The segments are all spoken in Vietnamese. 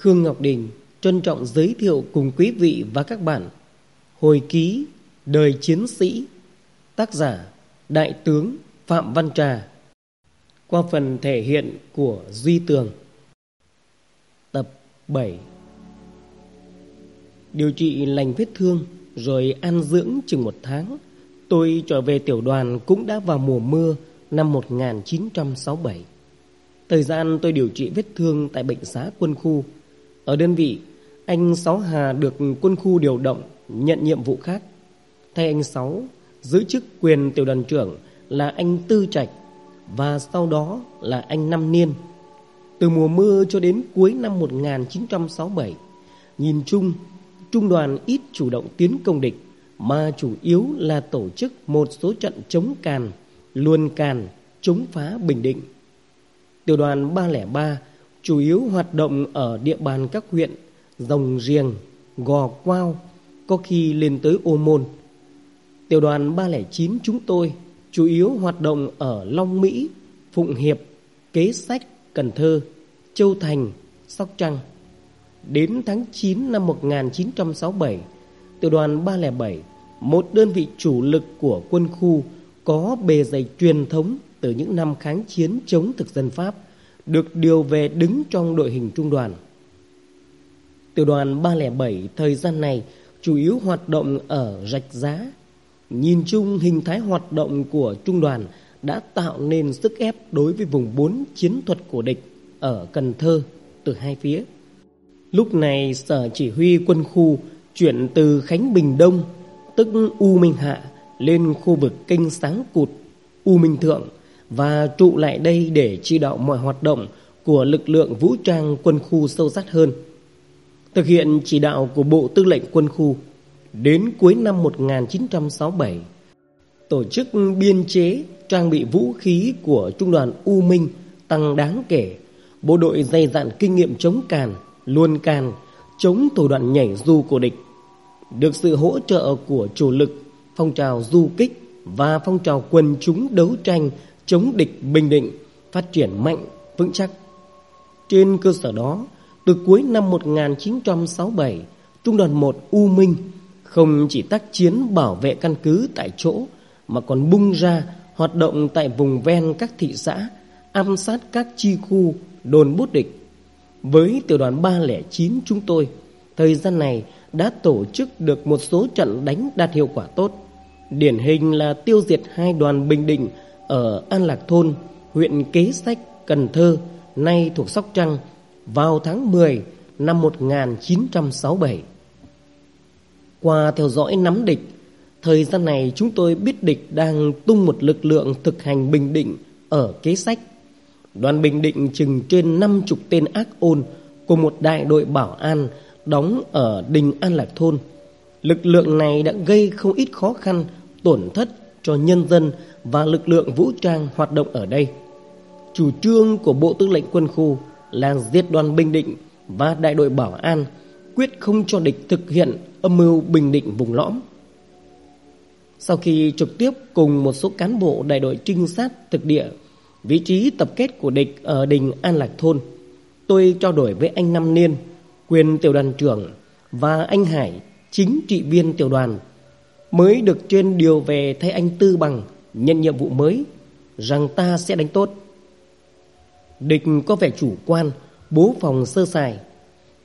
Khương Ngọc Đình trân trọng giới thiệu cùng quý vị và các bạn Hồi ký Đời Chiến Sĩ, Tác giả Đại tướng Phạm Văn Trà, Qua phần thể hiện của Duy Tường. Tập 7 Điều trị lành vết thương Rồi an dưỡng chừng một tháng, Tôi trở về tiểu đoàn cũng đã vào mùa mưa năm 1967 Thời gian tôi điều trị vết thương tại bệnh xá quân khu ở đơn vị, Anh Sáu Hà được quân khu điều động, Nhận nhiệm vụ khác. Thay anh Sáu, Giữ chức quyền tiểu đoàn trưởng Là anh Tư Trạch Và sau đó là anh Năm Niên. Từ mùa mưa cho đến cuối năm 1967 Nhìn chung, Trung đoàn ít chủ động tiến công địch, Mà chủ yếu là tổ chức một số trận chống càn, luồn càn, Chống phá Bình Định. Tiểu đoàn 303 chủ yếu hoạt động ở địa bàn các huyện Rồng Riềng, Gò Quao, có khi lên tới Ô Môn. Tiểu đoàn 309 chúng tôi chủ yếu hoạt động ở Long Mỹ, Phụng Hiệp, Kế Sách, Cần Thơ, Châu Thành, Sóc Trăng. Đến tháng 9 năm 1967, tiểu đoàn 307, một đơn vị chủ lực của quân khu có bề dày truyền thống từ những năm kháng chiến chống thực dân Pháp được điều về đứng trong đội hình trung đoàn. Tiểu đoàn 307 thời gian này chủ yếu hoạt động ở rạch giá. Nhìn chung hình thái hoạt động của trung đoàn đã tạo nên sức ép đối với vùng 4 chiến thuật của địch ở Cần Thơ từ hai phía. Lúc này sở chỉ huy quân khu chuyển từ Khánh Bình Đông tức U Minh Hạ lên khu vực kênh Sáng Cụt, U Minh Thượng và trụ lại đây để chỉ đạo mọi hoạt động của lực lượng vũ trang quân khu sâu sát hơn. Thực hiện chỉ đạo của Bộ Tư lệnh Quân khu đến cuối năm 1967, tổ chức biên chế trang bị vũ khí của Trung đoàn U Minh tăng đáng kể, bộ đội dày dặn kinh nghiệm chống càn, luân càn, chống thủ đoạn nhảy du của địch. Được sự hỗ trợ của chủ lực, phong trào du kích và phong trào quân chúng đấu tranh chống địch Bình Định phát triển mạnh, vững chắc. Trên cơ sở đó, từ cuối năm 1967, Trung đoàn 1 U Minh không chỉ tác chiến bảo vệ căn cứ tại chỗ mà còn bung ra hoạt động tại vùng ven các thị xã, ám sát các chi khu, đồn bút địch. Với tiểu đoàn 309 chúng tôi, thời gian này đã tổ chức được một số trận đánh đạt hiệu quả tốt. Điển hình là tiêu diệt hai đoàn Bình Định ở An Lạc Thôn, huyện Kế Sách, Cần Thơ, nay thuộc Sóc Trăng, vào tháng 10 năm 1967. Qua theo dõi nắm địch, thời gian này chúng tôi biết địch đang tung một lực lượng thực hành bình định ở Kế Sách. Đoàn Bình Định chừng trên 50 tên ác ôn cùng một đại đội bảo an đóng ở Đình An Lạc Thôn. Lực lượng này đã gây không ít khó khăn, tổn thất cho nhân dân và lực lượng vũ trang hoạt động ở đây. Chủ trương của Bộ Tư lệnh Quân khu là diệt đoàn Bình Định và đại đội bảo an quyết không cho địch thực hiện âm mưu bình định vùng lõm. Sau khi trực tiếp cùng một số cán bộ đại đội trinh sát thực địa vị trí tập kết của địch ở đình An Lạc Thôn, tôi trao đổi với anh Năm Niên, quyền tiểu đoàn trưởng và anh Hải, chính trị viên tiểu đoàn mới được trên điều về thay anh Tư Bằng nhận nhiệm vụ mới rằng ta sẽ đánh tốt. Địch có vẻ chủ quan, bố phòng sơ sài.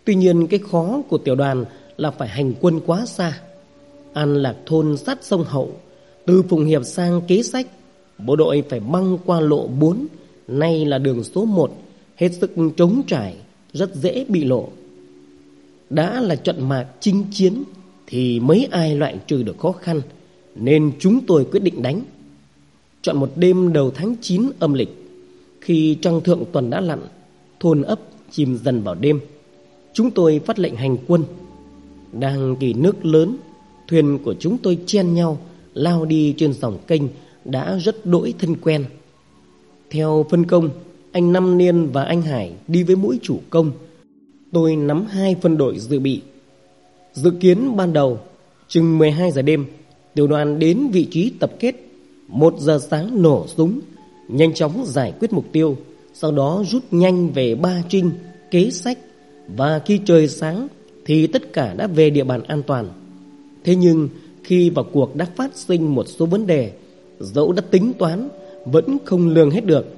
Tuy nhiên cái khó của tiểu đoàn là phải hành quân quá xa. An Lạc thôn sát sông Hậu, từ Phụng Hiệp sang Kế Sách, bộ đội phải băng qua lộ 4, nay là đường số 1, hết sức trống trải, rất dễ bị lộ. Đã là trận mạc chinh chiến thì mấy ai loại trừ được khó khăn, nên chúng tôi quyết định đánh. Chọn một đêm đầu tháng 9 âm lịch, Khi trăng thượng tuần đã lặn, Thôn ấp chìm dần vào đêm. Chúng tôi phát lệnh hành quân, Đang kỳ nước lớn, Thuyền của chúng tôi chen nhau, Lao đi trên dòng kênh Đã rất đỗi thân quen. Theo phân công, Anh Năm Niên và anh Hải đi với mũi chủ công. Tôi nắm hai phân đội dự bị. Dự kiến ban đầu, Chừng 12 giờ đêm, Tiểu đoàn đến vị trí tập kết một giờ sáng nổ súng Nhanh chóng giải quyết mục tiêu Sau đó rút nhanh về Ba Trinh Kế Sách và khi trời sáng thì tất cả đã về địa bàn an toàn. Thế nhưng khi vào cuộc đã phát sinh một số vấn đề, dẫu đã tính toán vẫn không lường hết được.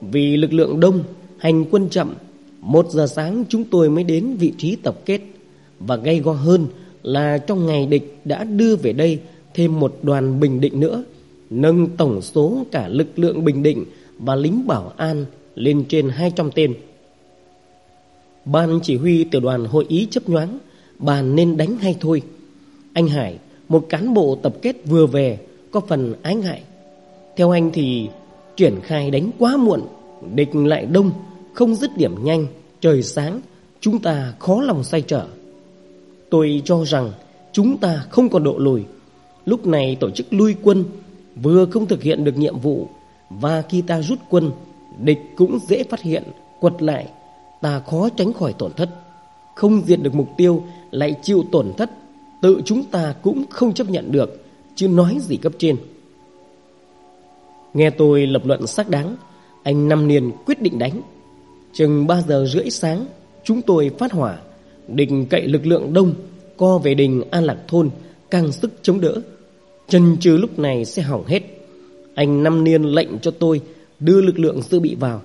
Vì lực lượng đông, hành quân chậm, một giờ sáng chúng tôi mới đến vị trí tập kết và gây go hơn là trong ngày địch đã đưa về đây thêm một đoàn bình định nữa, nâng tổng số cả lực lượng bình định và lính bảo an lên trên 200 tên. Ban chỉ huy tiểu đoàn hội ý chấp nhoáng, bàn nên đánh hay thôi. Anh Hải, một cán bộ tập kết vừa về, có phần ái ngại. Theo anh thì triển khai đánh quá muộn, địch lại đông, không dứt điểm nhanh, trời sáng, chúng ta khó lòng xoay trở. Tôi cho rằng chúng ta không còn độ lùi. Lúc này tổ chức lui quân vừa không thực hiện được nhiệm vụ và khi ta rút quân, địch cũng dễ phát hiện, quật lại, ta khó tránh khỏi tổn thất. Không diệt được mục tiêu lại chịu tổn thất, tự chúng ta cũng không chấp nhận được, chứ nói gì cấp trên. Nghe tôi lập luận xác đáng, anh Năm Niên quyết định đánh. Chừng 3 giờ rưỡi sáng, chúng tôi phát hỏa, định cậy lực lượng đông, co về đình An Lạc Thôn, càng sức chống đỡ. Chân trừ lúc này sẽ hỏng hết. Anh Năm Niên lệnh cho tôi đưa lực lượng dự bị vào.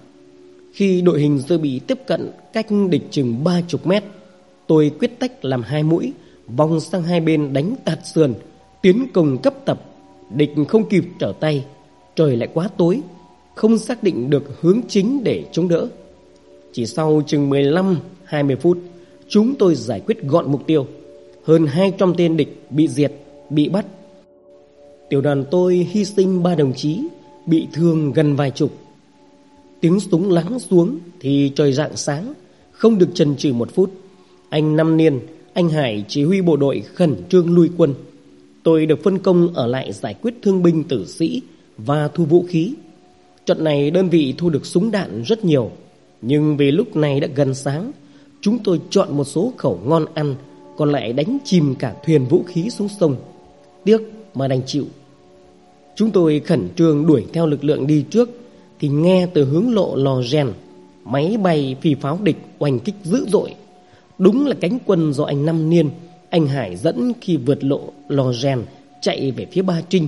Khi đội hình dự bị tiếp cận cách địch chừng ba chục mét, tôi quyết tách làm hai mũi, vòng sang hai bên đánh tạt sườn, tiến công cấp tập. Địch không kịp trở tay, trời lại quá tối, không xác định được hướng chính để chống đỡ. Chỉ sau chừng 15-20 phút, chúng tôi giải quyết gọn mục tiêu. Hơn 200 tên địch bị diệt, bị bắt. Tiểu đoàn tôi hy sinh ba đồng chí, bị thương gần vài chục. Tiếng súng lắng xuống thì trời rạng sáng, không được chần chừ một phút. Anh Năm Niên, anh Hải chỉ huy bộ đội khẩn trương lui quân. Tôi được phân công ở lại giải quyết thương binh tử sĩ và thu vũ khí. Trận này đơn vị thu được súng đạn rất nhiều, nhưng vì lúc này đã gần sáng, chúng tôi chọn một số khẩu ngon ăn, còn lại đánh chìm cả thuyền vũ khí xuống sông. Tiếc mà đành chịu. Chúng tôi khẩn trương đuổi theo lực lượng đi trước thì nghe từ hướng lộ lò rèn, máy bay phi pháo địch oanh kích dữ dội. Đúng là cánh quân do anh Năm Niên, anh Hải dẫn khi vượt lộ lò rèn chạy về phía Ba Trinh.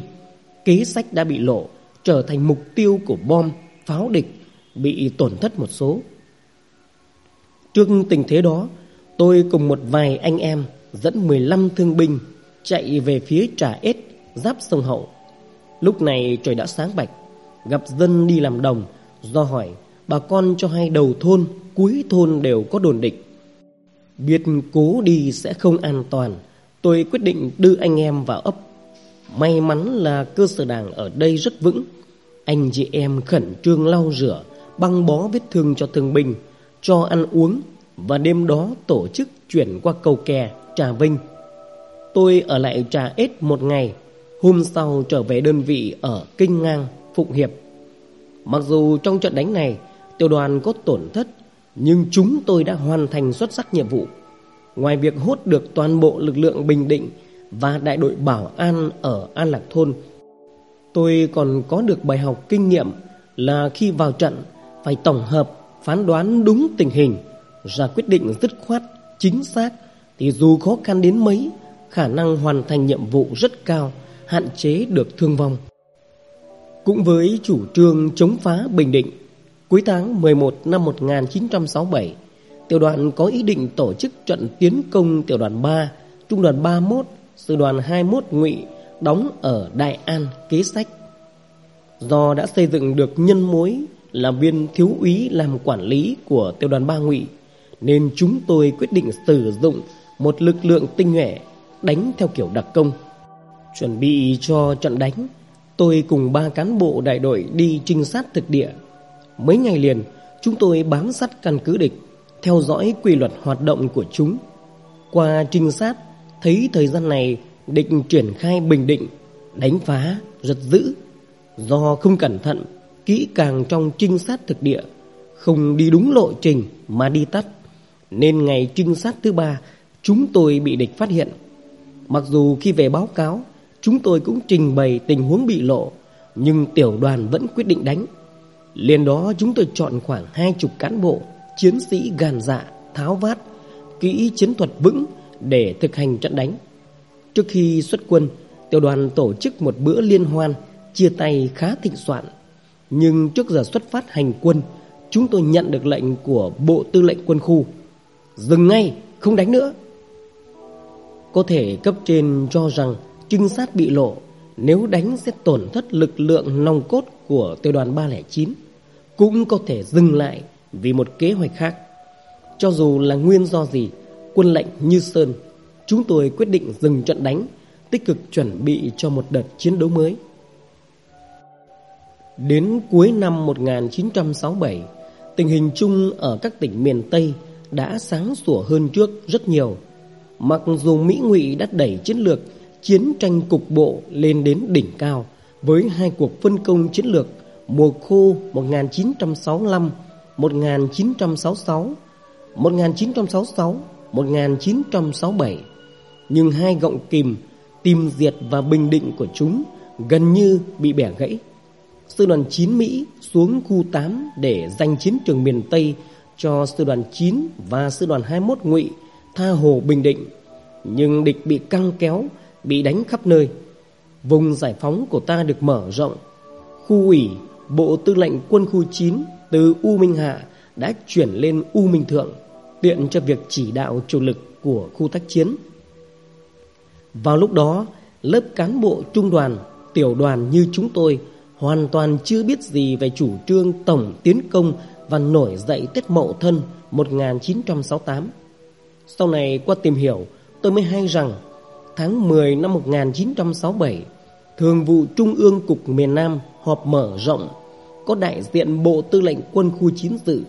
Kế sách đã bị lộ, trở thành mục tiêu của bom, pháo địch, bị tổn thất một số. Trước tình thế đó, tôi cùng một vài anh em dẫn 15 thương binh chạy về phía Trà Ết, giáp sông Hậu. Lúc này trời đã sáng bạch, gặp dân đi làm đồng, do hỏi bà con cho hay đầu thôn, cuối thôn đều có đồn địch. Biết cố đi sẽ không an toàn, tôi quyết định đưa anh em vào ấp. May mắn là cơ sở đảng ở đây rất vững. Anh chị em khẩn trương lau rửa, băng bó vết thương cho thương binh, cho ăn uống và đêm đó tổ chức chuyển qua cầu kè Trà Vinh. Tôi ở lại Trà Ết một ngày, hôm sau trở về đơn vị ở Kinh Ngang, Phụng Hiệp. Mặc dù trong trận đánh này, tiểu đoàn có tổn thất, nhưng chúng tôi đã hoàn thành xuất sắc nhiệm vụ. Ngoài việc hốt được toàn bộ lực lượng Bình Định và đại đội bảo an ở An Lạc Thôn, tôi còn có được bài học kinh nghiệm là khi vào trận phải tổng hợp, phán đoán đúng tình hình, ra quyết định dứt khoát, chính xác thì dù khó khăn đến mấy, khả năng hoàn thành nhiệm vụ rất cao, hạn chế được thương vong. Cũng với chủ trương chống phá Bình Định, cuối tháng 11 năm 1967, tiểu đoàn có ý định tổ chức trận tiến công tiểu đoàn 3, trung đoàn 31, sư đoàn 21 Ngụy đóng ở Đại An, Kế Sách. Do đã xây dựng được nhân mối là viên thiếu úy làm quản lý của tiểu đoàn 3 Ngụy, nên chúng tôi quyết định sử dụng một lực lượng tinh nhuệ đánh theo kiểu đặc công. Chuẩn bị cho trận đánh, tôi cùng ba cán bộ đại đội đi trinh sát thực địa. Mấy ngày liền, chúng tôi bám sát căn cứ địch, theo dõi quy luật hoạt động của chúng. Qua trinh sát, thấy thời gian này địch triển khai bình định, đánh phá rất dữ. Do không cẩn thận, kỹ càng trong trinh sát thực địa, không đi đúng lộ trình mà đi tắt, nên ngày trinh sát thứ ba chúng tôi bị địch phát hiện. Mặc dù khi về báo cáo, chúng tôi cũng trình bày tình huống bị lộ, nhưng tiểu đoàn vẫn quyết định đánh. Liền đó chúng tôi chọn khoảng hai chục cán bộ, chiến sĩ gan dạ, tháo vát, kỹ chiến thuật vững để thực hành trận đánh. Trước khi xuất quân, tiểu đoàn tổ chức một bữa liên hoan, chia tay khá thịnh soạn. Nhưng trước giờ xuất phát hành quân, chúng tôi nhận được lệnh của Bộ Tư lệnh Quân khu. Dừng ngay, không đánh nữa. Có thể cấp trên cho rằng trinh sát bị lộ, nếu đánh sẽ tổn thất lực lượng nòng cốt của tiểu đoàn 309. Cũng có thể dừng lại vì một kế hoạch khác. Cho dù là nguyên do gì, quân lệnh như Sơn, chúng tôi quyết định dừng trận đánh, tích cực chuẩn bị cho một đợt chiến đấu mới. Đến cuối năm 1967, tình hình chung ở các tỉnh miền Tây đã sáng sủa hơn trước rất nhiều. Mặc dù Mỹ Ngụy đã đẩy chiến lược chiến tranh cục bộ lên đến đỉnh cao với hai cuộc phân công chiến lược mùa khô 1965, 1966, 1966, 1967. Nhưng hai gọng kìm tìm diệt và bình định của chúng gần như bị bẻ gãy. Sư đoàn 9 Mỹ xuống khu 8 để giành chiến trường miền Tây cho sư đoàn 9 và sư đoàn 21 Ngụy tha hồ Bình Định. Nhưng địch bị căng kéo, bị đánh khắp nơi. Vùng giải phóng của ta được mở rộng. Khu ủy, Bộ Tư lệnh Quân khu 9 từ U Minh Hạ đã chuyển lên U Minh Thượng, tiện cho việc chỉ đạo chủ lực của khu tác chiến. Vào lúc đó, lớp cán bộ trung đoàn, tiểu đoàn như chúng tôi hoàn toàn chưa biết gì về chủ trương tổng tiến công và nổi dậy Tết Mậu Thân 1968. Sau này qua tìm hiểu, tôi mới hay rằng tháng 10 năm 1967, Thường vụ Trung ương Cục miền Nam họp mở rộng, có đại diện Bộ Tư lệnh Quân khu 9 dự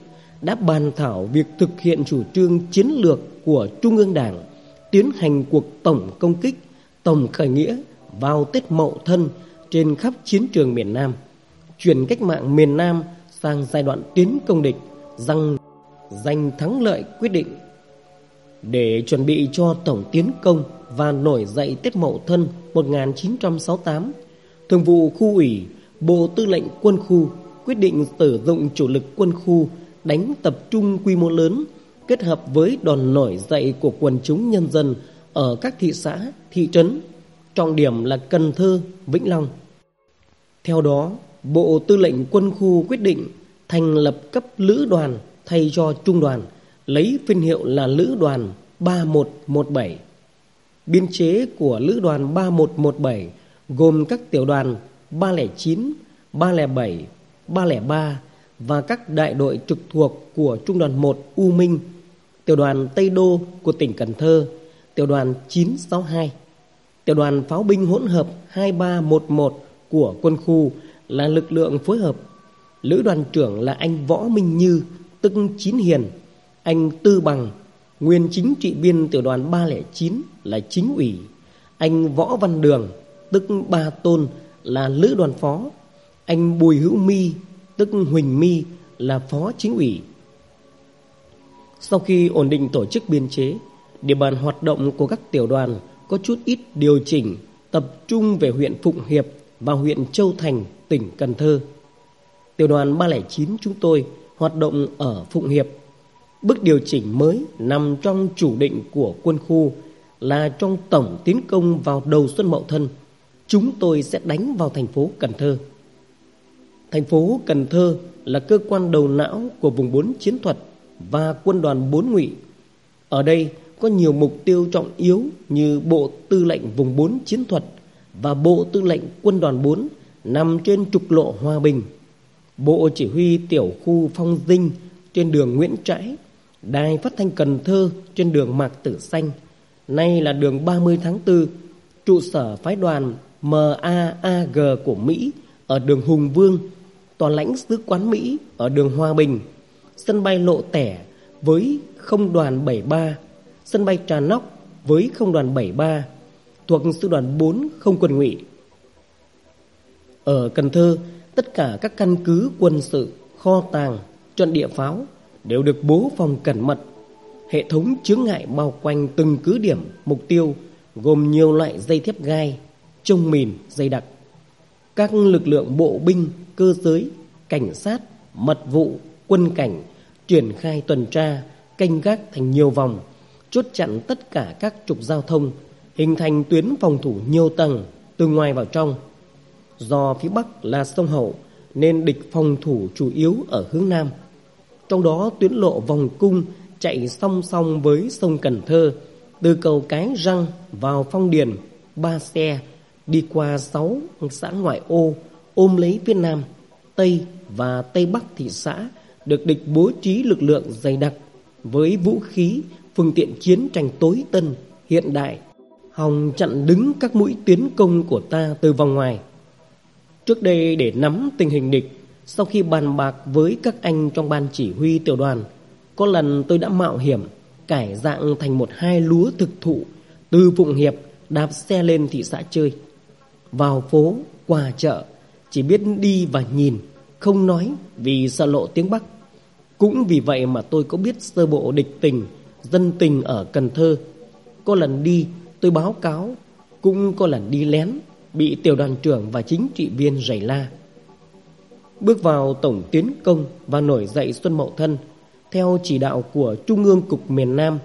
đã bàn thảo việc thực hiện chủ trương chiến lược của Trung ương Đảng tiến hành cuộc tổng công kích, tổng khởi nghĩa vào Tết Mậu Thân trên khắp chiến trường miền Nam, chuyển cách mạng miền Nam sang giai đoạn tiến công địch, rằng giành thắng lợi quyết định. Để chuẩn bị cho tổng tiến công và nổi dậy Tết Mậu Thân 1968, Thường vụ khu ủy Bộ Tư lệnh Quân khu quyết định sử dụng chủ lực quân khu đánh tập trung quy mô lớn kết hợp với đòn nổi dậy của quần chúng nhân dân ở các thị xã, thị trấn, trọng điểm là Cần Thơ, Vĩnh Long. Theo đó, Bộ Tư lệnh Quân khu quyết định thành lập cấp lữ đoàn thay cho trung đoàn, lấy phiên hiệu là lữ đoàn 3117. Biên chế của lữ đoàn 3117 gồm các tiểu đoàn 309, 307, 303 và các đại đội trực thuộc của Trung đoàn 1 U Minh, tiểu đoàn Tây Đô của tỉnh Cần Thơ, tiểu đoàn 962, tiểu đoàn pháo binh hỗn hợp 2311 của quân khu là lực lượng phối hợp. Lữ đoàn trưởng là anh Võ Minh Như, tức Chín Hiền, anh Tư Bằng, nguyên chính trị viên tiểu đoàn 309 là chính ủy, anh Võ Văn Đường, tức Ba Tôn là lữ đoàn phó, anh Bùi Hữu Mi, tức Huỳnh Mi là phó chính ủy. Sau khi ổn định tổ chức biên chế, địa bàn hoạt động của các tiểu đoàn có chút ít điều chỉnh, tập trung về huyện Phụng Hiệp và huyện Châu Thành, tỉnh Cần Thơ. Tiểu đoàn 309 chúng tôi hoạt động ở Phụng Hiệp. Bước điều chỉnh mới nằm trong chủ định của quân khu là trong tổng tiến công vào đầu xuân Mậu Thân, chúng tôi sẽ đánh vào thành phố Cần Thơ. Thành phố Cần Thơ là cơ quan đầu não của vùng 4 chiến thuật và quân đoàn 4 ngụy. Ở đây có nhiều mục tiêu trọng yếu như Bộ Tư lệnh vùng 4 chiến thuật và Bộ Tư lệnh Quân đoàn 4 nằm trên trục lộ Hòa Bình. Bộ Chỉ huy Tiểu khu Phong Dinh trên đường Nguyễn Trãi, Đài Phát thanh Cần Thơ trên đường Mạc Tử Xanh, nay là đường 30 tháng 4, trụ sở phái đoàn MAAG của Mỹ ở đường Hùng Vương, tòa lãnh sứ quán Mỹ ở đường Hòa Bình, sân bay Lộ Tẻ với không đoàn 73, sân bay Trà Nóc với không đoàn 73, thuộc sư đoàn 4 không quân ngụy. Ở Cần Thơ, tất cả các căn cứ quân sự, kho tàng, trận địa pháo đều được bố phòng cẩn mật. Hệ thống chướng ngại bao quanh từng cứ điểm mục tiêu gồm nhiều loại dây thép gai, trông mìn, dây đặc. Các lực lượng bộ binh, cơ giới, cảnh sát, mật vụ, quân cảnh triển khai tuần tra, canh gác thành nhiều vòng, chốt chặn tất cả các trục giao thông, hình thành tuyến phòng thủ nhiều tầng từ ngoài vào trong. Do phía bắc là sông Hậu nên địch phòng thủ chủ yếu ở hướng nam. Trong đó tuyến lộ vòng cung chạy song song với sông Cần Thơ từ cầu Cái Răng vào Phong Điền, Ba Xe đi qua sáu xã ngoại ô ôm lấy phía Nam, Tây và Tây Bắc thị xã được địch bố trí lực lượng dày đặc với vũ khí, phương tiện chiến tranh tối tân, hiện đại, hòng chặn đứng các mũi tiến công của ta từ vòng ngoài. Trước đây để nắm tình hình địch, sau khi bàn bạc với các anh trong ban chỉ huy tiểu đoàn, có lần tôi đã mạo hiểm cải dạng thành một hai lúa thực thụ từ Phụng Hiệp đạp xe lên thị xã chơi. Vào phố, qua chợ, chỉ biết đi và nhìn, không nói vì sợ lộ tiếng Bắc. Cũng vì vậy mà tôi có biết sơ bộ địch tình, dân tình ở Cần Thơ. Có lần đi tôi báo cáo, cũng có lần đi lén, bị tiểu đoàn trưởng và chính trị viên rầy la. Bước vào tổng tiến công và nổi dậy Xuân Mậu Thân, theo chỉ đạo của Trung ương Cục miền Nam,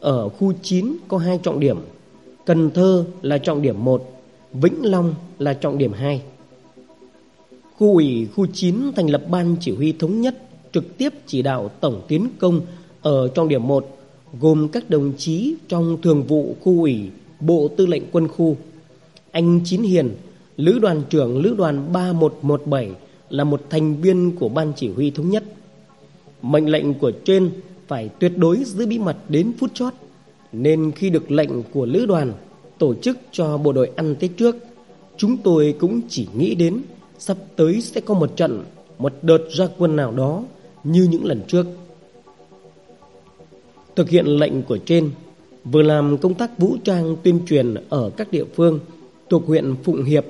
ở khu 9 có hai trọng điểm. Cần Thơ là trọng điểm 1, Vĩnh Long là trọng điểm 2. Khu ủy khu 9 thành lập ban chỉ huy thống nhất trực tiếp chỉ đạo tổng tiến công ở trọng điểm 1 gồm các đồng chí trong thường vụ khu ủy Bộ Tư lệnh Quân khu. Anh Chín Hiền, Lữ đoàn trưởng Lữ đoàn 3117 là một thành viên của ban chỉ huy thống nhất. Mệnh lệnh của trên phải tuyệt đối giữ bí mật đến phút chót, nên khi được lệnh của lữ đoàn tổ chức cho bộ đội ăn Tết trước, chúng tôi cũng chỉ nghĩ đến sắp tới sẽ có một trận, một đợt ra quân nào đó như những lần trước. Thực hiện lệnh của trên, vừa làm công tác vũ trang tuyên truyền ở các địa phương thuộc huyện Phụng Hiệp,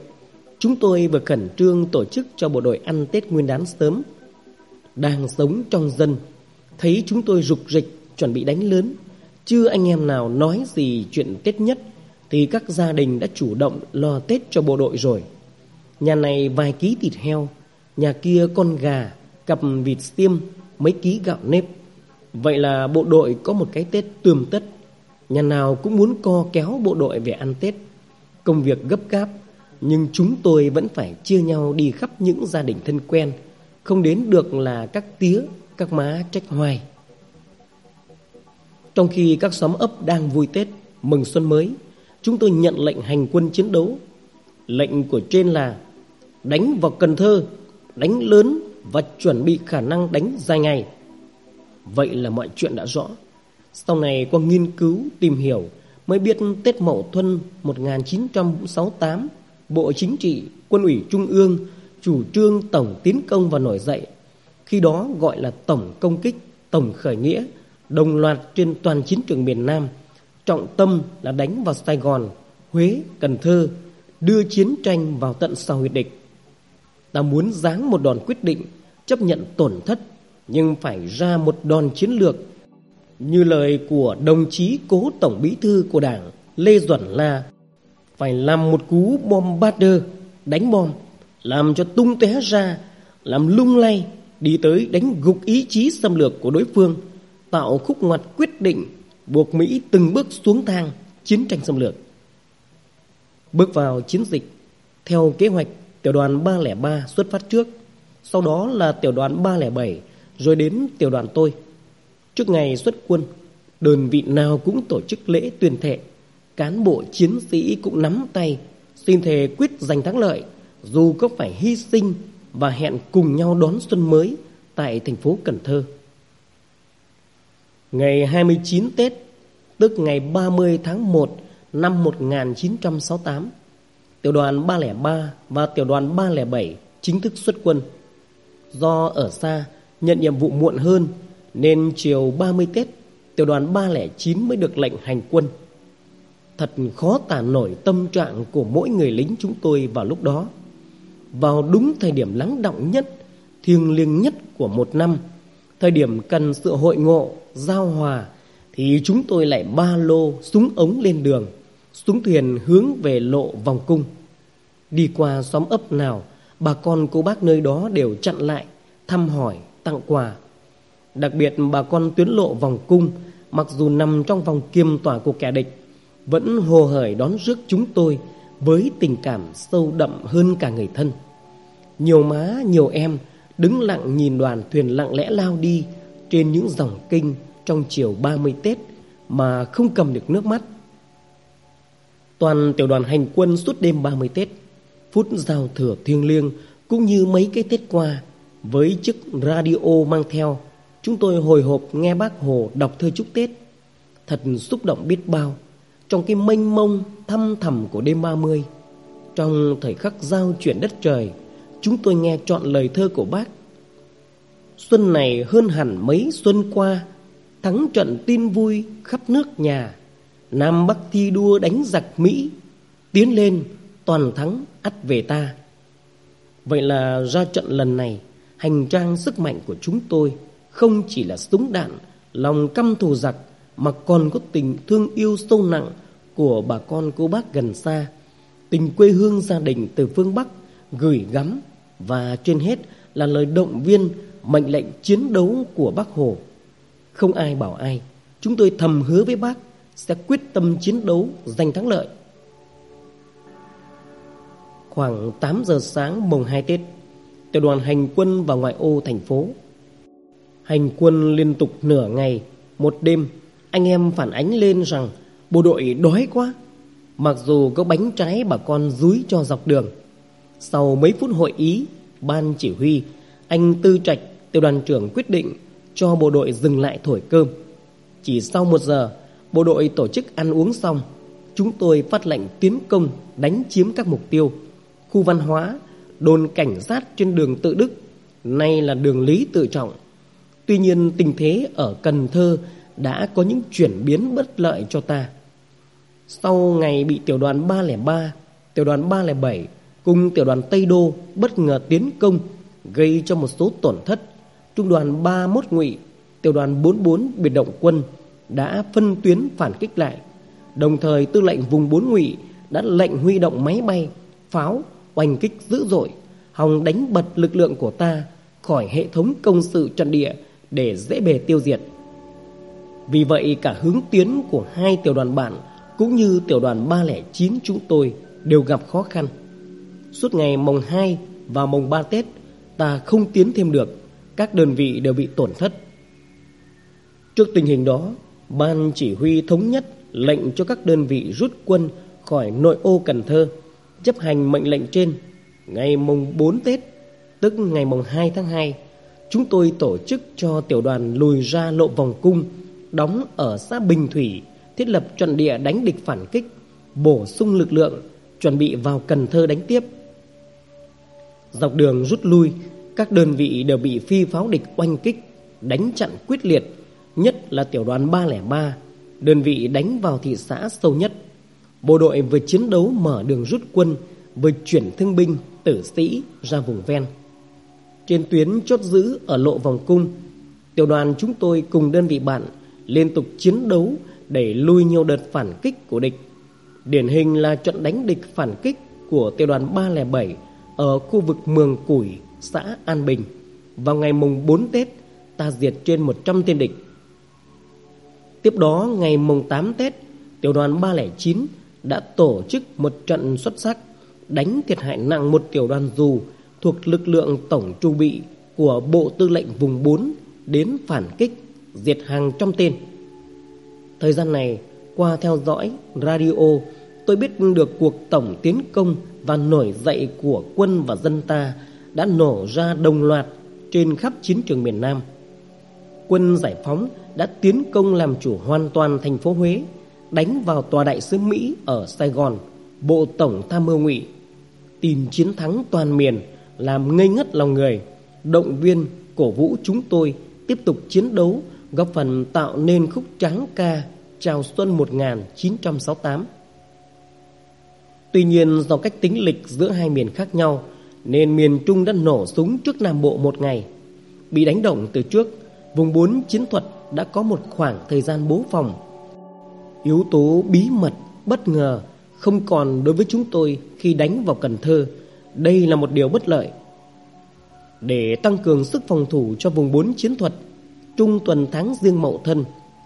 chúng tôi vừa khẩn trương tổ chức cho bộ đội ăn Tết Nguyên đán sớm. Đang sống trong dân, thấy chúng tôi rục rịch chuẩn bị đánh lớn, chưa anh em nào nói gì chuyện Tết nhất thì các gia đình đã chủ động lo Tết cho bộ đội rồi. Nhà này vài ký thịt heo, nhà kia con gà, cặp vịt xiêm, mấy ký gạo nếp. Vậy là bộ đội có một cái Tết tươm tất. Nhà nào cũng muốn co kéo bộ đội về ăn Tết. Công việc gấp gáp, nhưng chúng tôi vẫn phải chia nhau đi khắp những gia đình thân quen. Không đến được là các tía, các má trách hoài. Trong khi các xóm ấp đang vui Tết, mừng xuân mới, chúng tôi nhận lệnh hành quân chiến đấu. Lệnh của trên là đánh vào Cần Thơ, đánh lớn và chuẩn bị khả năng đánh dài ngày. Vậy là mọi chuyện đã rõ. Sau này qua nghiên cứu, tìm hiểu mới biết Tết Mậu Thuân 1968, Bộ Chính trị, Quân ủy Trung ương chủ trương tổng tiến công và nổi dậy. Khi đó gọi là tổng công kích, tổng khởi nghĩa, đồng loạt trên toàn chiến trường miền Nam. Trọng tâm là đánh vào Sài Gòn, Huế, Cần Thơ, đưa chiến tranh vào tận sau huyệt địch. Ta muốn giáng một đòn quyết định, chấp nhận tổn thất, nhưng phải ra một đòn chiến lược. Như lời của đồng chí cố tổng bí thư của đảng Lê Duẩn La phải làm một cú bom batter, đánh bom, làm cho tung tóe ra, làm lung lay, đi tới đánh gục ý chí xâm lược của đối phương, tạo khúc ngoặt quyết định, buộc Mỹ từng bước xuống thang chiến tranh xâm lược. Bước vào chiến dịch, theo kế hoạch tiểu đoàn 303 xuất phát trước, sau đó là tiểu đoàn 307, rồi đến tiểu đoàn tôi. Trước ngày xuất quân, đơn vị nào cũng tổ chức lễ tuyên thệ, cán bộ chiến sĩ cũng nắm tay, xin thề quyết giành thắng lợi, dù có phải hy sinh và hẹn cùng nhau đón xuân mới tại thành phố Cần Thơ. Ngày 29 Tết, tức ngày 30 tháng 1 năm 1968, tiểu đoàn 303 và tiểu đoàn 307 chính thức xuất quân. Do ở xa, nhận nhiệm vụ muộn hơn nên chiều 30 Tết, tiểu đoàn 309 mới được lệnh hành quân. Thật khó tả nổi tâm trạng của mỗi người lính chúng tôi vào lúc đó. Vào đúng thời điểm lắng động nhất, thiêng liêng nhất của một năm, thời điểm cần sự hội ngộ, giao hòa, thì chúng tôi lại ba lô, súng ống lên đường – xuống thuyền hướng về lộ vòng cung. Đi qua xóm ấp nào, bà con cô bác nơi đó đều chặn lại, thăm hỏi, tặng quà. Đặc biệt bà con tuyến lộ vòng cung Mặc dù nằm trong vòng kiềm tỏa của kẻ địch vẫn hồ hởi đón rước chúng tôi Với tình cảm sâu đậm hơn cả người thân. Nhiều má, nhiều em Đứng lặng nhìn đoàn thuyền lặng lẽ lao đi Trên những dòng kinh Trong chiều 30 Tết Mà không cầm được nước mắt. Toàn tiểu đoàn hành quân suốt đêm 30 Tết Phút giao thừa thiêng liêng Cũng như mấy cái Tết qua Với chiếc radio mang theo Chúng tôi hồi hộp nghe bác Hồ đọc thơ chúc Tết Thật xúc động biết bao. Trong cái mênh mông thăm thẳm của đêm 30 Trong thời khắc giao chuyển đất trời, Chúng tôi nghe trọn lời thơ của bác. Xuân này hơn hẳn mấy xuân qua, Thắng trận tin vui khắp nước nhà. Nam Bắc thi đua đánh giặc Mỹ, Tiến lên, toàn thắng ắt về ta. Vậy là ra trận lần này, Hành trang sức mạnh của chúng tôi Không chỉ là súng đạn, Lòng căm thù giặc, Mà còn có tình thương yêu sâu nặng của bà con cô bác gần xa, Tình quê hương gia đình từ phương Bắc Gửi gắm Và trên hết là lời động viên, Mệnh lệnh chiến đấu của bác Hồ. Không ai bảo ai, Chúng tôi thầm hứa với bác Sẽ quyết tâm chiến đấu giành thắng lợi. Khoảng 8 giờ sáng mùng 2 Tết, Tiểu đoàn hành quân vào ngoại ô thành phố. Hành quân liên tục nửa ngày, Một đêm, Anh em phản ánh lên rằng Bộ đội đói quá Mặc dù có bánh trái bà con dúi cho dọc đường Sau mấy phút hội ý Ban chỉ huy Anh Tư Trạch Tiểu đoàn trưởng quyết định Cho bộ đội dừng lại thổi cơm Chỉ sau một giờ Bộ đội tổ chức ăn uống xong Chúng tôi phát lệnh tiến công Đánh chiếm các mục tiêu khu văn hóa, đồn cảnh sát trên đường Tự Đức, nay là đường Lý Tự Trọng. Tuy nhiên tình thế ở Cần Thơ đã có những chuyển biến bất lợi cho ta. Sau ngày bị tiểu đoàn 303, tiểu đoàn 307 cùng tiểu đoàn Tây Đô bất ngờ tiến công gây cho một số tổn thất, trung đoàn 31 Ngụy, tiểu đoàn 44 biệt động quân đã phân tuyến phản kích lại. Đồng thời tư lệnh vùng 4 Ngụy đã lệnh huy động máy bay, pháo oanh kích dữ dội, hòng đánh bật lực lượng của ta khỏi hệ thống công sự trận địa để dễ bề tiêu diệt. Vì vậy cả hướng tiến của hai tiểu đoàn bản cũng như tiểu đoàn 309 chúng tôi đều gặp khó khăn. Suốt ngày mùng 2 và mùng 3 Tết ta không tiến thêm được, các đơn vị đều bị tổn thất. Trước tình hình đó, ban chỉ huy thống nhất lệnh cho các đơn vị rút quân khỏi nội ô Cần Thơ chấp hành mệnh lệnh trên ngày mùng 4 Tết, tức ngày mùng 2 tháng 2, chúng tôi tổ chức cho tiểu đoàn lùi ra lộ vòng cung, đóng ở xã Bình Thủy, thiết lập trận địa đánh địch phản kích, bổ sung lực lượng, chuẩn bị vào Cần Thơ đánh tiếp. Dọc đường rút lui, các đơn vị đều bị phi pháo địch oanh kích, đánh chặn quyết liệt, nhất là tiểu đoàn 303, đơn vị đánh vào thị xã sâu nhất. Bộ đội vừa chiến đấu mở đường rút quân Vừa chuyển thương binh tử sĩ ra vùng ven Trên tuyến chốt giữ ở lộ vòng cung Tiểu đoàn chúng tôi cùng đơn vị bạn Liên tục chiến đấu để lui nhiều đợt phản kích của địch Điển hình là trận đánh địch phản kích Của tiểu đoàn 307 Ở khu vực Mường Củi Xã An Bình Vào ngày mùng 4 Tết Ta diệt trên 100 tên địch Tiếp đó ngày mùng 8 Tết Tiểu đoàn 309 đã tổ chức một trận xuất sắc đánh thiệt hại nặng một tiểu đoàn dù thuộc lực lượng tổng trung bị của Bộ Tư lệnh vùng 4 đến phản kích, diệt hàng trăm tên. Thời gian này, qua theo dõi radio, tôi biết được cuộc tổng tiến công và nổi dậy của quân và dân ta đã nổ ra đồng loạt trên khắp chiến trường miền Nam. Quân giải phóng đã tiến công làm chủ hoàn toàn thành phố Huế, đánh vào tòa đại sứ Mỹ ở Sài Gòn, Bộ Tổng Tham mưu Ngụy, tìm chiến thắng toàn miền, làm ngây ngất lòng người, động viên, cổ vũ chúng tôi tiếp tục chiến đấu, góp phần tạo nên khúc trắng ca chào xuân 1968. Tuy nhiên do cách tính lịch giữa hai miền khác nhau, nên miền Trung đã nổ súng trước Nam Bộ một ngày. Bị đánh động từ trước, vùng 4 chiến thuật đã có một khoảng thời gian bố phòng Yếu tố bí mật, bất ngờ không còn đối với chúng tôi khi đánh vào Cần Thơ. Đây là một điều bất lợi. Để tăng cường sức phòng thủ cho vùng 4 chiến thuật, trung tuần tháng riêng mậu thân,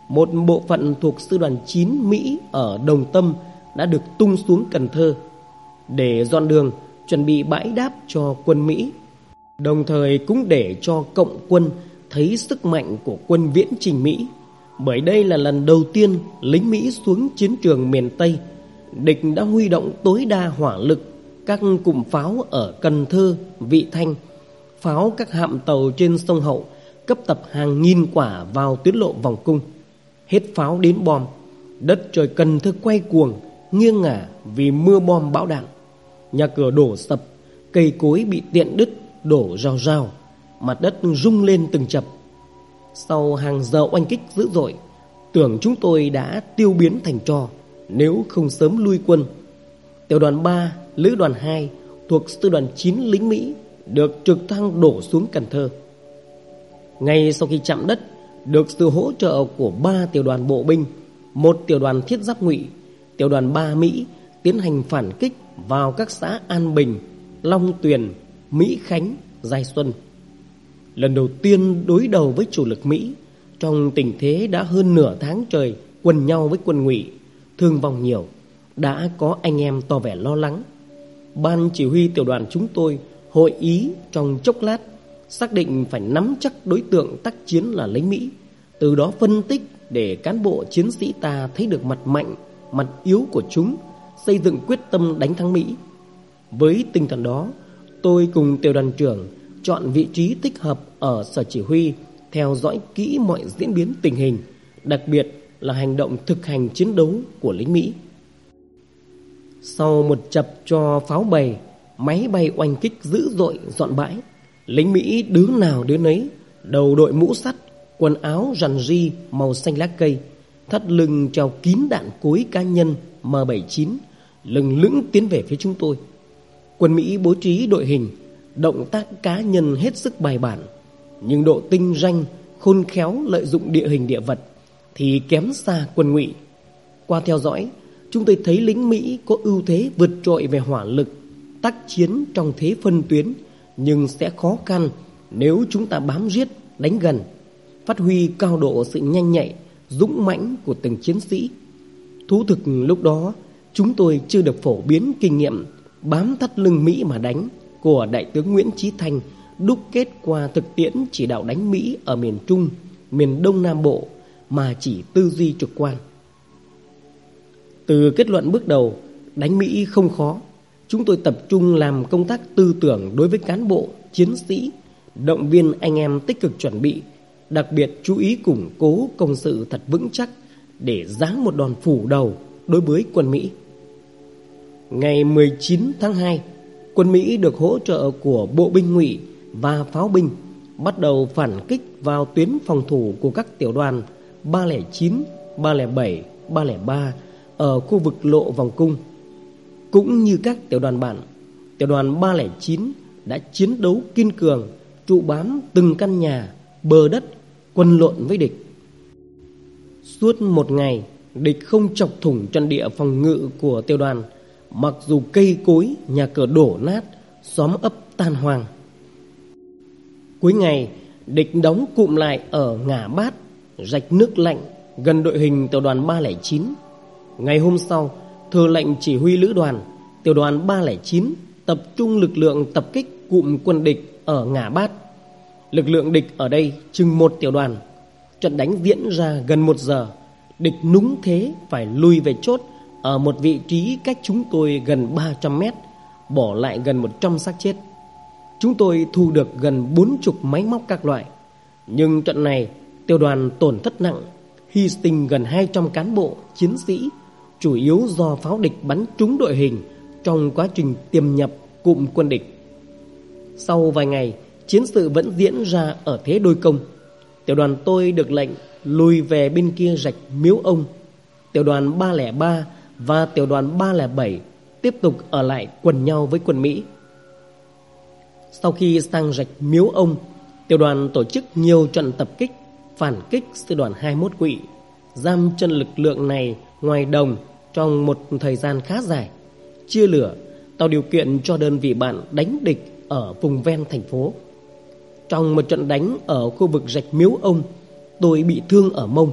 một bộ phận thuộc sư đoàn 9 Mỹ ở Đồng Tâm đã được tung xuống Cần Thơ để dọn đường chuẩn bị bãi đáp cho quân Mỹ, đồng thời cũng để cho cộng quân thấy sức mạnh của quân viễn trình Mỹ. Bởi đây là lần đầu tiên lính Mỹ xuống chiến trường miền Tây, địch đã huy động tối đa hỏa lực các cụm pháo ở Cần Thơ, Vị Thanh, pháo các hạm tàu trên sông Hậu, cấp tập hàng nghìn quả vào tuyến lộ vòng cung. Hết pháo đến bom, đất trời Cần Thơ quay cuồng, nghiêng ngả vì mưa bom bão đạn. Nhà cửa đổ sập, cây cối bị tiện đứt, đổ rào rào, mặt đất rung lên từng chập. Sau hàng giờ oanh kích dữ dội, tưởng chúng tôi đã tiêu biến thành tro nếu không sớm lui quân. Tiểu đoàn 3, lữ đoàn 2 thuộc sư đoàn 9 lính Mỹ được trực thăng đổ xuống Cần Thơ. Ngay sau khi chạm đất, được sự hỗ trợ của ba tiểu đoàn bộ binh, một tiểu đoàn thiết giáp ngụy, tiểu đoàn 3 Mỹ tiến hành phản kích vào các xã An Bình, Long Tuyền, Mỹ Khánh, Giai Xuân. Lần đầu tiên đối đầu với chủ lực Mỹ, trong tình thế đã hơn nửa tháng trời quần nhau với quân ngụy, thương vong nhiều, đã có anh em tỏ vẻ lo lắng. Ban chỉ huy tiểu đoàn chúng tôi hội ý trong chốc lát, xác định phải nắm chắc đối tượng tác chiến là lính Mỹ, từ đó phân tích để cán bộ chiến sĩ ta thấy được mặt mạnh, mặt yếu của chúng, xây dựng quyết tâm đánh thắng Mỹ. Với tinh thần đó, tôi cùng tiểu đoàn trưởng chọn vị trí thích hợp ở sở chỉ huy, theo dõi kỹ mọi diễn biến tình hình, đặc biệt là hành động thực hành chiến đấu của lính Mỹ. Sau một chập cho pháo bày, máy bay oanh kích dữ dội dọn bãi, lính Mỹ đứa nào đứa nấy, đầu đội mũ sắt, quần áo rằn ri màu xanh lá cây, thắt lưng treo kín đạn cối cá nhân M79, lừng lững tiến về phía chúng tôi. Quân Mỹ bố trí đội hình, động tác cá nhân hết sức bài bản, nhưng độ tinh ranh, khôn khéo lợi dụng địa hình địa vật thì kém xa quân Ngụy. Qua theo dõi, chúng tôi thấy lính Mỹ có ưu thế vượt trội về hỏa lực, tác chiến trong thế phân tuyến, nhưng sẽ khó khăn nếu chúng ta bám giết, đánh gần, phát huy cao độ sự nhanh nhạy, dũng mãnh của từng chiến sĩ. Thú thực lúc đó, chúng tôi chưa được phổ biến kinh nghiệm bám thắt lưng Mỹ mà đánh của Đại tướng Nguyễn Chí Thanh đúc kết qua thực tiễn chỉ đạo đánh Mỹ ở miền Trung, miền Đông Nam Bộ mà chỉ tư duy trực quan. Từ kết luận bước đầu, đánh Mỹ không khó. Chúng tôi tập trung làm công tác tư tưởng đối với cán bộ, chiến sĩ, động viên anh em tích cực chuẩn bị, đặc biệt chú ý củng cố công sự thật vững chắc để giáng một đòn phủ đầu đối với quân Mỹ. Ngày 19 tháng 2, quân Mỹ được hỗ trợ của bộ binh ngụy và pháo binh bắt đầu phản kích vào tuyến phòng thủ của các tiểu đoàn 309, 307, 303 ở khu vực lộ vòng cung. Cũng như các tiểu đoàn bạn, tiểu đoàn 309 đã chiến đấu kiên cường, trụ bám từng căn nhà, bờ đất, quân lộn với địch. Suốt một ngày, địch không chọc thủng trận địa phòng ngự của tiểu đoàn, mặc dù cây cối, nhà cửa đổ nát, xóm ấp tan hoang. Cuối ngày, địch đóng cụm lại ở ngã bát, rạch nước lạnh gần đội hình tiểu đoàn 309 Ngày hôm sau, thừa lệnh chỉ huy lữ đoàn, tiểu đoàn 309 tập trung lực lượng tập kích cụm quân địch ở Ngã Bát. Lực lượng địch ở đây chừng một tiểu đoàn. Trận đánh diễn ra gần một giờ. Địch núng thế phải lui về chốt ở một vị trí cách chúng tôi gần 300 mét, bỏ lại gần 100 xác chết. Chúng tôi thu được gần 40 máy móc các loại. Nhưng trận này, tiểu đoàn tổn thất nặng, hy sinh gần 200 cán bộ, chiến sĩ, chủ yếu do pháo địch bắn trúng đội hình trong quá trình tiềm nhập cụm quân địch. Sau vài ngày, chiến sự vẫn diễn ra ở thế đôi công. Tiểu đoàn tôi được lệnh lùi về bên kia rạch Miếu Ông. Tiểu đoàn 303 và tiểu đoàn 307 tiếp tục ở lại quần nhau với quân Mỹ. Sau khi sang rạch Miếu Ông, tiểu đoàn tổ chức nhiều trận tập kích, phản kích sư đoàn 21 quỵ, giam chân lực lượng này ngoài đồng trong một thời gian khá dài, chia lửa, tạo điều kiện cho đơn vị bạn đánh địch ở vùng ven thành phố. Trong một trận đánh ở khu vực rạch Miếu Ông, tôi bị thương ở mông.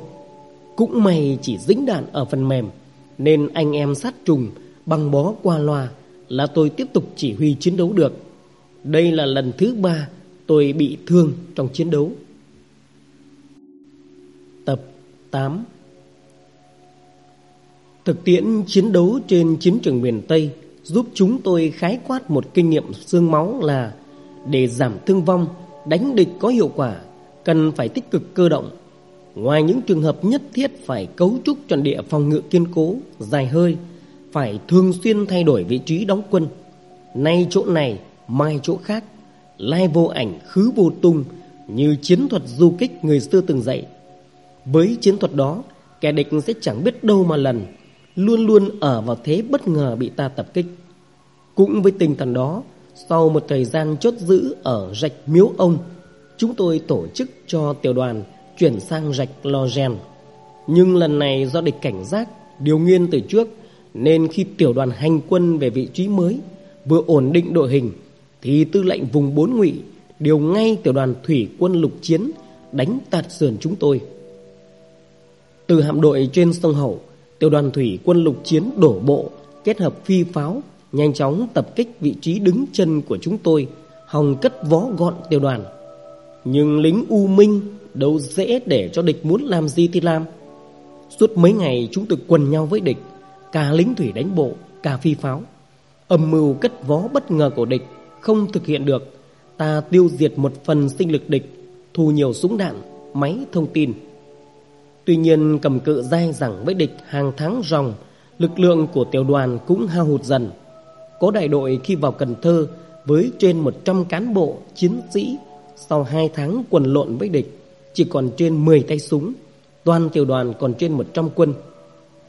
Cũng may chỉ dính đạn ở phần mềm, nên anh em sát trùng băng bó qua loa là tôi tiếp tục chỉ huy chiến đấu được. Đây là lần thứ ba tôi bị thương trong chiến đấu. Tập 8 Thực tiễn chiến đấu trên chiến trường miền Tây giúp chúng tôi khái quát một kinh nghiệm xương máu là để giảm thương vong, đánh địch có hiệu quả, cần phải tích cực cơ động. Ngoài những trường hợp nhất thiết phải cấu trúc trận địa phòng ngự kiên cố, dài hơi, phải thường xuyên thay đổi vị trí đóng quân. Nay chỗ này, mai chỗ khác, lai vô ảnh khứ vô tung như chiến thuật du kích người xưa từng dạy. Với chiến thuật đó, kẻ địch sẽ chẳng biết đâu mà lần, luôn luôn ở vào thế bất ngờ bị ta tập kích. Cũng với tinh thần đó, sau một thời gian chốt giữ ở rạch Miếu Ông, chúng tôi tổ chức cho tiểu đoàn chuyển sang rạch Lo Gen. Nhưng lần này do địch cảnh giác, điều nghiên từ trước, nên khi tiểu đoàn hành quân về vị trí mới, vừa ổn định đội hình, thì tư lệnh vùng bốn ngụy điều ngay tiểu đoàn thủy quân lục chiến đánh tạt sườn chúng tôi. Từ hạm đội trên sông Hậu, tiểu đoàn thủy quân lục chiến đổ bộ kết hợp phi pháo nhanh chóng tập kích vị trí đứng chân của chúng tôi, hòng cất vó gọn tiểu đoàn. Nhưng lính U Minh đâu dễ để cho địch muốn làm gì thì làm. Suốt mấy ngày chúng tôi quần nhau với địch, cả lính thủy đánh bộ, cả phi pháo. Âm mưu cất vó bất ngờ của địch không thực hiện được, ta tiêu diệt một phần sinh lực địch, thu nhiều súng đạn, máy thông tin. Tuy nhiên cầm cự dai dẳng với địch hàng tháng ròng, lực lượng của tiểu đoàn cũng hao hụt dần. Có đại đội khi vào Cần Thơ với trên 100 cán bộ, chiến sĩ, sau 2 tháng quần lộn với địch, chỉ còn trên 10 tay súng, toàn tiểu đoàn còn trên 100 quân.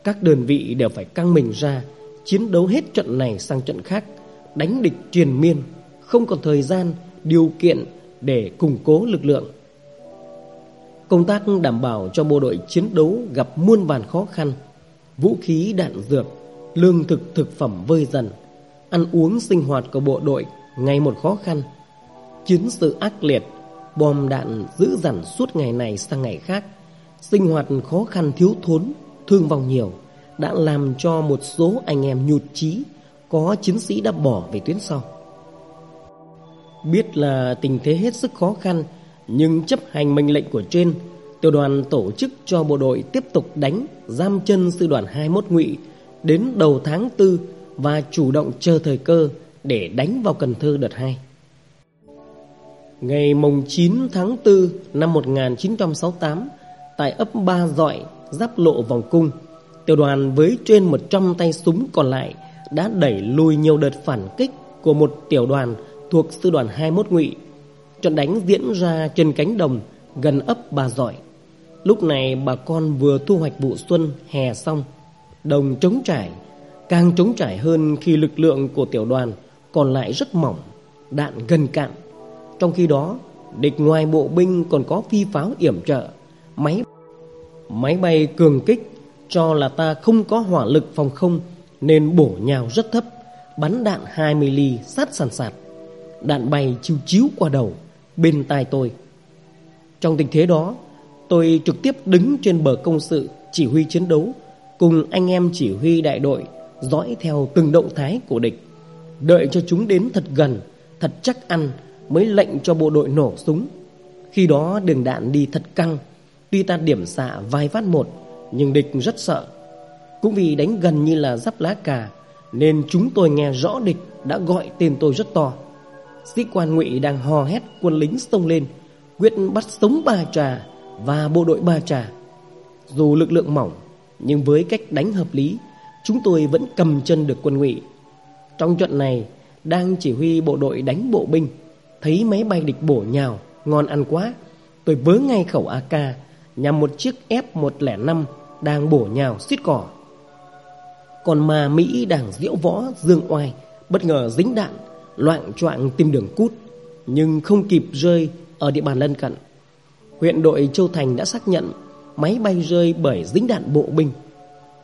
Các đơn vị đều phải căng mình ra, chiến đấu hết trận này sang trận khác, đánh địch triền miên, không còn thời gian, điều kiện để củng cố lực lượng. Công tác đảm bảo cho bộ đội chiến đấu gặp muôn vàn khó khăn, vũ khí đạn dược, lương thực thực phẩm vơi dần, ăn uống sinh hoạt của bộ đội ngày một khó khăn. Chiến sự ác liệt, bom đạn dữ dằn suốt ngày này sang ngày khác, sinh hoạt khó khăn thiếu thốn, thương vong nhiều, đã làm cho một số anh em nhụt chí, có chiến sĩ đã bỏ về tuyến sau. Biết là tình thế hết sức khó khăn, nhưng chấp hành mệnh lệnh của trên, tiểu đoàn tổ chức cho bộ đội tiếp tục đánh giam chân sư đoàn 21 ngụy đến đầu tháng 4 và chủ động chờ thời cơ để đánh vào Cần Thơ đợt 2. Ngày mùng 9 tháng 4 năm 1968, tại ấp Ba Dọi, giáp lộ vòng cung, tiểu đoàn với trên 100 tay súng còn lại đã đẩy lùi nhiều đợt phản kích của một tiểu đoàn thuộc sư đoàn 21 ngụy. Trận đánh diễn ra trên cánh đồng gần ấp Bà Dọi. Lúc này bà con vừa thu hoạch vụ xuân hè xong, đồng trống trải, càng trống trải hơn khi lực lượng của tiểu đoàn còn lại rất mỏng, đạn gần cạn. Trong khi đó, địch ngoài bộ binh còn có phi pháo yểm trợ, máy máy bay cường kích cho là ta không có hỏa lực phòng không nên bổ nhào rất thấp, bắn đạn 20 ly sát sàn sạt. Đạn bay chiếu chiếu qua đầu bên tai tôi. Trong tình thế đó, tôi trực tiếp đứng trên bờ công sự chỉ huy chiến đấu cùng anh em chỉ huy đại đội dõi theo từng động thái của địch, đợi cho chúng đến thật gần, thật chắc ăn mới lệnh cho bộ đội nổ súng. Khi đó đường đạn đi thật căng, tuy ta điểm xạ vài phát một, nhưng địch rất sợ. Cũng vì đánh gần như là giáp lá cà, nên chúng tôi nghe rõ địch đã gọi tên tôi rất to. Sĩ quan ngụy đang hò hét quân lính xông lên, quyết bắt sống ba trà và bộ đội ba trà. Dù lực lượng mỏng, nhưng với cách đánh hợp lý, chúng tôi vẫn cầm chân được quân ngụy. Trong trận này, đang chỉ huy bộ đội đánh bộ binh, thấy máy bay địch bổ nhào, ngon ăn quá. Tôi vớ ngay khẩu AK nhằm một chiếc F-105 đang bổ nhào suýt cỏ. Còn mà Mỹ đang diễu võ dương oai, bất ngờ dính đạn, loạn choạng tìm đường cút, nhưng không kịp rơi ở địa bàn lân cận. Huyện đội Châu Thành đã xác nhận máy bay rơi bởi dính đạn bộ binh.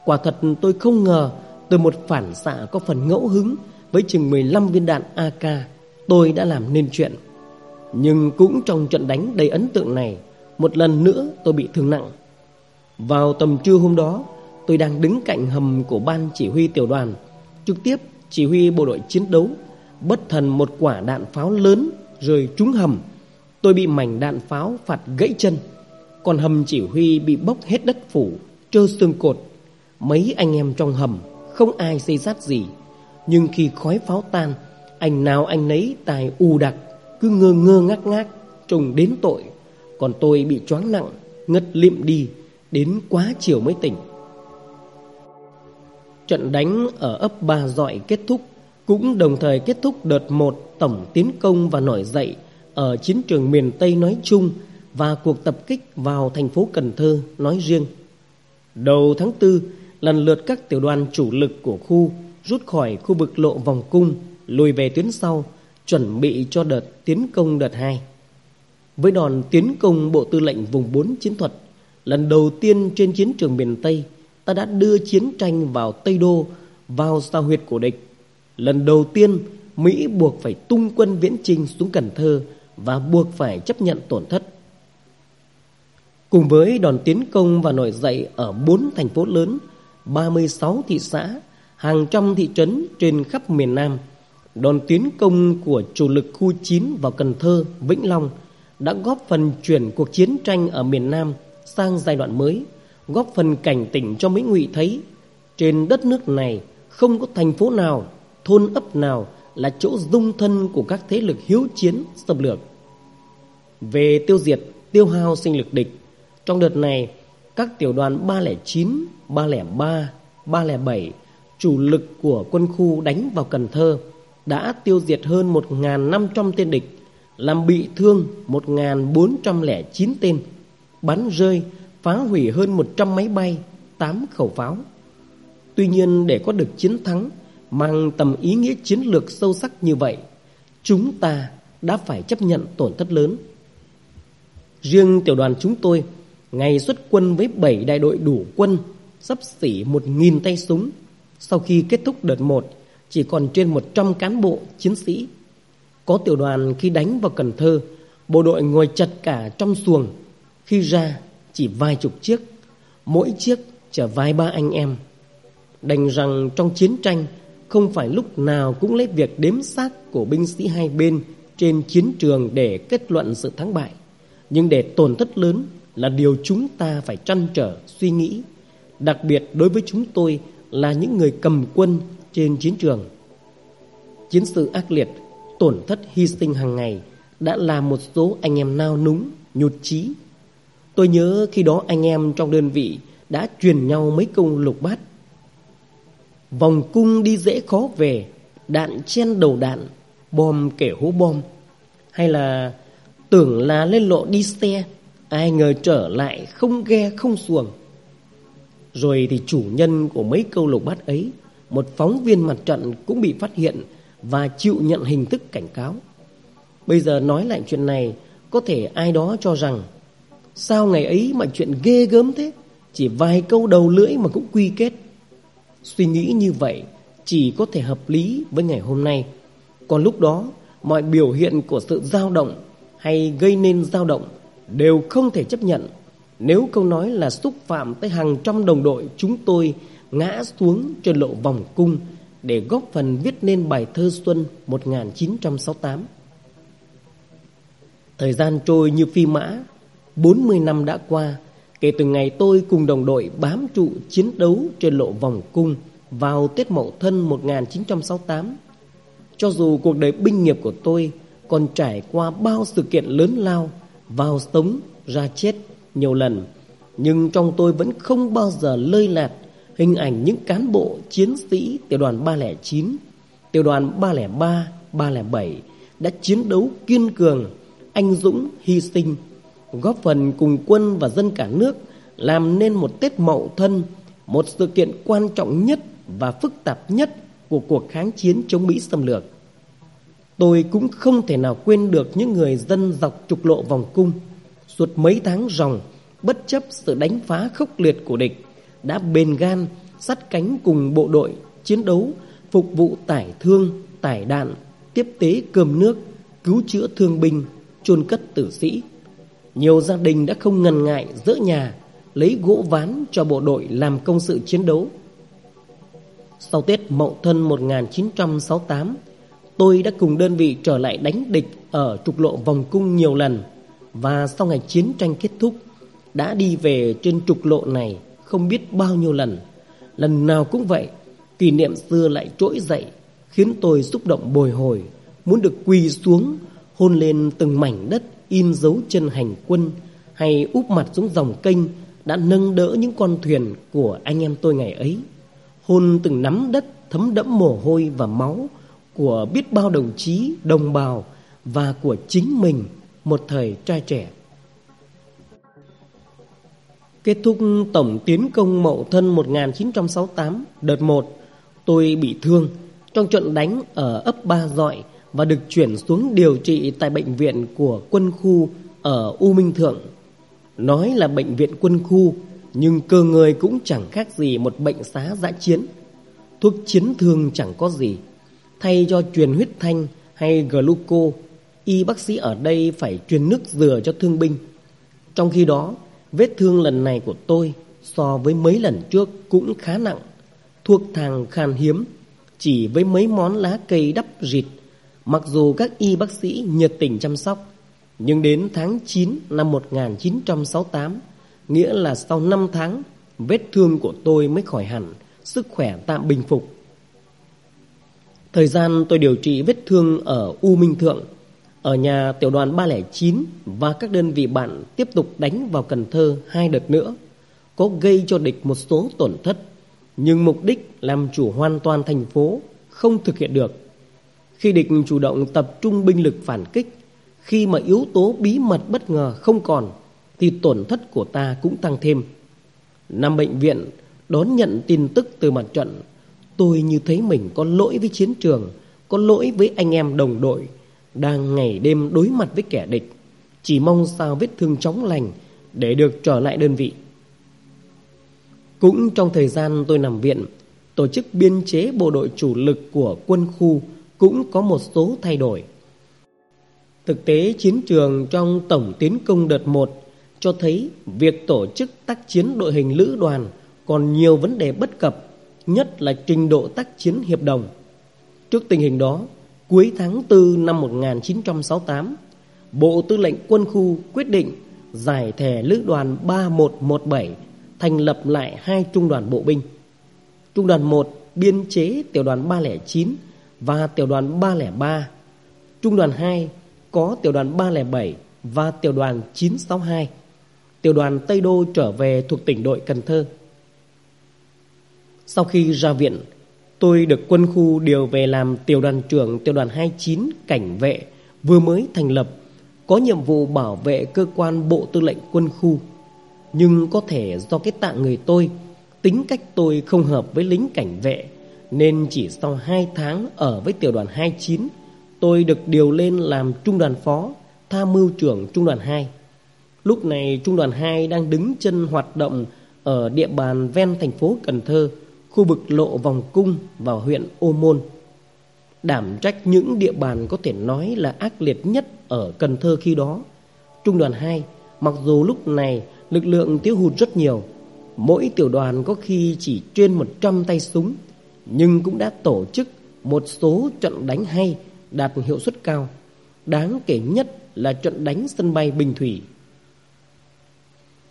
Quả thật tôi không ngờ từ một phản xạ có phần ngẫu hứng với chừng 15 viên đạn AK tôi đã làm nên chuyện. Nhưng cũng trong trận đánh đầy ấn tượng này, một lần nữa tôi bị thương nặng. Vào tầm trưa hôm đó, tôi đang đứng cạnh hầm của ban chỉ huy tiểu đoàn, trực tiếp chỉ huy bộ đội chiến đấu. Bất thần một quả đạn pháo lớn rơi trúng hầm. Tôi bị mảnh đạn pháo phạt gãy chân. Còn hầm chỉ huy bị bốc hết đất phủ, trơ xương cột. Mấy anh em trong hầm, không ai xây sát gì. Nhưng khi khói pháo tan, anh nào anh nấy tài u đặc, cứ ngơ ngơ ngác ngác, trùng đến tội. Còn tôi bị choáng nặng, ngất lịm đi, đến quá chiều mới tỉnh. Trận đánh ở ấp Ba Dọi kết thúc, cũng đồng thời kết thúc đợt một tổng tiến công và nổi dậy ở chiến trường miền Tây nói chung và cuộc tập kích vào thành phố Cần Thơ nói riêng. Đầu tháng 4, lần lượt các tiểu đoàn chủ lực của khu rút khỏi khu vực lộ vòng cung, lùi về tuyến sau, chuẩn bị cho đợt tiến công đợt 2. Với đòn tiến công Bộ Tư lệnh vùng 4 chiến thuật, lần đầu tiên trên chiến trường miền Tây, ta đã đưa chiến tranh vào Tây Đô, vào sao huyệt của địch. Lần đầu tiên, Mỹ buộc phải tung quân viễn chinh xuống Cần Thơ và buộc phải chấp nhận tổn thất. Cùng với đòn tiến công và nổi dậy ở bốn thành phố lớn, 36 thị xã, hàng trăm thị trấn trên khắp miền Nam, đòn tiến công của chủ lực khu 9 vào Cần Thơ, Vĩnh Long đã góp phần chuyển cuộc chiến tranh ở miền Nam sang giai đoạn mới, góp phần cảnh tỉnh cho Mỹ Ngụy thấy trên đất nước này không có thành phố nào, thôn ấp nào là chỗ dung thân của các thế lực hiếu chiến xâm lược. Về tiêu diệt, tiêu hao sinh lực địch, trong đợt này, các tiểu đoàn 309, 303, 307, chủ lực của quân khu đánh vào Cần Thơ đã tiêu diệt hơn 1.500 tên địch, làm bị thương 1.409 tên, bắn rơi, phá hủy hơn 100 máy bay, 8 khẩu pháo. Tuy nhiên để có được chiến thắng mang tầm ý nghĩa chiến lược sâu sắc như vậy, chúng ta đã phải chấp nhận tổn thất lớn. Riêng tiểu đoàn chúng tôi, ngày xuất quân với 7 đại đội đủ quân, sắp xỉ 1.000 tay súng. Sau khi kết thúc đợt 1, chỉ còn trên 100 cán bộ, chiến sĩ. Có tiểu đoàn khi đánh vào Cần Thơ, bộ đội ngồi chặt cả trong xuồng. Khi ra, chỉ vài chục chiếc, mỗi chiếc chở vài ba anh em. Đành rằng trong chiến tranh, không phải lúc nào cũng lấy việc đếm xác của binh sĩ hai bên trên chiến trường để kết luận sự thắng bại. Nhưng để tổn thất lớn là điều chúng ta phải trăn trở, suy nghĩ. Đặc biệt đối với chúng tôi là những người cầm quân trên chiến trường. Chiến sự ác liệt, tổn thất hy sinh hàng ngày đã làm một số anh em nao núng, nhụt chí. Tôi nhớ khi đó anh em trong đơn vị đã truyền nhau mấy câu lục bát. Vòng cung đi dễ khó về, đạn chen đầu đạn, bom kể hố bom. Hay là tưởng là lên lộ đi xe, ai ngờ trở lại không ghe không xuồng. Rồi thì chủ nhân của mấy câu lục bát ấy một phóng viên mặt trận cũng bị phát hiện và chịu nhận hình thức cảnh cáo. Bây giờ nói lại chuyện này, có thể ai đó cho rằng sao ngày ấy mà chuyện ghê gớm thế, chỉ vài câu đầu lưỡi mà cũng quy kết. Suy nghĩ như vậy chỉ có thể hợp lý với ngày hôm nay. Còn lúc đó, mọi biểu hiện của sự dao động hay gây nên dao động đều không thể chấp nhận. Nếu câu nói là xúc phạm tới hàng trăm đồng đội chúng tôi ngã xuống trên lộ vòng cung để góp phần viết nên bài thơ xuân 1968. Thời gian trôi như phi mã, 40 năm đã qua kể từ ngày tôi cùng đồng đội bám trụ chiến đấu trên lộ vòng cung vào Tết Mậu Thân 1968. Cho dù cuộc đời binh nghiệp của tôi còn trải qua bao sự kiện lớn lao, vào sống, ra chết nhiều lần, nhưng trong tôi vẫn không bao giờ lơi lạt hình ảnh những cán bộ chiến sĩ tiểu đoàn 309, tiểu đoàn 303, 307 đã chiến đấu kiên cường, anh dũng, hy sinh, góp phần cùng quân và dân cả nước làm nên một Tết Mậu Thân, một sự kiện quan trọng nhất và phức tạp nhất của cuộc kháng chiến chống Mỹ xâm lược. Tôi cũng không thể nào quên được những người dân dọc trục lộ vòng cung suốt mấy tháng ròng bất chấp sự đánh phá khốc liệt của địch đã bền gan sắt cánh cùng bộ đội chiến đấu phục vụ tải thương, tải đạn, tiếp tế cơm nước, cứu chữa thương binh, chôn cất tử sĩ nhiều gia đình đã không ngần ngại dỡ nhà, lấy gỗ ván cho bộ đội làm công sự chiến đấu. Sau Tết Mậu Thân 1968, tôi đã cùng đơn vị trở lại đánh địch ở trục lộ vòng cung nhiều lần và sau ngày chiến tranh kết thúc đã đi về trên trục lộ này không biết bao nhiêu lần. Lần nào cũng vậy, kỷ niệm xưa lại trỗi dậy khiến tôi xúc động bồi hồi, muốn được quỳ xuống hôn lên từng mảnh đất in dấu chân hành quân hay úp mặt xuống dòng kênh đã nâng đỡ những con thuyền của anh em tôi ngày ấy. Hôn từng nắm đất thấm đẫm mồ hôi và máu của biết bao đồng chí, đồng bào và của chính mình một thời trai trẻ. Kết thúc tổng tiến công Mậu Thân 1968 đợt 1, tôi bị thương trong trận đánh ở ấp Ba Dọi và được chuyển xuống điều trị tại bệnh viện của quân khu ở U Minh Thượng. Nói là bệnh viện quân khu, nhưng cơ người cũng chẳng khác gì một bệnh xá dã chiến. Thuốc chiến thương chẳng có gì. Thay cho truyền huyết thanh hay gluco, y bác sĩ ở đây phải truyền nước dừa cho thương binh. Trong khi đó, vết thương lần này của tôi so với mấy lần trước cũng khá nặng. Thuốc thang khan hiếm, chỉ với mấy món lá cây đắp rịt Mặc dù các y bác sĩ nhiệt tình chăm sóc, nhưng đến tháng 9 năm 1968, nghĩa là sau 5 tháng, vết thương của tôi mới khỏi hẳn, sức khỏe tạm bình phục. Thời gian tôi điều trị vết thương ở U Minh Thượng, ở nhà tiểu đoàn 309 và các đơn vị bạn tiếp tục đánh vào Cần Thơ hai đợt nữa, có gây cho địch một số tổn thất, nhưng mục đích làm chủ hoàn toàn thành phố không thực hiện được. Khi địch chủ động tập trung binh lực phản kích, khi mà yếu tố bí mật bất ngờ không còn, thì tổn thất của ta cũng tăng thêm. Năm bệnh viện, đón nhận tin tức từ mặt trận, tôi như thấy mình có lỗi với chiến trường, có lỗi với anh em đồng đội, đang ngày đêm đối mặt với kẻ địch. Chỉ mong sao vết thương chóng lành để được trở lại đơn vị. Cũng trong thời gian tôi nằm viện, tổ chức biên chế bộ đội chủ lực của quân khu cũng có một số thay đổi. Thực tế chiến trường trong tổng tiến công đợt 1 cho thấy việc tổ chức tác chiến đội hình lữ đoàn còn nhiều vấn đề bất cập, nhất là trình độ tác chiến hiệp đồng. Trước tình hình đó, cuối tháng 4 năm 1968, Bộ Tư lệnh Quân khu quyết định giải thể lữ đoàn 3117 thành lập lại hai trung đoàn bộ binh. Trung đoàn 1 biên chế tiểu đoàn 309 và tiểu đoàn 303. Trung đoàn 2 có tiểu đoàn 307 và tiểu đoàn 962. Tiểu đoàn Tây Đô trở về thuộc tỉnh đội Cần Thơ. Sau khi ra viện, tôi được quân khu điều về làm tiểu đoàn trưởng tiểu đoàn 29 cảnh vệ vừa mới thành lập, có nhiệm vụ bảo vệ cơ quan bộ tư lệnh quân khu. Nhưng có thể do cái tạng người tôi, tính cách tôi không hợp với lính cảnh vệ nên chỉ sau 2 tháng ở với tiểu đoàn 29 Tôi được điều lên làm trung đoàn phó Tham mưu trưởng trung đoàn 2 Lúc này trung đoàn 2 đang đứng chân hoạt động Ở địa bàn ven thành phố Cần Thơ, Khu vực lộ vòng cung vào huyện Ô Môn. Đảm trách những địa bàn có thể nói là ác liệt nhất ở Cần Thơ khi đó. Trung đoàn 2 Mặc dù lúc này lực lượng thiếu hụt rất nhiều, Mỗi tiểu đoàn có khi chỉ trên 100 tay súng nhưng cũng đã tổ chức một số trận đánh hay đạt hiệu suất cao. Đáng kể nhất là trận đánh sân bay Bình Thủy.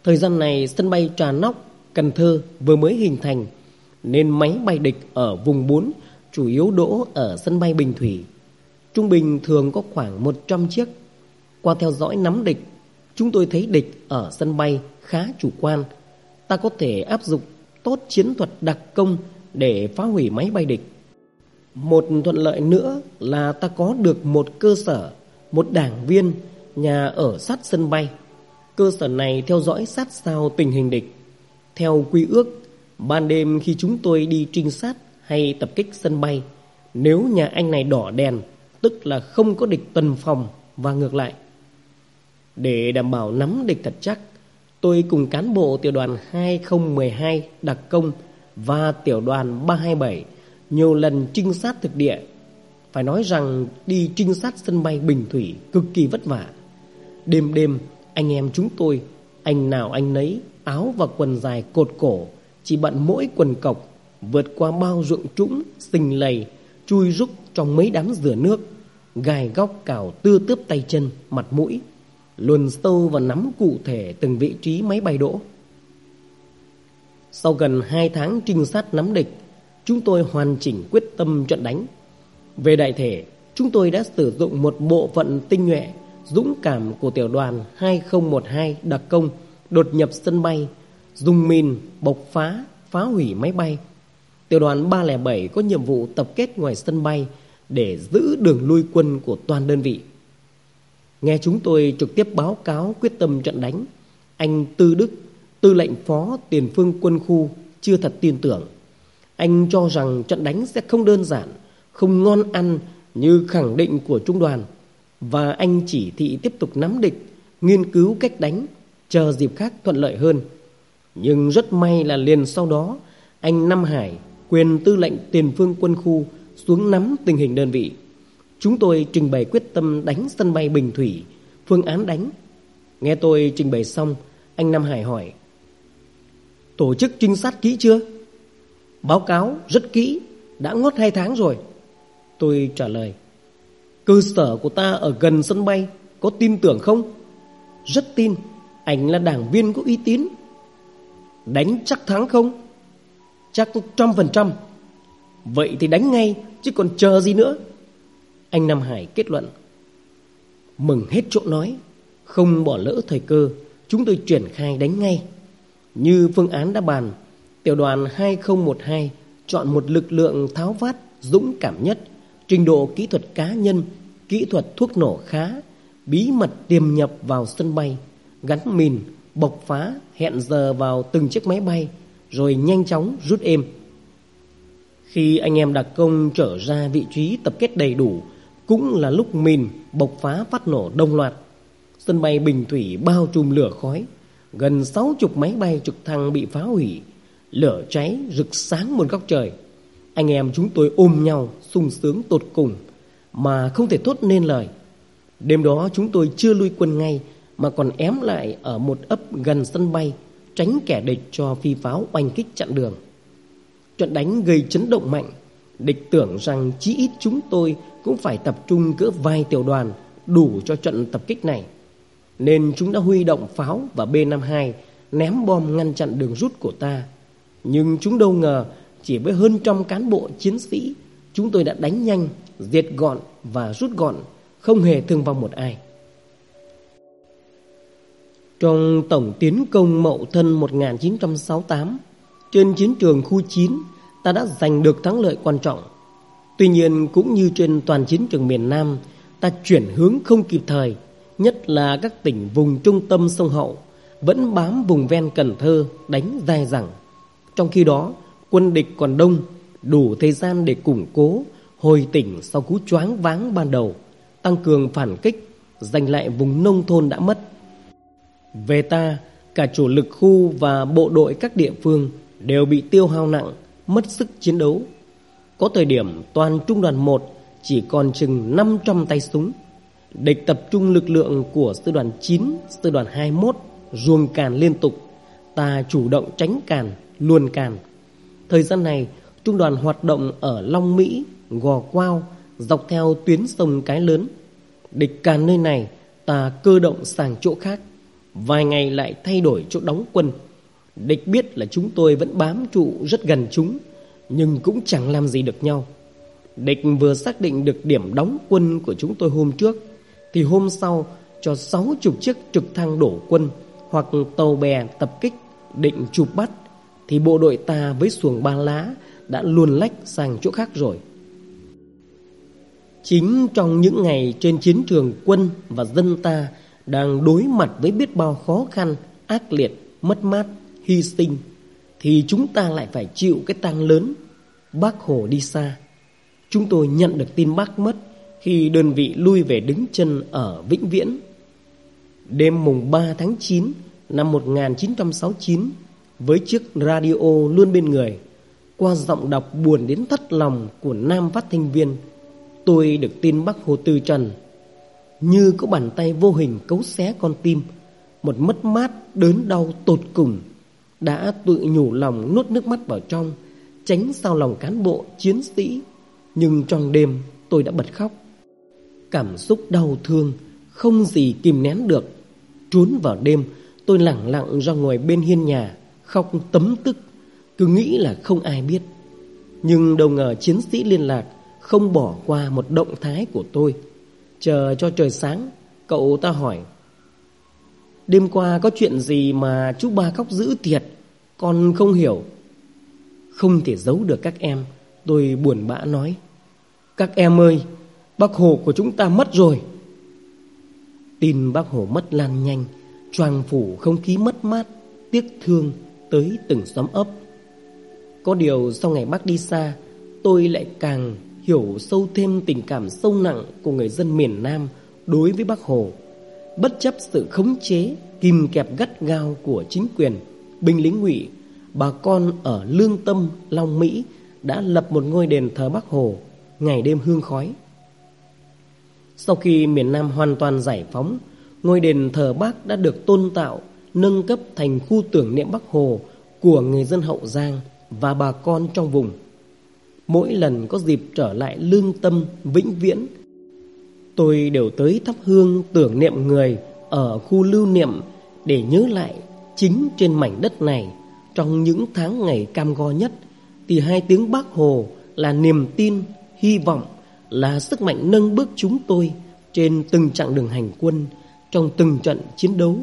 Thời gian này sân bay Trà Nóc, Cần Thơ vừa mới hình thành nên máy bay địch ở vùng 4 chủ yếu đỗ ở sân bay Bình Thủy. Trung bình thường có khoảng 100 chiếc. Qua theo dõi nắm địch, chúng tôi thấy địch ở sân bay khá chủ quan. Ta có thể áp dụng tốt chiến thuật đặc công để phá hủy máy bay địch. Một thuận lợi nữa là ta có được một cơ sở, một đảng viên, nhà ở sát sân bay. Cơ sở này theo dõi sát sao tình hình địch. Theo quy ước, ban đêm khi chúng tôi đi trinh sát hay tập kích sân bay, nếu nhà anh này đỏ đèn, tức là không có địch tần phòng và ngược lại. Để đảm bảo nắm địch thật chắc, tôi cùng cán bộ tiểu đoàn 2012 đặc công và tiểu đoàn 327 nhiều lần trinh sát thực địa. Phải nói rằng đi trinh sát sân bay Bình Thủy cực kỳ vất vả. Đêm đêm, Anh em chúng tôi, Anh nào anh nấy, Áo và quần dài cột cổ, Chỉ bận mỗi quần cộc Vượt qua bao ruộng trũng Xình lầy, Chui rúc trong mấy đám rửa nước Gài góc cào tư tướp tay chân, Mặt mũi, Luồn sâu và nắm cụ thể từng vị trí máy bay đỗ sau gần 2 tháng trinh sát nắm địch Chúng tôi hoàn chỉnh quyết tâm trận đánh Về đại thể Chúng tôi đã sử dụng một bộ phận tinh nhuệ dũng cảm của tiểu đoàn 2012 đặc công đột nhập sân bay, dùng mìn bộc phá, phá hủy máy bay. Tiểu đoàn 307 có nhiệm vụ tập kết ngoài sân bay để giữ đường lui quân của toàn đơn vị. Nghe chúng tôi trực tiếp báo cáo quyết tâm trận đánh, anh Tư Đức, tư lệnh phó tiền phương quân khu chưa thật tin tưởng. Anh cho rằng trận đánh sẽ không đơn giản, không ngon ăn như khẳng định của trung đoàn và anh chỉ thị tiếp tục nắm địch, nghiên cứu cách đánh, chờ dịp khác thuận lợi hơn. Nhưng rất may là liền sau đó, anh Nam Hải, quyền tư lệnh tiền phương quân khu xuống nắm tình hình đơn vị. Chúng tôi trình bày quyết tâm đánh sân bay Bình Thủy, phương án đánh. Nghe tôi trình bày xong, anh Nam Hải hỏi. Tổ chức trinh sát kỹ chưa? Báo cáo rất kỹ, đã ngót hai tháng rồi. Tôi trả lời. Cơ sở của ta ở gần sân bay Có tin tưởng không Rất tin Anh là đảng viên có uy tín Đánh chắc thắng không Chắc trăm phần trăm Vậy thì đánh ngay Chứ còn chờ gì nữa Anh Nam Hải kết luận Mừng hết chỗ nói Không bỏ lỡ thời cơ Chúng tôi triển khai đánh ngay như phương án đã bàn Tiểu đoàn 2012 Chọn một lực lượng tháo vát Dũng cảm nhất Trình độ kỹ thuật cá nhân kỹ thuật thuốc nổ khá, bí mật tiềm nhập vào sân bay, gắn mìn, bộc phá, hẹn giờ vào từng chiếc máy bay, rồi nhanh chóng rút êm. Khi anh em đặc công trở ra vị trí tập kết đầy đủ, cũng là lúc mìn bộc phá phát nổ đông loạt. Sân bay Bình Thủy bao trùm lửa khói, gần sáu chục máy bay trực thăng bị phá hủy, lửa cháy rực sáng một góc trời. Anh em chúng tôi ôm nhau, sung sướng tột cùng mà không thể thốt nên lời. Đêm đó chúng tôi chưa lui quân ngay mà còn ém lại ở một ấp gần sân bay tránh kẻ địch cho phi pháo oanh kích chặn đường. Trận đánh gây chấn động mạnh, địch tưởng rằng chí ít chúng tôi cũng phải tập trung cỡ vài tiểu đoàn đủ cho trận tập kích này. Nên chúng đã huy động pháo và B-52 ném bom ngăn chặn đường rút của ta. Nhưng chúng đâu ngờ chỉ với hơn trăm cán bộ chiến sĩ chúng tôi đã đánh nhanh diệt gọn và rút gọn, không hề thương vong một ai. Trong tổng tiến công Mậu Thân 1968, trên chiến trường khu 9, ta đã giành được thắng lợi quan trọng. Tuy nhiên cũng như trên toàn chiến trường miền Nam, ta chuyển hướng không kịp thời, nhất là các tỉnh vùng trung tâm sông Hậu, vẫn bám vùng ven Cần Thơ đánh dai dẳng. Trong khi đó, quân địch còn đông, đủ thời gian để củng cố, hồi tỉnh sau cú choáng váng ban đầu, tăng cường phản kích, giành lại vùng nông thôn đã mất. Về ta, cả chủ lực khu và bộ đội các địa phương đều bị tiêu hao nặng, mất sức chiến đấu. Có thời điểm toàn trung đoàn 1 chỉ còn chừng 500 tay súng. Địch tập trung lực lượng của sư đoàn 9, sư đoàn 21 ruồng càn liên tục. Ta chủ động tránh càn, luồn càn. Thời gian này, trung đoàn hoạt động ở Long Mỹ, Gò Quao dọc theo tuyến sông Cái Lớn. Địch càn nơi này, ta cơ động sang chỗ khác. Vài ngày lại thay đổi chỗ đóng quân. Địch biết là chúng tôi vẫn bám trụ rất gần chúng, nhưng cũng chẳng làm gì được nhau. Địch vừa xác định được điểm đóng quân của chúng tôi hôm trước, thì hôm sau cho sáu chục chiếc trực thăng đổ quân hoặc tàu bè tập kích định chụp bắt, thì bộ đội ta với xuồng ba lá đã luồn lách sang chỗ khác rồi. Chính trong những ngày trên chiến trường quân và dân ta đang đối mặt với biết bao khó khăn, ác liệt, mất mát, hy sinh, thì chúng ta lại phải chịu cái tang lớn. Bác Hồ đi xa. Chúng tôi nhận được tin bác mất khi đơn vị lui về đứng chân ở Vĩnh Viễn. Đêm mùng 3 tháng 9 năm 1969, với chiếc radio luôn bên người, qua giọng đọc buồn đến thất lòng của nam phát thanh viên, Tôi được tin bác Hồ Tư Trần Như có bàn tay vô hình cấu xé con tim một mất mát đớn đau tột cùng đã tự nhủ lòng nuốt nước mắt vào trong, tránh sao lòng cán bộ chiến sĩ. Nhưng trong đêm tôi đã bật khóc. Cảm xúc đau thương không gì kìm nén được. Trốn vào đêm, tôi lặng lặng ra ngồi bên hiên nhà, khóc tấm tức, cứ nghĩ là không ai biết. Nhưng đâu ngờ chiến sĩ liên lạc không bỏ qua một động thái của tôi. Chờ cho trời sáng, cậu ta hỏi Đêm qua có chuyện gì mà chú ba khóc dữ thiệt Con không hiểu Không thể giấu được các em Tôi buồn bã nói Các em ơi Bác Hồ của chúng ta mất rồi. Tin bác Hồ mất lan nhanh Choàng phủ không khí mất mát Tiếc thương tới từng xóm ấp. Có điều sau ngày bác đi xa Tôi lại càng hiểu sâu thêm tình cảm sâu nặng Của người dân miền Nam đối với bác Hồ. Bất chấp sự khống chế, kìm kẹp gắt gao của chính quyền, binh lính ngụy, bà con ở Lương Tâm, Long Mỹ đã lập một ngôi đền thờ bác Hồ, ngày đêm hương khói. Sau khi miền Nam hoàn toàn giải phóng, ngôi đền thờ Bác đã được tôn tạo, nâng cấp thành khu tưởng niệm Bắc Hồ của người dân Hậu Giang và bà con trong vùng. Mỗi lần có dịp trở lại lương tâm vĩnh viễn Tôi đều tới thắp hương tưởng niệm người ở khu lưu niệm để nhớ lại chính trên mảnh đất này trong những tháng ngày cam go nhất thì hai tiếng bác Hồ là niềm tin, hy vọng, là sức mạnh nâng bước chúng tôi trên từng chặng đường hành quân trong từng trận chiến đấu.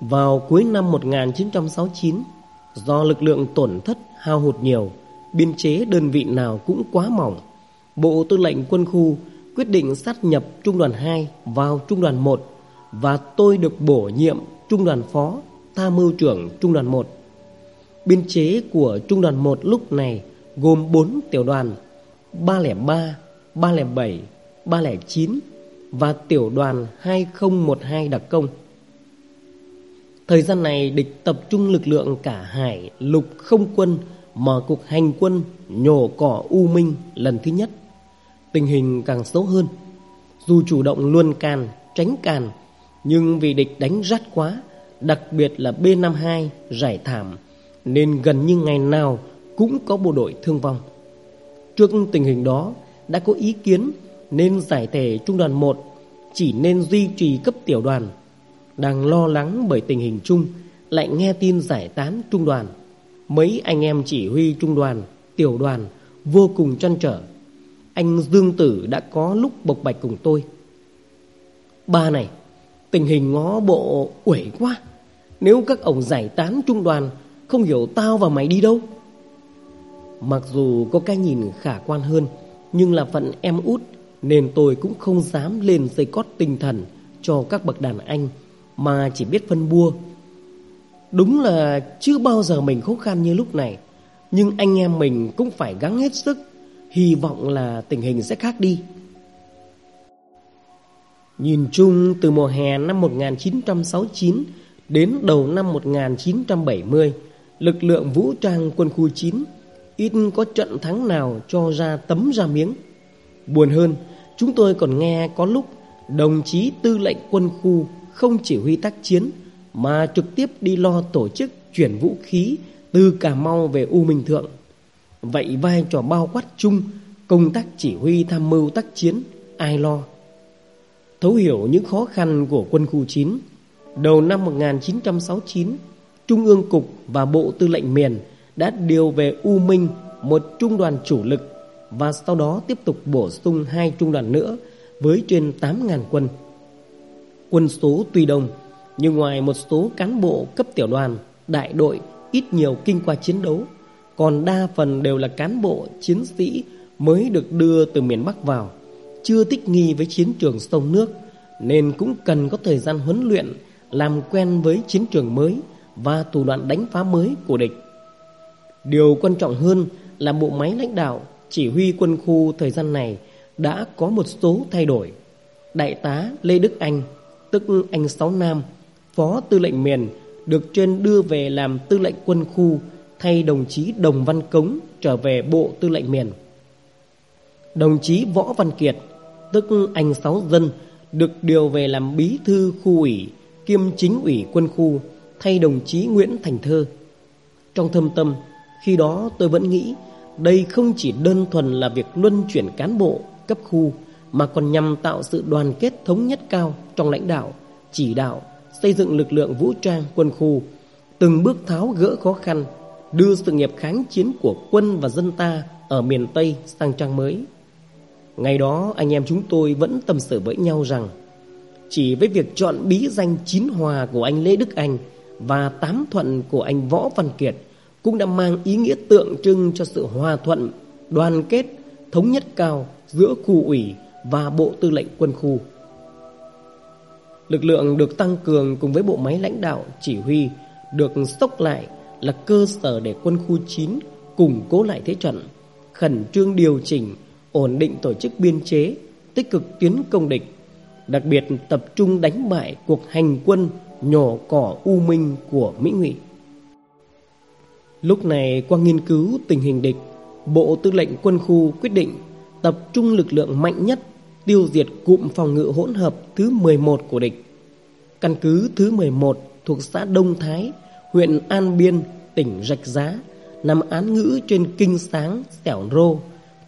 Vào cuối năm 1969, do lực lượng tổn thất hao hụt nhiều, biên chế đơn vị nào cũng quá mỏng, Bộ Tư lệnh Quân khu quyết định sát nhập Trung đoàn 2 vào Trung đoàn 1 và tôi được bổ nhiệm Trung đoàn Phó, tham mưu trưởng Trung đoàn 1. Biên chế của Trung đoàn 1 lúc này gồm 4 tiểu đoàn 303, 307, 309 và tiểu đoàn 2012 đặc công. Thời gian này địch tập trung lực lượng cả hải, lục, không quân mở cuộc hành quân nhổ cỏ U Minh lần thứ nhất tình hình càng xấu hơn. Dù chủ động luôn can, tránh can, nhưng vì địch đánh rắt quá, đặc biệt là B-52 giải thảm, nên gần như ngày nào cũng có bộ đội thương vong. Trước tình hình đó, đã có ý kiến nên giải thể trung đoàn 1 chỉ nên duy trì cấp tiểu đoàn. Đang lo lắng bởi tình hình chung, lại nghe tin giải tán trung đoàn. Mấy anh em chỉ huy trung đoàn, tiểu đoàn vô cùng chăn trở anh Dương Tử đã có lúc bộc bạch cùng tôi. Ba này, tình hình ngó bộ uể quá. Nếu các ông giải tán trung đoàn, không hiểu tao và mày đi đâu. Mặc dù có cái nhìn khả quan hơn, nhưng là phận em út, nên tôi cũng không dám lên dây cót tinh thần cho các bậc đàn anh, mà chỉ biết phân bua. Đúng là chưa bao giờ mình khó khăn như lúc này, nhưng anh em mình cũng phải gắng hết sức Hy vọng là tình hình sẽ khác đi Nhìn chung từ mùa hè năm 1969 đến đầu năm 1970 Lực lượng vũ trang quân khu 9 ít có trận thắng nào cho ra tấm ra miếng. Buồn hơn, chúng tôi còn nghe có lúc đồng chí tư lệnh quân khu không chỉ huy tác chiến Mà trực tiếp đi lo tổ chức chuyển vũ khí từ Cà Mau về U Minh Thượng. Vậy vai trò bao quát chung, Công tác chỉ huy tham mưu tác chiến, Ai lo? Thấu hiểu những khó khăn của quân khu 9 Đầu năm 1969 Trung ương Cục và Bộ Tư lệnh Miền đã điều về U Minh Một trung đoàn chủ lực Và sau đó tiếp tục bổ sung hai trung đoàn nữa Với trên 8.000 quân Quân số tuy đông Nhưng ngoài một số cán bộ cấp tiểu đoàn Đại đội ít nhiều kinh qua chiến đấu còn đa phần đều là cán bộ, chiến sĩ mới được đưa từ miền Bắc vào, chưa thích nghi với chiến trường sông nước, nên cũng cần có thời gian huấn luyện, làm quen với chiến trường mới và thủ đoạn đánh phá mới của địch. Điều quan trọng hơn là bộ máy lãnh đạo, chỉ huy quân khu thời gian này đã có một số thay đổi. Đại tá Lê Đức Anh, tức anh Sáu Nam, phó tư lệnh miền, được trên đưa về làm tư lệnh quân khu thay đồng chí Đồng Văn Cống trở về Bộ Tư lệnh miền. Đồng chí Võ Văn Kiệt, tức anh Sáu Dân, được điều về làm bí thư khu ủy kiêm chính ủy quân khu thay đồng chí Nguyễn Thành Thơ. Trong thâm tâm, khi đó tôi vẫn nghĩ đây không chỉ đơn thuần là việc luân chuyển cán bộ cấp khu mà còn nhằm tạo sự đoàn kết thống nhất cao trong lãnh đạo, chỉ đạo, xây dựng lực lượng vũ trang quân khu, từng bước tháo gỡ khó khăn, đưa sự nghiệp kháng chiến của quân và dân ta ở miền Tây sang trang mới. Ngày đó anh em chúng tôi vẫn tâm sự với nhau rằng chỉ với việc chọn bí danh chín hòa của anh Lê Đức Anh và tám thuận của anh Võ Văn Kiệt cũng đã mang ý nghĩa tượng trưng cho sự hòa thuận, đoàn kết, thống nhất cao giữa khu ủy và bộ tư lệnh quân khu. Lực lượng được tăng cường cùng với bộ máy lãnh đạo, chỉ huy được sốc lại là cơ sở để quân khu 9 củng cố lại thế trận, khẩn trương điều chỉnh, ổn định tổ chức biên chế, tích cực tiến công địch, đặc biệt tập trung đánh bại cuộc hành quân nhổ cỏ u minh của Mỹ Ngụy. Lúc này qua nghiên cứu tình hình địch, Bộ Tư lệnh Quân khu quyết định tập trung lực lượng mạnh nhất tiêu diệt cụm phòng ngự hỗn hợp thứ 11 của địch. Căn cứ thứ 11 thuộc xã Đông Thái, huyện An Biên, tỉnh Rạch Giá, nằm án ngữ trên kinh sáng Sẻo Rô,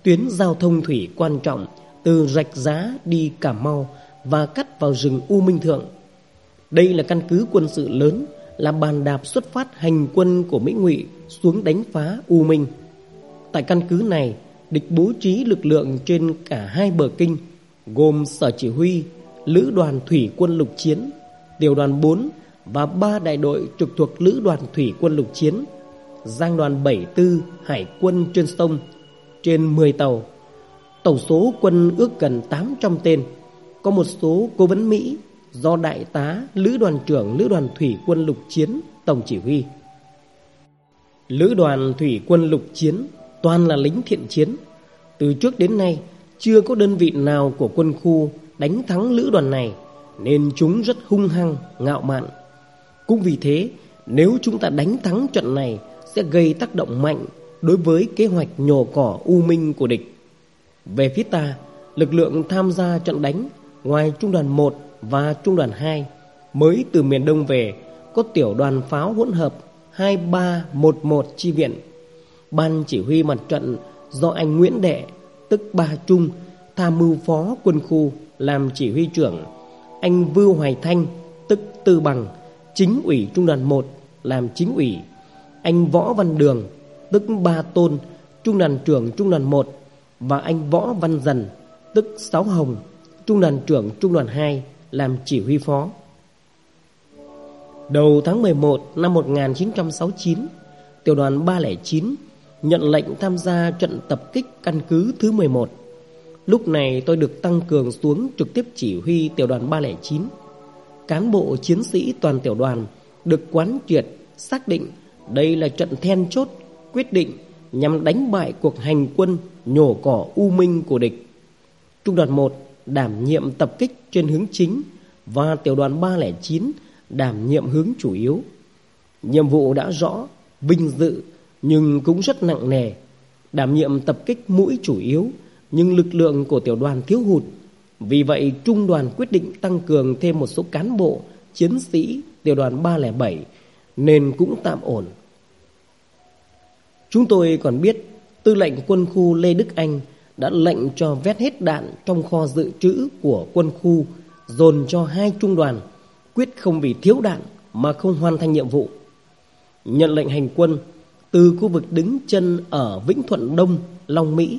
tuyến giao thông thủy quan trọng từ Rạch Giá đi Cà Mau và cắt vào rừng U Minh Thượng. Đây là căn cứ quân sự lớn, là bàn đạp xuất phát hành quân của Mỹ Ngụy xuống đánh phá U Minh. Tại căn cứ này, địch bố trí lực lượng trên cả hai bờ kinh, gồm sở chỉ huy, lữ đoàn thủy quân lục chiến, tiểu đoàn 4 và ba đại đội trực thuộc lữ đoàn thủy quân lục chiến, giang đoàn 74 hải quân trên sông, trên 10 tàu. Tổng số quân ước gần 800 tên, có một số cố vấn Mỹ do đại tá lữ đoàn trưởng lữ đoàn thủy quân lục chiến tổng chỉ huy. Lữ đoàn thủy quân lục chiến toàn là lính thiện chiến. Từ trước đến nay chưa có đơn vị nào của quân khu đánh thắng lữ đoàn này nên chúng rất hung hăng, ngạo mạn. Cũng vì thế, nếu chúng ta đánh thắng trận này sẽ gây tác động mạnh đối với kế hoạch nhổ cỏ u minh của địch. Về phía ta, lực lượng tham gia trận đánh ngoài trung đoàn 1 và trung đoàn 2 mới từ miền Đông về có tiểu đoàn pháo hỗn hợp 2311 chi viện. Ban chỉ huy mặt trận do anh Nguyễn Đệ, tức Ba Trung, tham mưu phó quân khu làm chỉ huy trưởng. Anh Vưu Hoài Thanh, tức Tư Bằng, chính ủy trung đoàn 1 làm chính ủy. Anh Võ Văn Đường, tức Ba Tôn, trung đoàn trưởng trung đoàn 1 và anh Võ Văn Dần, tức Sáu Hồng, trung đoàn trưởng trung đoàn 2 làm chỉ huy phó. Đầu tháng 11 năm 1969, tiểu đoàn 309 nhận lệnh tham gia trận tập kích căn cứ thứ 11. Lúc này tôi được tăng cường xuống trực tiếp chỉ huy tiểu đoàn 309. Cán bộ chiến sĩ toàn tiểu đoàn được quán triệt xác định đây là trận then chốt quyết định nhằm đánh bại cuộc hành quân nhổ cỏ u minh của địch. Trung đoàn 1 đảm nhiệm tập kích trên hướng chính và tiểu đoàn 309 đảm nhiệm hướng chủ yếu. Nhiệm vụ đã rõ, vinh dự nhưng cũng rất nặng nề. Đảm nhiệm tập kích mũi chủ yếu nhưng lực lượng của tiểu đoàn thiếu hụt. Vì vậy trung đoàn quyết định tăng cường thêm một số cán bộ, chiến sĩ tiểu đoàn 307 nên cũng tạm ổn. Chúng tôi còn biết tư lệnh quân khu Lê Đức Anh đã lệnh cho vét hết đạn trong kho dự trữ của quân khu dồn cho hai trung đoàn quyết không vì thiếu đạn mà không hoàn thành nhiệm vụ. Nhận lệnh hành quân từ khu vực đứng chân ở Vĩnh Thuận Đông, Long Mỹ,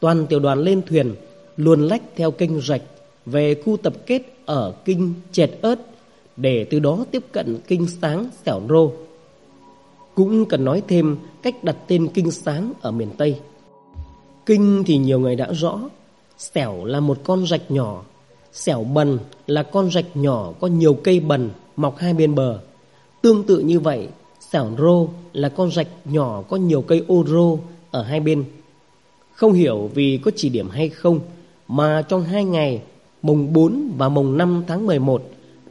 toàn tiểu đoàn lên thuyền luồn lách theo kênh rạch về khu tập kết ở kinh Chẹt Ớt để từ đó tiếp cận kinh Sáng sẻo Rô. Cũng cần nói thêm cách đặt tên kinh Sáng ở miền Tây. Kinh thì nhiều người đã rõ, sẻo là một con rạch nhỏ Xẻo bần là con rạch nhỏ có nhiều cây bần mọc hai bên bờ. Tương tự như vậy, xẻo rô là con rạch nhỏ có nhiều cây ô rô ở hai bên. Không hiểu vì có chỉ điểm hay không mà trong hai ngày mùng 4 và mùng 5 tháng 11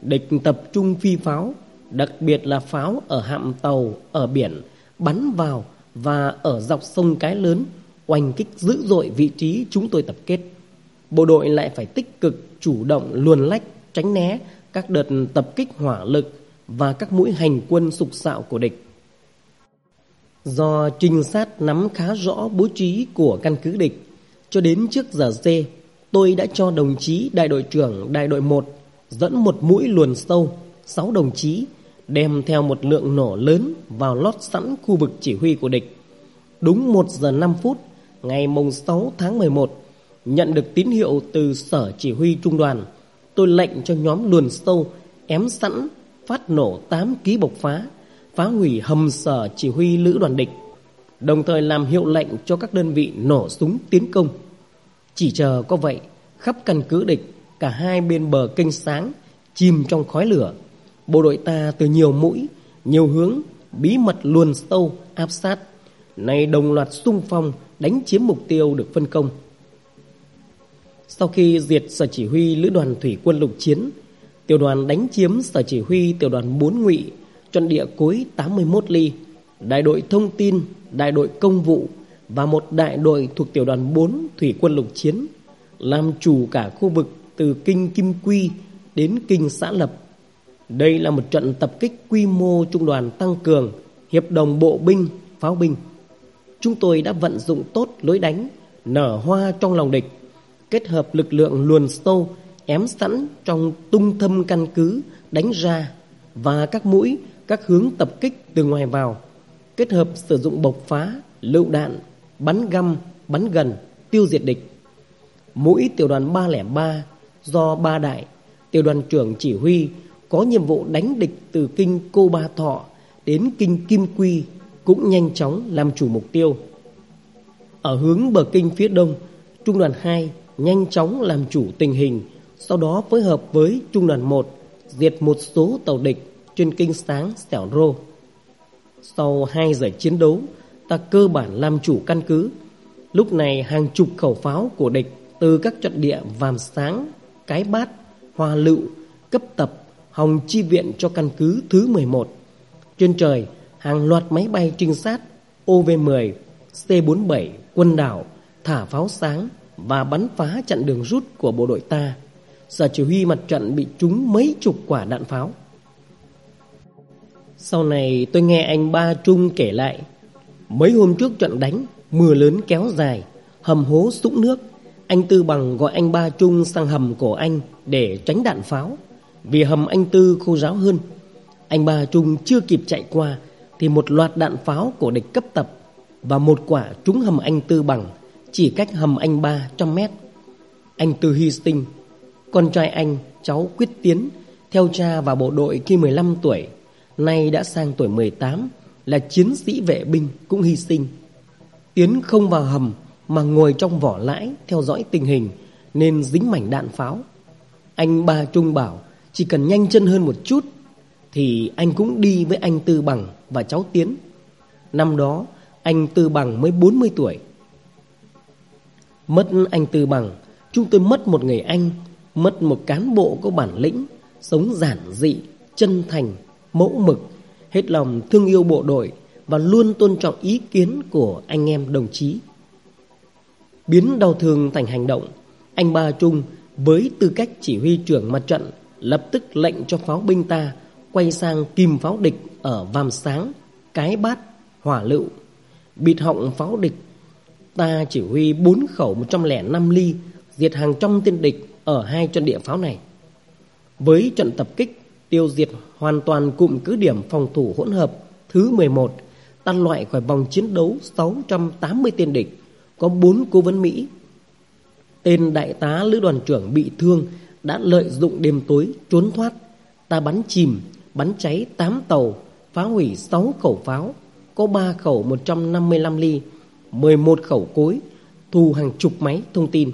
địch tập trung phi pháo, đặc biệt là pháo ở hạm tàu ở biển bắn vào và ở dọc sông Cái Lớn oanh kích dữ dội vị trí chúng tôi tập kết bộ đội lại phải tích cực chủ động luồn lách tránh né các đợt tập kích hỏa lực và các mũi hành quân sục sạo của địch. Do trinh sát nắm khá rõ bố trí của căn cứ địch, cho đến trước giờ dê, tôi đã cho đồng chí đại đội trưởng đại đội 1 dẫn một mũi luồn sâu, 6 đồng chí, đem theo một lượng nổ lớn vào lót sẵn khu vực chỉ huy của địch. Đúng 1 giờ 5 phút, ngày mùng 6 tháng 11, nhận được tín hiệu từ sở chỉ huy trung đoàn, tôi lệnh cho nhóm luồn sâu ém sẵn phát nổ 8 ký bộc phá, phá hủy hầm sở chỉ huy lữ đoàn địch, đồng thời làm hiệu lệnh cho các đơn vị nổ súng tiến công. Chỉ chờ có vậy, khắp căn cứ địch, cả hai bên bờ kênh sáng, chìm trong khói lửa. Bộ đội ta từ nhiều mũi, nhiều hướng, bí mật luồn sâu, áp sát. Nay đồng loạt xung phong, đánh chiếm mục tiêu được phân công. Sau khi diệt sở chỉ huy lữ đoàn thủy quân lục chiến, tiểu đoàn đánh chiếm sở chỉ huy tiểu đoàn 4 ngụy, trận địa cối 81 ly, đại đội thông tin, đại đội công vụ và một đại đội thuộc tiểu đoàn 4 thủy quân lục chiến làm chủ cả khu vực từ kinh Kim Quy đến kinh xã Lập. Đây là một trận tập kích quy mô trung đoàn tăng cường, hiệp đồng bộ binh, pháo binh. Chúng tôi đã vận dụng tốt lối đánh, nở hoa trong lòng địch, kết hợp lực lượng luồn sâu, ém sẵn trong tung thâm căn cứ, đánh ra và các mũi, các hướng tập kích từ ngoài vào, kết hợp sử dụng bộc phá, lựu đạn, bắn găm, bắn gần, tiêu diệt địch. Mũi tiểu đoàn 303 do ba đại, tiểu đoàn trưởng chỉ huy có nhiệm vụ đánh địch từ kinh Cô Ba Thọ đến kinh Kim Quy cũng nhanh chóng làm chủ mục tiêu. Ở hướng bờ kinh phía đông, Trung đoàn 2 nhanh chóng làm chủ tình hình, sau đó phối hợp với Trung đoàn 1 diệt một số tàu địch trên kinh sáng sẻo Rô. Sau 2 giờ chiến đấu, ta cơ bản làm chủ căn cứ. Lúc này hàng chục khẩu pháo của địch từ các trận địa Vàm Sáng, Cái Bát, Hoa Lựu, cấp tập, hòng chi viện cho căn cứ thứ 11. Trên trời, hàng loạt máy bay trinh sát OV-10, C-47, quân đảo, thả pháo sáng và bắn phá chặn đường rút của bộ đội ta. Sở chỉ huy mặt trận bị trúng mấy chục quả đạn pháo. Sau này tôi nghe anh Ba Trung kể lại, Mấy hôm trước trận đánh, Mưa lớn kéo dài, Hầm hố sũng nước Anh Tư Bằng gọi anh Ba Trung sang hầm của anh Để tránh đạn pháo, Vì hầm anh Tư khô ráo hơn Anh Ba Trung chưa kịp chạy qua Thì một loạt đạn pháo của địch cấp tập Và một quả trúng hầm anh Tư Bằng chỉ cách hầm anh Ba trăm mét. Anh Tư hy sinh, Con trai anh, cháu Quyết Tiến, Theo cha vào bộ đội khi 15 tuổi, Nay đã sang tuổi 18 Là chiến sĩ vệ binh cũng hy sinh. Tiến không vào hầm Mà ngồi trong vỏ lãi Theo dõi tình hình Nên dính mảnh đạn pháo. Anh ba Trung bảo, Chỉ cần nhanh chân hơn một chút Thì anh cũng đi với anh Tư Bằng Và cháu Tiến. Năm đó, anh Tư Bằng mới 40 tuổi Mất anh Tư Bằng Chúng tôi mất một người anh Mất một cán bộ có bản lĩnh Sống giản dị, chân thành mẫu mực, hết lòng thương yêu bộ đội và luôn tôn trọng ý kiến của anh em đồng chí. Biến đau thương thành hành động, anh Ba Trung với tư cách chỉ huy trưởng mặt trận lập tức lệnh cho pháo binh ta quay sang kìm pháo địch ở Vam Sáng, Cái Bát, Hỏa Lựu. Bịt họng pháo địch, ta chỉ huy 4 khẩu 105 ly diệt hàng trăm tên địch ở hai trận địa pháo này. Với trận tập kích tiêu diệt hoàn toàn cụm cứ điểm phòng thủ hỗn hợp thứ 11, tan loại khỏi vòng chiến đấu 680 tên địch, có 4 cố vấn Mỹ. Tên đại tá lữ đoàn trưởng bị thương đã lợi dụng đêm tối trốn thoát. Ta bắn chìm, bắn cháy 8 tàu, phá hủy 6 khẩu pháo, có 3 khẩu 155 ly, 11 khẩu cối, thu hàng chục máy thông tin.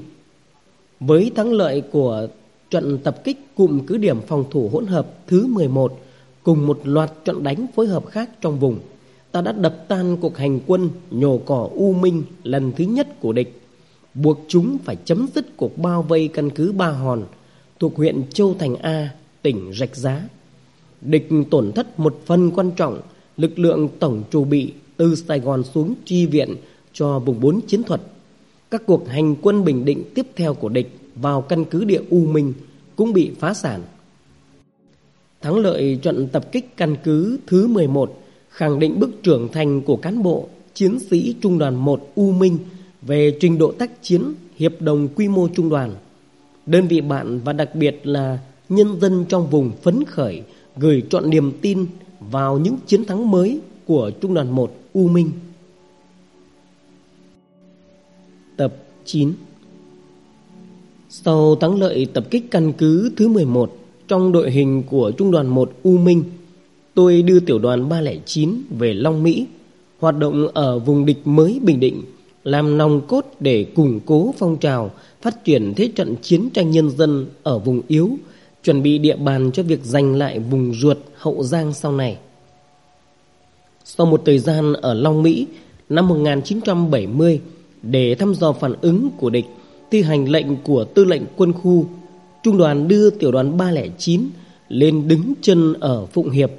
Với thắng lợi của trận tập kích cụm cứ điểm phòng thủ hỗn hợp thứ 11 cùng một loạt trận đánh phối hợp khác trong vùng, ta đã đập tan cuộc hành quân nhổ cỏ U Minh lần thứ nhất của địch, buộc chúng phải chấm dứt cuộc bao vây căn cứ Ba Hòn thuộc huyện Châu Thành A, tỉnh Rạch Giá. Địch tổn thất một phần quan trọng lực lượng tổng trù bị từ Sài Gòn xuống chi viện cho vùng 4 chiến thuật. Các cuộc hành quân bình định tiếp theo của địch vào căn cứ địa U Minh cũng bị phá sản. Thắng lợi trận tập kích căn cứ thứ 11 khẳng định bước trưởng thành của cán bộ, chiến sĩ Trung đoàn 1 U Minh về trình độ tác chiến, hiệp đồng quy mô trung đoàn. Đơn vị bạn và đặc biệt là nhân dân trong vùng phấn khởi gửi trọn niềm tin vào những chiến thắng mới của Trung đoàn 1 U Minh. 9 Sau thắng lợi tập kích căn cứ thứ 11 trong đội hình của Trung đoàn 1 U Minh, tôi đưa tiểu đoàn 309 về Long Mỹ, hoạt động ở vùng địch mới Bình Định, làm nòng cốt để củng cố phong trào, phát triển thế trận chiến tranh nhân dân ở vùng yếu, chuẩn bị địa bàn cho việc giành lại vùng ruột Hậu Giang sau này. Sau một thời gian ở Long Mỹ, năm 1970, để thăm dò phản ứng của địch, thi hành lệnh của tư lệnh quân khu, trung đoàn đưa tiểu đoàn 309 lên đứng chân ở Phụng Hiệp.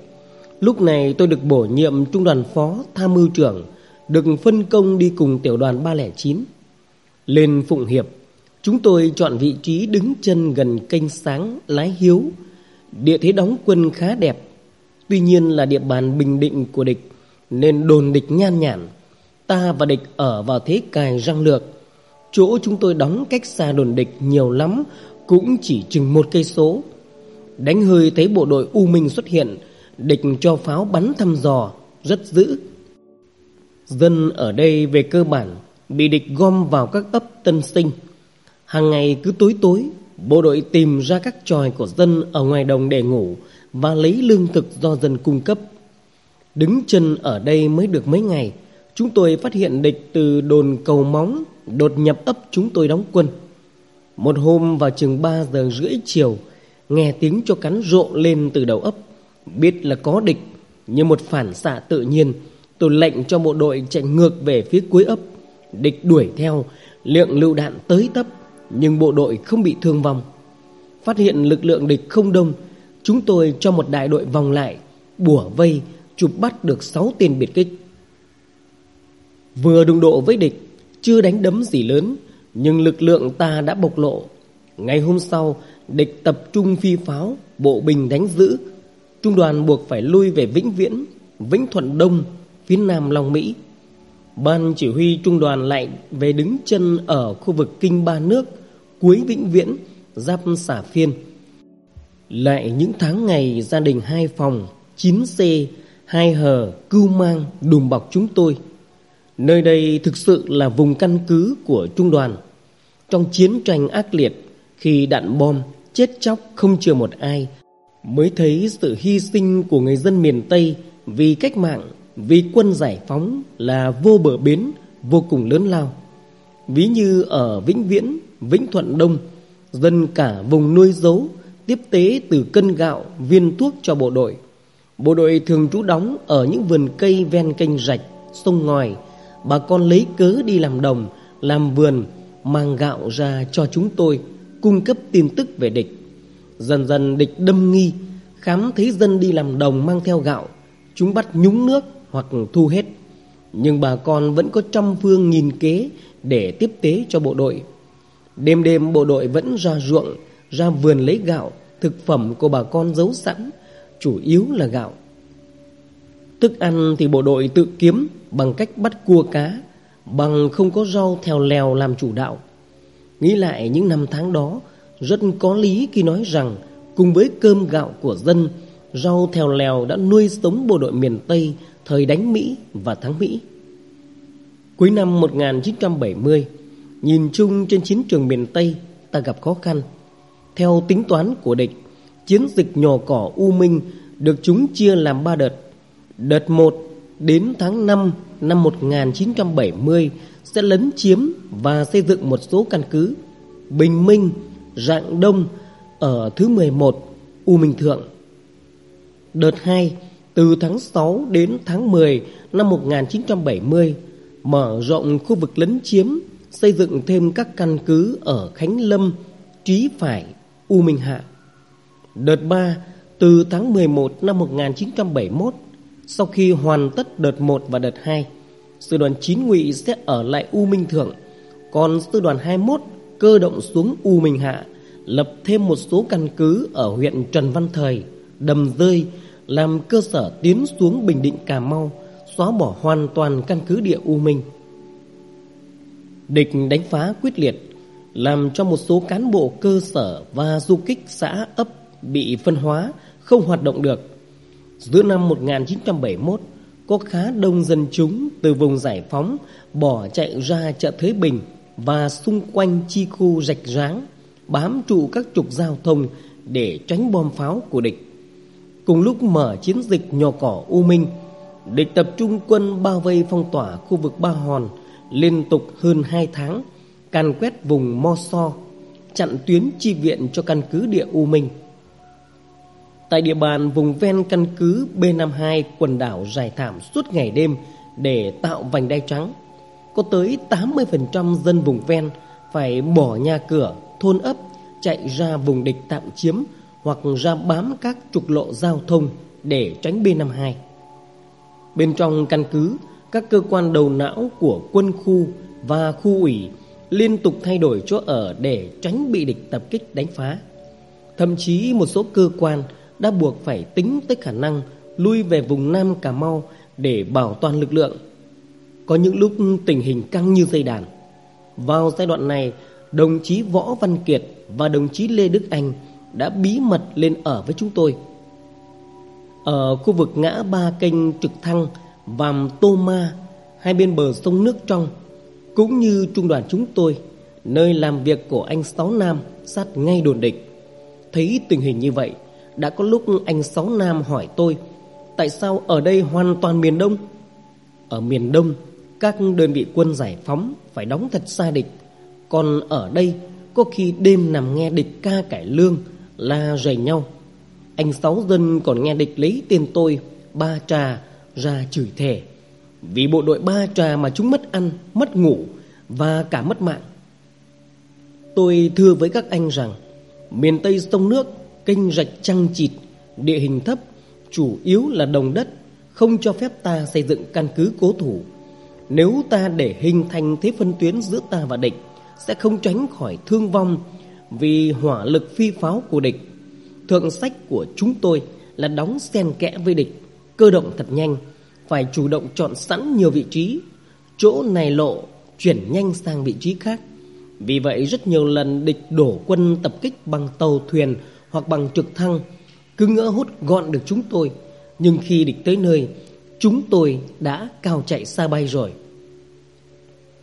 Lúc này tôi được bổ nhiệm trung đoàn phó tham mưu trưởng, được phân công đi cùng tiểu đoàn 309. Lên Phụng Hiệp, chúng tôi chọn vị trí đứng chân gần kênh sáng Lái Hiếu. Địa thế đóng quân khá đẹp, tuy nhiên là địa bàn bình định của địch, nên đồn địch nhan nhản. Ta và địch ở vào thế cài răng lược. Chỗ chúng tôi đóng cách xa đồn địch nhiều lắm, cũng chỉ chừng một cây số. Đánh hơi thấy bộ đội U Minh xuất hiện, địch cho pháo bắn thăm dò, rất dữ. Dân ở đây về cơ bản bị địch gom vào các ấp tân sinh. Hàng ngày cứ tối tối, bộ đội tìm ra các tròi của dân ở ngoài đồng để ngủ và lấy lương thực do dân cung cấp. Đứng chân ở đây mới được mấy ngày, chúng tôi phát hiện địch từ đồn cầu móng đột nhập ấp chúng tôi đóng quân. Một hôm vào chừng 3 giờ rưỡi chiều, nghe tiếng cho cắn rộ lên từ đầu ấp, biết là có địch, như một phản xạ tự nhiên, tôi lệnh cho bộ đội chạy ngược về phía cuối ấp. Địch đuổi theo, lượng lựu đạn tới tấp, nhưng bộ đội không bị thương vong. Phát hiện lực lượng địch không đông, chúng tôi cho một đại đội vòng lại, bủa vây, chụp bắt được 6 tên biệt kích. Vừa đụng độ với địch, chưa đánh đấm gì lớn, nhưng lực lượng ta đã bộc lộ. Ngày hôm sau, địch tập trung phi pháo, bộ binh đánh giữ. Trung đoàn buộc phải lui về Vĩnh Viễn, Vĩnh Thuận Đông, phía nam Long Mỹ. Ban chỉ huy trung đoàn lại về đứng chân ở khu vực Kinh Ba Nước, cuối Vĩnh Viễn, giáp xả phiên. Lại những tháng ngày gia đình hai phòng, 9C, hai hờ, cưu mang, đùm bọc chúng tôi. Nơi đây thực sự là vùng căn cứ của trung đoàn. Trong chiến tranh ác liệt, khi đạn bom chết chóc không chừa một ai, mới thấy sự hy sinh của người dân miền Tây vì cách mạng, vì quân giải phóng là vô bờ bến, vô cùng lớn lao. Ví như ở Vĩnh Viễn, Vĩnh Thuận Đông, dân cả vùng nuôi dấu, tiếp tế từ cân gạo, viên thuốc cho bộ đội. Bộ đội thường trú đóng ở những vườn cây ven kênh rạch, sông ngòi. Bà con lấy cớ đi làm đồng, làm vườn, mang gạo ra cho chúng tôi, cung cấp tin tức về địch. Dần dần địch đâm nghi, khám thấy dân đi làm đồng mang theo gạo, chúng bắt nhúng nước hoặc thu hết. Nhưng bà con vẫn có trăm phương nghìn kế để tiếp tế cho bộ đội. Đêm đêm bộ đội vẫn ra ruộng, ra vườn lấy gạo, thực phẩm của bà con giấu sẵn, chủ yếu là gạo. Thức ăn thì bộ đội tự kiếm bằng cách bắt cua cá, bằng không có rau theo lèo làm chủ đạo. Nghĩ lại những năm tháng đó, rất có lý khi nói rằng cùng với cơm gạo của dân, rau theo lèo đã nuôi sống bộ đội miền Tây thời đánh Mỹ và thắng Mỹ. Cuối năm 1970, nhìn chung trên chiến trường miền Tây ta gặp khó khăn. Theo tính toán của địch, chiến dịch nhò cỏ U Minh được chúng chia làm ba đợt. Đợt 1 đến tháng 5 năm 1970 sẽ lấn chiếm và xây dựng một số căn cứ Bình Minh, Rạng Đông ở thứ 11 U Minh Thượng. Đợt 2 từ tháng 6 đến tháng 10 năm 1970 mở rộng khu vực lấn chiếm, xây dựng thêm các căn cứ ở Khánh Lâm, Trí Phải, U Minh Hạ. Đợt 3 từ tháng 11 năm 1971 sau khi hoàn tất đợt 1 và đợt 2, sư đoàn 9 ngụy sẽ ở lại U Minh Thượng, còn sư đoàn 21 cơ động xuống U Minh Hạ, lập thêm một số căn cứ ở huyện Trần Văn Thời, Đầm Rơi, làm cơ sở tiến xuống Bình Định Cà Mau, xóa bỏ hoàn toàn căn cứ địa U Minh. Địch đánh phá quyết liệt, làm cho một số cán bộ cơ sở và du kích xã ấp bị phân hóa, không hoạt động được. Giữa năm 1971, có khá đông dân chúng từ vùng giải phóng bỏ chạy ra chợ Thới Bình và xung quanh chi khu rạch ráng, bám trụ các trục giao thông để tránh bom pháo của địch. Cùng lúc mở chiến dịch nhỏ cỏ U Minh, địch tập trung quân bao vây phong tỏa khu vực Ba Hòn liên tục hơn 2 tháng, càn quét vùng Mo So, chặn tuyến chi viện cho căn cứ địa U Minh. Tại địa bàn vùng ven căn cứ B52 quần đảo dài thảm suốt ngày đêm để tạo vành đai trắng, có tới 80% dân vùng ven phải bỏ nhà cửa, thôn ấp, chạy ra vùng địch tạm chiếm hoặc ra bám các trục lộ giao thông để tránh B52. Bên trong căn cứ, các cơ quan đầu não của quân khu và khu ủy liên tục thay đổi chỗ ở để tránh bị địch tập kích đánh phá. Thậm chí một số cơ quan đã buộc phải tính tới khả năng lui về vùng Nam Cà Mau để bảo toàn lực lượng. Có những lúc tình hình căng như dây đàn. Vào giai đoạn này, đồng chí Võ Văn Kiệt và đồng chí Lê Đức Anh đã bí mật lên ở với chúng tôi. Ở khu vực ngã ba kênh trực thăng Vàm Tô Ma, hai bên bờ sông nước trong, cũng như trung đoàn chúng tôi, nơi làm việc của anh Sáu Nam sát ngay đồn địch. Thấy tình hình như vậy, đã có lúc anh Sáu Nam hỏi tôi, Tại sao ở đây hoàn toàn miền Đông? Ở miền Đông, Các đơn vị quân giải phóng Phải đóng thật xa địch. Còn ở đây, Có khi đêm nằm nghe địch ca cải lương, La rầy nhau. Anh Sáu dân còn nghe địch lấy tên tôi, Ba trà, ra chửi thề. Vì bộ đội ba trà mà chúng mất ăn, Mất ngủ Và cả mất mạng. Tôi thưa với các anh rằng, Miền Tây sông nước kênh rạch trăng chịt, địa hình thấp, chủ yếu là đồng đất, không cho phép ta xây dựng căn cứ cố thủ. Nếu ta để hình thành thế phân tuyến giữa ta và địch, sẽ không tránh khỏi thương vong vì hỏa lực phi pháo của địch. Thượng sách của chúng tôi là đóng xen kẽ với địch, cơ động thật nhanh, phải chủ động chọn sẵn nhiều vị trí. Chỗ này lộ, chuyển nhanh sang vị trí khác. Vì vậy rất nhiều lần địch đổ quân tập kích bằng tàu thuyền hoặc bằng trực thăng, cứ ngỡ hút gọn được chúng tôi. Nhưng khi địch tới nơi, chúng tôi đã cao chạy xa bay rồi.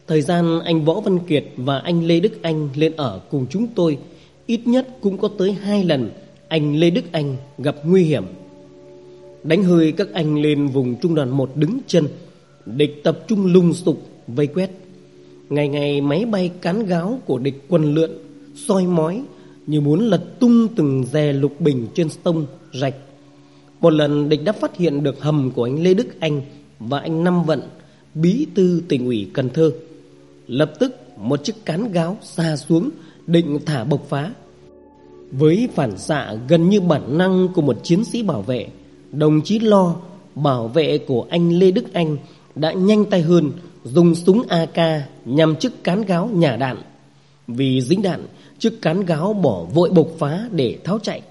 Thời gian anh võ văn kiệt và anh lê đức anh lên ở cùng chúng tôi, ít nhất cũng có tới hai lần anh lê đức anh gặp nguy hiểm. Đánh hơi các anh lên vùng trung đoàn một đứng chân, địch tập trung lùng sục, vây quét. Ngày ngày máy bay cán gáo của địch quân lượn, soi mói như muốn lật tung từng dè lục bình trên sông rạch. Một lần địch đã phát hiện được hầm của anh Lê Đức Anh và anh Năm Vận, bí thư tỉnh ủy Cần Thơ. Lập tức một chiếc cán gáo xa xuống định thả bộc phá. Với phản xạ gần như bản năng của một chiến sĩ bảo vệ, đồng chí Lo, bảo vệ của anh Lê Đức Anh đã nhanh tay hơn dùng súng AK nhằm chiếc cán gáo nhả đạn. Vì dính đạn, chiếc cán gáo bỏ vội bộc phá để tháo chạy.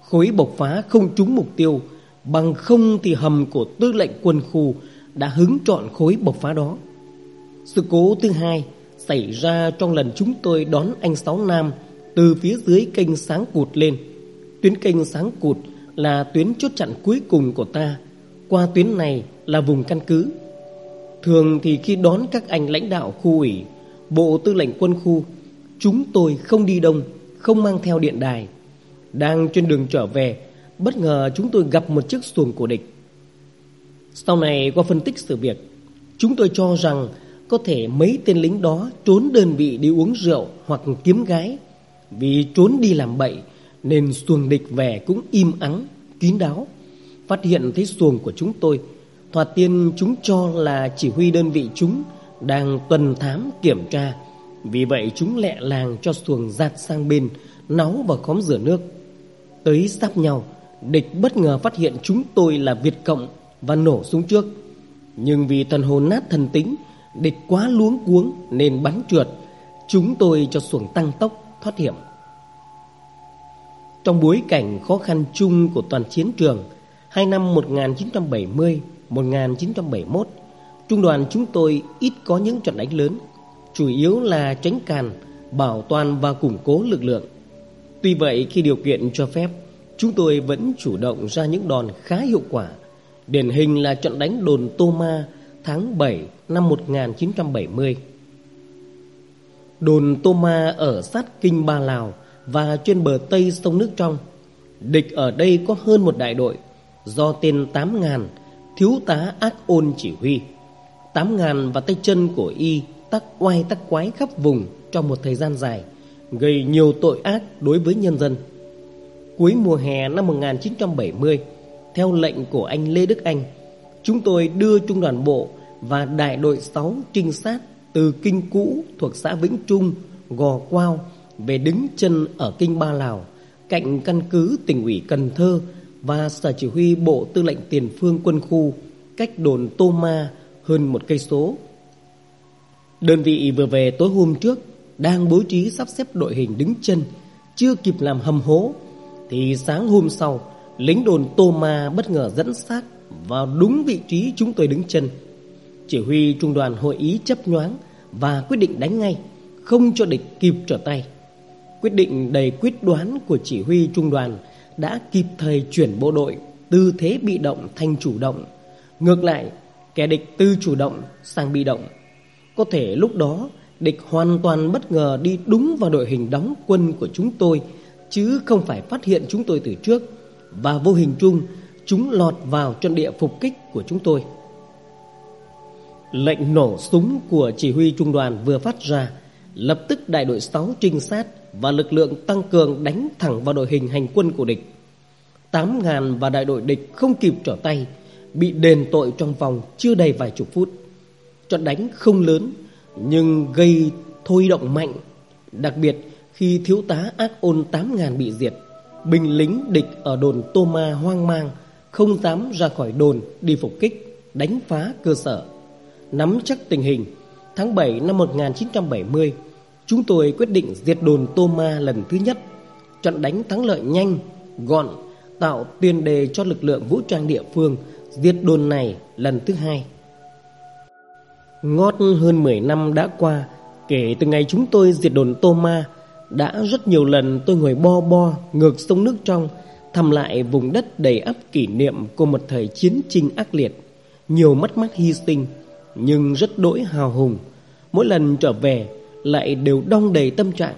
Khối bộc phá không trúng mục tiêu, bằng không thì hầm của tư lệnh quân khu đã hứng trọn khối bộc phá đó. Sự cố thứ hai xảy ra trong lần chúng tôi đón anh Sáu Nam từ phía dưới kênh Sáng Cụt lên. Tuyến kênh Sáng Cụt là tuyến chốt chặn cuối cùng của ta. Qua tuyến này là vùng căn cứ. Thường thì khi đón các anh lãnh đạo khu ủy, bộ tư lệnh quân khu Chúng tôi không đi đông, Không mang theo điện đài. Đang trên đường trở về, Bất ngờ chúng tôi gặp một chiếc xuồng của địch. Sau này qua phân tích sự việc, Chúng tôi cho rằng Có thể mấy tên lính đó Trốn đơn vị đi uống rượu Hoặc kiếm gái. Vì trốn đi làm bậy, Nên xuồng địch về cũng im ắng, Kín đáo. Phát hiện thấy xuồng của chúng tôi, Thoạt tiên chúng cho là chỉ huy đơn vị chúng Đang tuần thám kiểm tra vì vậy chúng lẹ làng cho xuồng giạt sang bên Náu vào khóm rửa nước. Tới sắp nhau Địch bất ngờ phát hiện chúng tôi là Việt Cộng Và nổ súng trước. Nhưng vì thần hồn nát thần tính Địch quá luống cuống nên bắn trượt. Chúng tôi cho xuồng tăng tốc thoát hiểm. Trong bối cảnh khó khăn chung của toàn chiến trường, hai năm 1970-1971, trung đoàn chúng tôi ít có những trận đánh lớn, chủ yếu là tránh càn, bảo toàn và củng cố lực lượng. Tuy vậy khi điều kiện cho phép, chúng tôi vẫn chủ động ra những đòn khá hiệu quả. Điển hình là trận đánh đồn Tô Ma tháng 7 năm 1970. Đồn Tô Ma ở sát kinh Ba Lào và trên bờ Tây sông nước trong. Địch ở đây có hơn một đại đội do tên Tám Ngàn, thiếu tá ác ôn chỉ huy. Tám Ngàn và tay chân của y tắc oai tắc quái khắp vùng trong một thời gian dài, gây nhiều tội ác đối với nhân dân. Cuối mùa hè năm 1970, theo lệnh của anh Lê Đức Anh, chúng tôi đưa trung đoàn bộ và đại đội 6 trinh sát từ kinh cũ thuộc xã Vĩnh Trung, Gò Quao về đứng chân ở kinh Ba Lào, cạnh căn cứ tỉnh ủy Cần Thơ và sở chỉ huy bộ tư lệnh tiền phương quân khu cách đồn Tô Ma hơn một cây số. Đơn vị vừa về tối hôm trước đang bố trí sắp xếp đội hình đứng chân, chưa kịp làm hầm hố thì sáng hôm sau, lính đồn Tô Ma bất ngờ dẫn sát vào đúng vị trí chúng tôi đứng chân. Chỉ huy trung đoàn hội ý chấp nhoáng và quyết định đánh ngay, không cho địch kịp trở tay. Quyết định đầy quyết đoán của chỉ huy trung đoàn đã kịp thời chuyển bộ đội từ thế bị động thành chủ động. Ngược lại, kẻ địch từ chủ động sang bị động. Có thể lúc đó địch hoàn toàn bất ngờ đi đúng vào đội hình đóng quân của chúng tôi chứ không phải phát hiện chúng tôi từ trước và vô hình chung chúng lọt vào trận địa phục kích của chúng tôi. Lệnh nổ súng của chỉ huy trung đoàn vừa phát ra, lập tức đại đội 6 trinh sát và lực lượng tăng cường đánh thẳng vào đội hình hành quân của địch. 8.000 và đại đội địch không kịp trở tay, bị đền tội trong vòng chưa đầy vài chục phút. Trận đánh không lớn nhưng gây thôi động mạnh, đặc biệt khi thiếu tá ác ôn 8000 bị diệt. Binh lính địch ở đồn Tô Ma hoang mang, không dám ra khỏi đồn đi phục kích, đánh phá cơ sở. Nắm chắc tình hình, tháng 7 năm 1970, chúng tôi quyết định diệt đồn Tô Ma lần thứ nhất. Trận đánh thắng lợi nhanh, gọn, tạo tiền đề cho lực lượng vũ trang địa phương diệt đồn này lần thứ hai. Ngót hơn 10 năm đã qua kể từ ngày chúng tôi diệt đồn Tô Ma, đã rất nhiều lần tôi ngồi bo bo ngược sông nước trong thăm lại vùng đất đầy ắp kỷ niệm của một thời chiến tranh ác liệt, nhiều mất mát hy sinh nhưng rất đỗi hào hùng. Mỗi lần trở về lại đều đong đầy tâm trạng.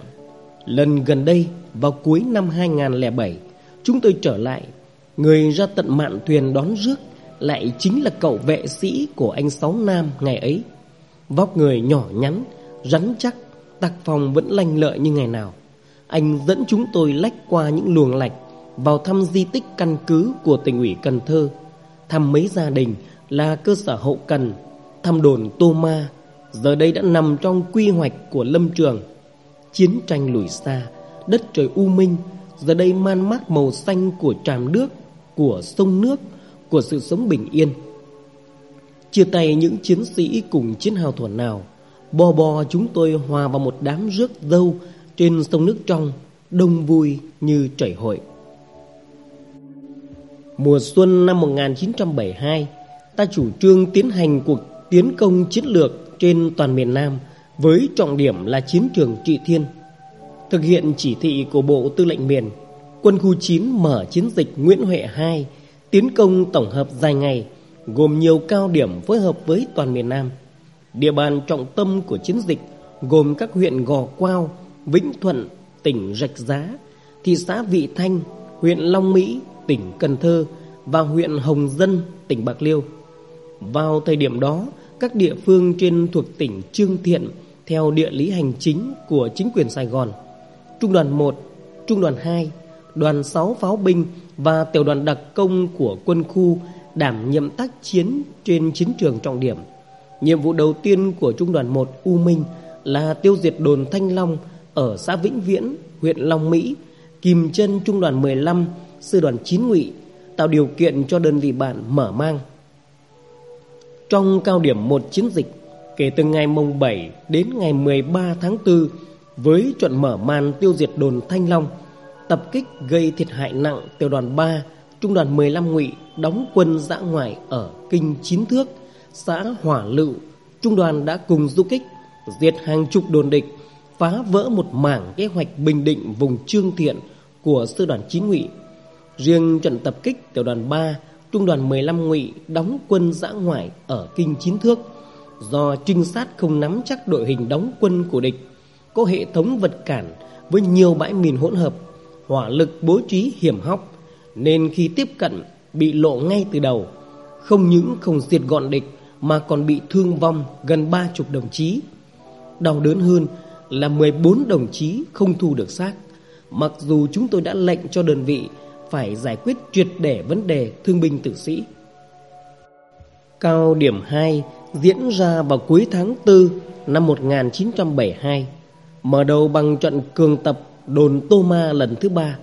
Lần gần đây vào cuối năm 2007, chúng tôi trở lại, người ra tận mạn thuyền đón rước lại chính là cậu vệ sĩ của anh Sáu Nam ngày ấy. Vóc người nhỏ nhắn, rắn chắc, tác phong vẫn lanh lợi như ngày nào. Anh dẫn chúng tôi lách qua những luồng lạch vào thăm di tích căn cứ của tỉnh ủy Cần Thơ, thăm mấy gia đình là cơ sở hậu cần thăm đồn Tô Ma giờ đây đã nằm trong quy hoạch của lâm trường. Chiến tranh lùi xa, đất trời u minh giờ đây man mác màu xanh của tràm nước, của sông nước, của sự sống bình yên. Chia tay những chiến sĩ cùng chiến hào thuần nào, bò bò chúng tôi hòa vào một đám rước dâu trên sông nước trong, đông vui như chảy hội. Mùa xuân năm 1972, ta chủ trương tiến hành cuộc tiến công chiến lược trên toàn miền Nam với trọng điểm là chiến trường Trị Thiên. Thực hiện chỉ thị của Bộ Tư lệnh miền, quân khu 9 mở chiến dịch Nguyễn Huệ 2 tiến công tổng hợp dài ngày gồm nhiều cao điểm phối hợp với toàn miền Nam. Địa bàn trọng tâm của chiến dịch gồm các huyện Gò Quao, Vĩnh Thuận, tỉnh Rạch Giá, thị xã Vị Thanh, huyện Long Mỹ, tỉnh Cần Thơ và huyện Hồng Dân, tỉnh Bạc Liêu. Vào thời điểm đó, các địa phương trên thuộc tỉnh Trương Thiện theo địa lý hành chính của chính quyền Sài Gòn. Trung đoàn 1, Trung đoàn 2, đoàn 6 pháo binh và tiểu đoàn đặc công của quân khu đảm nhiệm tác chiến trên chiến trường trọng điểm. Nhiệm vụ đầu tiên của Trung đoàn 1 U Minh là tiêu diệt đồn Thanh Long ở xã Vĩnh Viễn, huyện Long Mỹ, kìm chân Trung đoàn 15, sư đoàn 9 Ngụy, tạo điều kiện cho đơn vị bạn mở mang trong cao điểm một chiến dịch, kể từ ngày mùng 7 đến ngày 13 tháng 4 với trận mở màn tiêu diệt đồn Thanh Long, tập kích gây thiệt hại nặng tiểu đoàn 3, trung đoàn 15 ngụy đóng quân dã ngoại ở kinh Chín Thước, xã Hỏa Lựu. Trung đoàn đã cùng du kích diệt hàng chục đồn địch, phá vỡ một mảng kế hoạch bình định vùng Trương Thiện của sư đoàn 9 ngụy. Riêng trận tập kích tiểu đoàn 3, trung đoàn 15 ngụy đóng quân dã ngoại ở kinh Chín Thước do trinh sát không nắm chắc đội hình đóng quân của địch, có hệ thống vật cản với nhiều bãi mìn hỗn hợp, hỏa lực bố trí hiểm hóc, nên khi tiếp cận bị lộ ngay từ đầu, không những không diệt gọn địch mà còn bị thương vong gần ba chục đồng chí. Đau đớn hơn là 14 đồng chí không thu được xác, mặc dù chúng tôi đã lệnh cho đơn vị phải giải quyết triệt để vấn đề thương binh tử sĩ. Cao điểm 2 diễn ra vào cuối tháng 4 năm 1972, mở đầu bằng trận cường tập đồn Tô Ma lần thứ ba.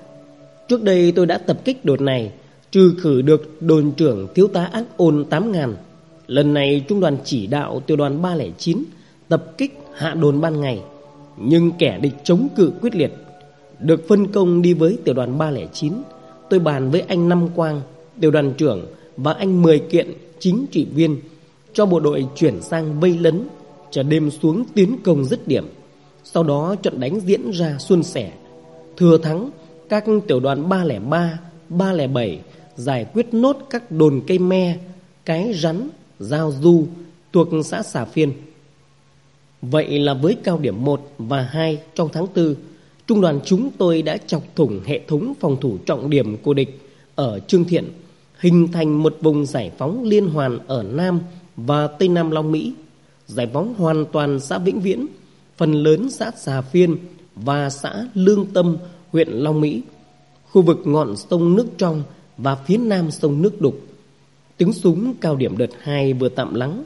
Trước đây tôi đã tập kích đồn này, trừ khử được đồn trưởng thiếu tá ác ôn 8 ngàn. Lần này trung đoàn chỉ đạo tiểu đoàn 309 tập kích hạ đồn ban ngày, nhưng kẻ địch chống cự quyết liệt. Được phân công đi với tiểu đoàn 309, tôi bàn với anh Năm Quang, tiểu đoàn trưởng và anh Mười Kiện, chính trị viên cho bộ đội chuyển sang vây lấn, chờ đêm xuống tiến công dứt điểm. Sau đó trận đánh diễn ra suôn sẻ. Thừa thắng, các tiểu đoàn 303, 307 giải quyết nốt các đồn cây me, cái rắn, giao du thuộc xã Xà Phiên. Vậy là với cao điểm 1 và 2 trong tháng 4, trung đoàn chúng tôi đã chọc thủng hệ thống phòng thủ trọng điểm của địch ở Trương Thiện, hình thành một vùng giải phóng liên hoàn ở Nam và Tây Nam Long Mỹ, giải phóng hoàn toàn xã Vĩnh Viễn, phần lớn xã Xà Phiên và xã Lương Tâm, huyện Long Mỹ, khu vực ngọn sông nước trong và phía nam sông nước đục. Tiếng súng cao điểm đợt 2 vừa tạm lắng,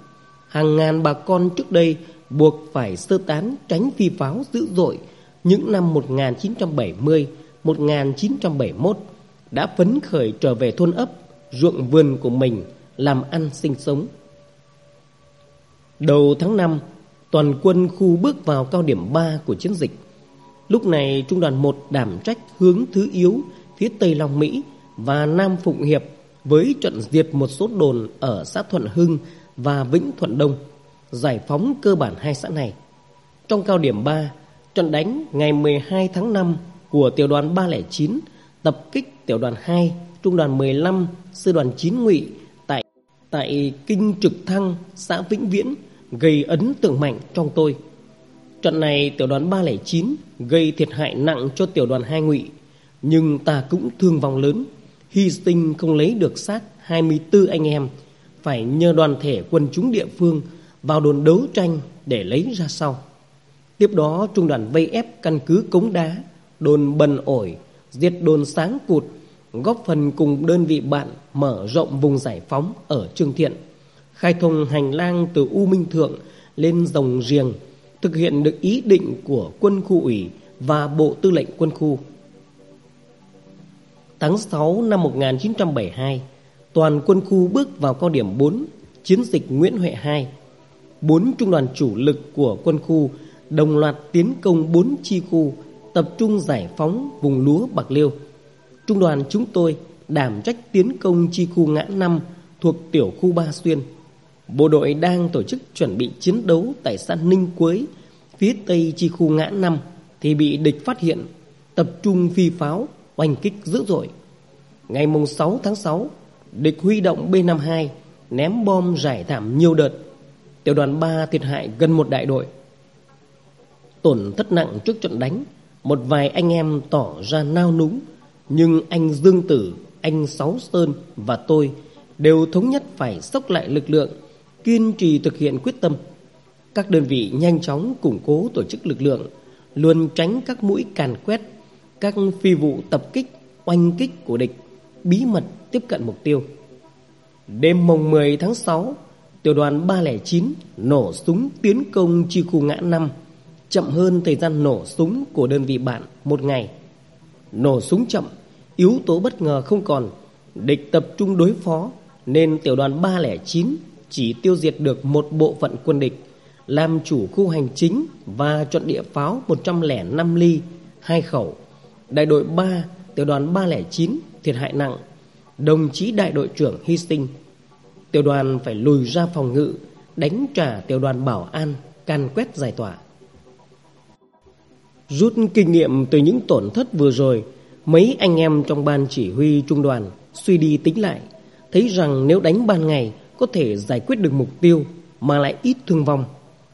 hàng ngàn bà con trước đây buộc phải sơ tán tránh phi pháo dữ dội những năm 1970, 1971 đã phấn khởi trở về thôn ấp, ruộng vườn của mình làm ăn sinh sống. Đầu tháng 5, toàn quân khu bước vào cao điểm 3 của chiến dịch. Lúc này trung đoàn 1 đảm trách hướng thứ yếu phía Tây Long Mỹ và Nam Phụng Hiệp với trận diệt một số đồn ở xã Thuận Hưng và Vĩnh Thuận Đông, giải phóng cơ bản hai xã này. Trong cao điểm 3, trận đánh ngày 12 tháng 5 của tiểu đoàn 309 tập kích tiểu đoàn 2, trung đoàn 15, sư đoàn 9 ngụy tại tại kinh Trực Thăng, xã Vĩnh Viễn gây ấn tượng mạnh trong tôi. Trận này tiểu đoàn 309 gây thiệt hại nặng cho tiểu đoàn 2 ngụy, nhưng ta cũng thương vong lớn, hy sinh không lấy được xác 24 anh em, phải nhờ đoàn thể quân chúng địa phương vào đồn đấu tranh để lấy ra sau. Tiếp đó trung đoàn vây ép căn cứ Cống Đá, đồn Bần Ổi, diệt đồn Sáng Cụt, góp phần cùng đơn vị bạn mở rộng vùng giải phóng ở Trương Thiện khai thông hành lang từ U Minh Thượng lên Rồng Giềng, thực hiện được ý định của quân khu ủy và Bộ Tư lệnh quân khu. Tháng 6 năm 1972, toàn quân khu bước vào cao điểm 4, chiến dịch Nguyễn Huệ 2. Bốn trung đoàn chủ lực của quân khu đồng loạt tiến công bốn chi khu, tập trung giải phóng vùng lúa Bạc Liêu. Trung đoàn chúng tôi đảm trách tiến công chi khu ngã năm thuộc tiểu khu Ba Xuyên. Bộ đội đang tổ chức chuẩn bị chiến đấu tại xã Ninh quế phía tây chi khu ngã năm thì bị địch phát hiện, tập trung phi pháo, oanh kích dữ dội. Ngày mùng 6 tháng 6, địch huy động B-52 ném bom giải thảm nhiều đợt. Tiểu đoàn 3 thiệt hại gần một đại đội. Tổn thất nặng trước trận đánh, một vài anh em tỏ ra nao núng, nhưng anh Dương Tử, anh Sáu Sơn và tôi đều thống nhất phải sốc lại lực lượng kiên trì thực hiện quyết tâm. Các đơn vị nhanh chóng củng cố tổ chức lực lượng, luôn tránh các mũi càn quét, các phi vụ tập kích, oanh kích của địch, bí mật tiếp cận mục tiêu. Đêm mùng 10 tháng 6, tiểu đoàn 309 nổ súng tiến công chi khu ngã năm chậm hơn thời gian nổ súng của đơn vị bạn một ngày. Nổ súng chậm, yếu tố bất ngờ không còn, địch tập trung đối phó nên tiểu đoàn 309 chỉ tiêu diệt được một bộ phận quân địch làm chủ khu hành chính và chọn địa pháo 105 ly, hai khẩu. Đại đội 3, tiểu đoàn 309 thiệt hại nặng. Đồng chí đại đội trưởng hy sinh. Tiểu đoàn phải lùi ra phòng ngự, đánh trả tiểu đoàn bảo an, can quét giải tỏa. Rút kinh nghiệm từ những tổn thất vừa rồi, mấy anh em trong ban chỉ huy trung đoàn suy đi tính lại, thấy rằng nếu đánh ban ngày có thể giải quyết được mục tiêu mà lại ít thương vong.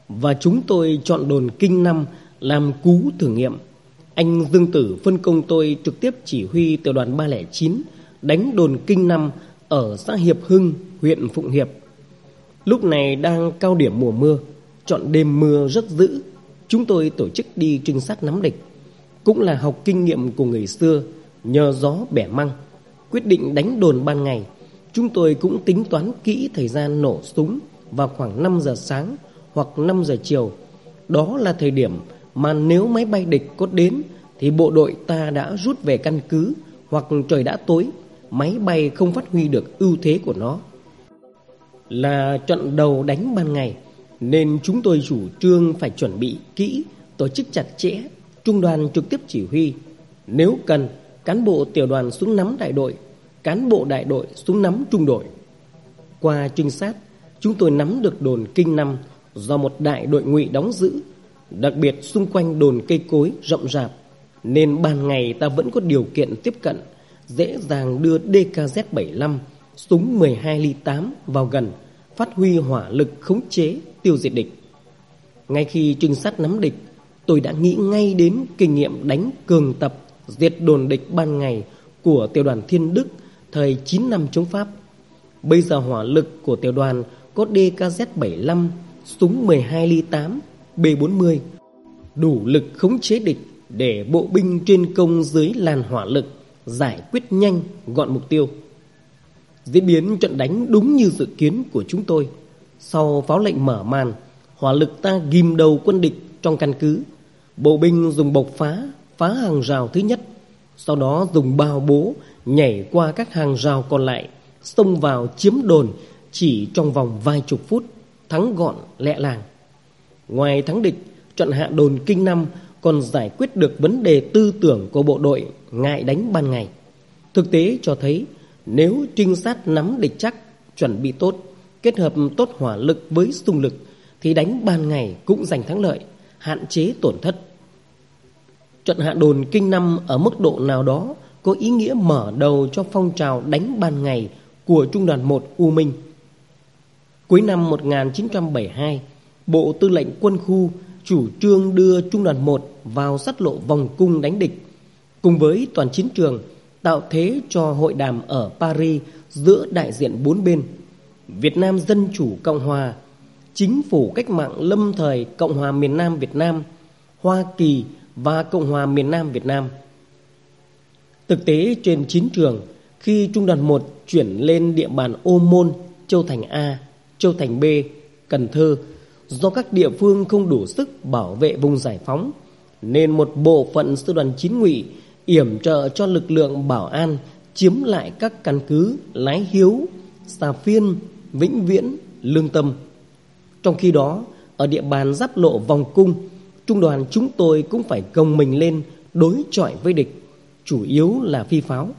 Và chúng tôi chọn đồn Kinh Năm làm cú thử nghiệm. Anh Dương Tử phân công tôi trực tiếp chỉ huy tiểu đoàn 309 đánh đồn Kinh Năm ở xã Hiệp Hưng, huyện Phụng Hiệp. Lúc này đang cao điểm mùa mưa, chọn đêm mưa rất dữ. Chúng tôi tổ chức đi trinh sát nắm địch. Cũng là học kinh nghiệm của người xưa, nhờ gió bẻ măng. Quyết định đánh đồn ban ngày, chúng tôi cũng tính toán kỹ thời gian nổ súng vào khoảng 5 giờ sáng hoặc 5 giờ chiều. Đó là thời điểm mà nếu máy bay địch có đến thì bộ đội ta đã rút về căn cứ hoặc trời đã tối, máy bay không phát huy được ưu thế của nó. Là trận đầu đánh ban ngày nên chúng tôi chủ trương phải chuẩn bị kỹ, tổ chức chặt chẽ, trung đoàn trực tiếp chỉ huy. Nếu cần, cán bộ tiểu đoàn xuống nắm đại đội, cán bộ đại đội xuống nắm trung đội. Qua trinh sát, chúng tôi nắm được đồn Kinh Năm do một đại đội ngụy đóng giữ, đặc biệt xung quanh đồn cây cối rậm rạp, nên ban ngày ta vẫn có điều kiện tiếp cận, dễ dàng đưa DKZ-75, súng 12 ly 8 vào gần, phát huy hỏa lực khống chế, tiêu diệt địch. Ngay khi trinh sát nắm địch, tôi đã nghĩ ngay đến kinh nghiệm đánh cường tập diệt đồn địch ban ngày của tiểu đoàn Thiên Đức thời 9 năm chống Pháp. Bây giờ hỏa lực của tiểu đoàn có DKZ-75, súng 12 ly 8, B-40, đủ lực khống chế địch để bộ binh trên công dưới làn hỏa lực giải quyết nhanh gọn mục tiêu. Diễn biến trận đánh đúng như dự kiến của chúng tôi. Sau pháo lệnh mở màn, hỏa lực ta ghim đầu quân địch trong căn cứ. Bộ binh dùng bộc phá, phá hàng rào thứ nhất. Sau đó dùng bao bố nhảy qua các hàng rào còn lại, xông vào chiếm đồn chỉ trong vòng vài chục phút, thắng gọn lẹ làng. Ngoài thắng địch, trận hạ đồn Kinh Năm còn giải quyết được vấn đề tư tưởng của bộ đội ngại đánh ban ngày. Thực tế cho thấy nếu trinh sát nắm địch chắc, chuẩn bị tốt, kết hợp tốt hỏa lực với xung lực thì đánh ban ngày cũng giành thắng lợi, hạn chế tổn thất. Trận hạ đồn kinh năm ở mức độ nào đó có ý nghĩa mở đầu cho phong trào đánh ban ngày của Trung đoàn 1 U Minh. Cuối năm 1972, Bộ Tư lệnh Quân khu chủ trương đưa Trung đoàn 1 vào sát lộ vòng cung đánh địch. Cùng với toàn chiến trường, tạo thế cho hội đàm ở Paris giữa đại diện bốn bên Việt Nam Dân Chủ Cộng Hòa, Chính phủ Cách mạng Lâm thời Cộng hòa miền Nam Việt Nam, Hoa Kỳ và Cộng hòa miền Nam Việt Nam. Thực tế trên chiến trường, khi Trung đoàn 1 chuyển lên địa bàn Ô Môn, Châu Thành A, Châu Thành B, Cần Thơ, do các địa phương không đủ sức bảo vệ vùng giải phóng, nên một bộ phận sư đoàn chín ngụy yểm trợ cho lực lượng bảo an chiếm lại các căn cứ Lái Hiếu, Xà Phiên, Vĩnh Viễn, Lương Tâm. Trong khi đó, ở địa bàn giáp lộ vòng cung, trung đoàn chúng tôi cũng phải gồng mình lên đối chọi với địch, chủ yếu là phi pháo.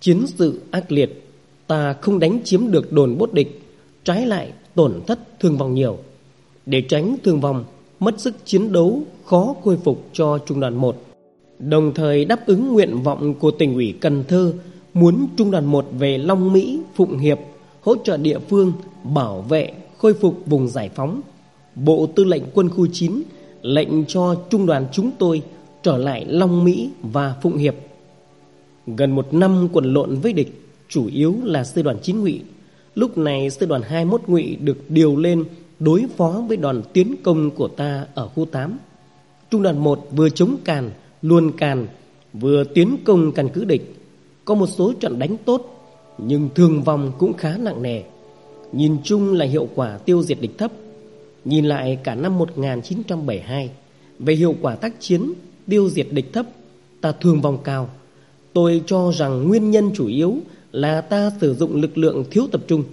Chiến sự ác liệt, ta không đánh chiếm được đồn bốt địch, trái lại tổn thất thương vong nhiều. Để tránh thương vong, mất sức chiến đấu khó khôi phục cho trung đoàn 1 đồng thời đáp ứng nguyện vọng của tỉnh ủy Cần Thơ muốn Trung đoàn 1 về Long Mỹ, Phụng Hiệp hỗ trợ địa phương bảo vệ, khôi phục vùng giải phóng. Bộ Tư lệnh Quân khu 9 lệnh cho Trung đoàn chúng tôi trở lại Long Mỹ và Phụng Hiệp. Gần một năm quần lộn với địch, chủ yếu là sư đoàn 9 ngụy. Lúc này sư đoàn 21 ngụy được điều lên đối phó với đoàn tiến công của ta ở khu 8. Trung đoàn 1 vừa chống càn luôn càn vừa tiến công căn cứ địch. Có một số trận đánh tốt nhưng thương vong cũng khá nặng nề. Nhìn chung là hiệu quả tiêu diệt địch thấp. Nhìn lại cả năm 1972, về hiệu quả tác chiến tiêu diệt địch thấp, ta thương vong cao. Tôi cho rằng nguyên nhân chủ yếu là ta sử dụng lực lượng thiếu tập trung.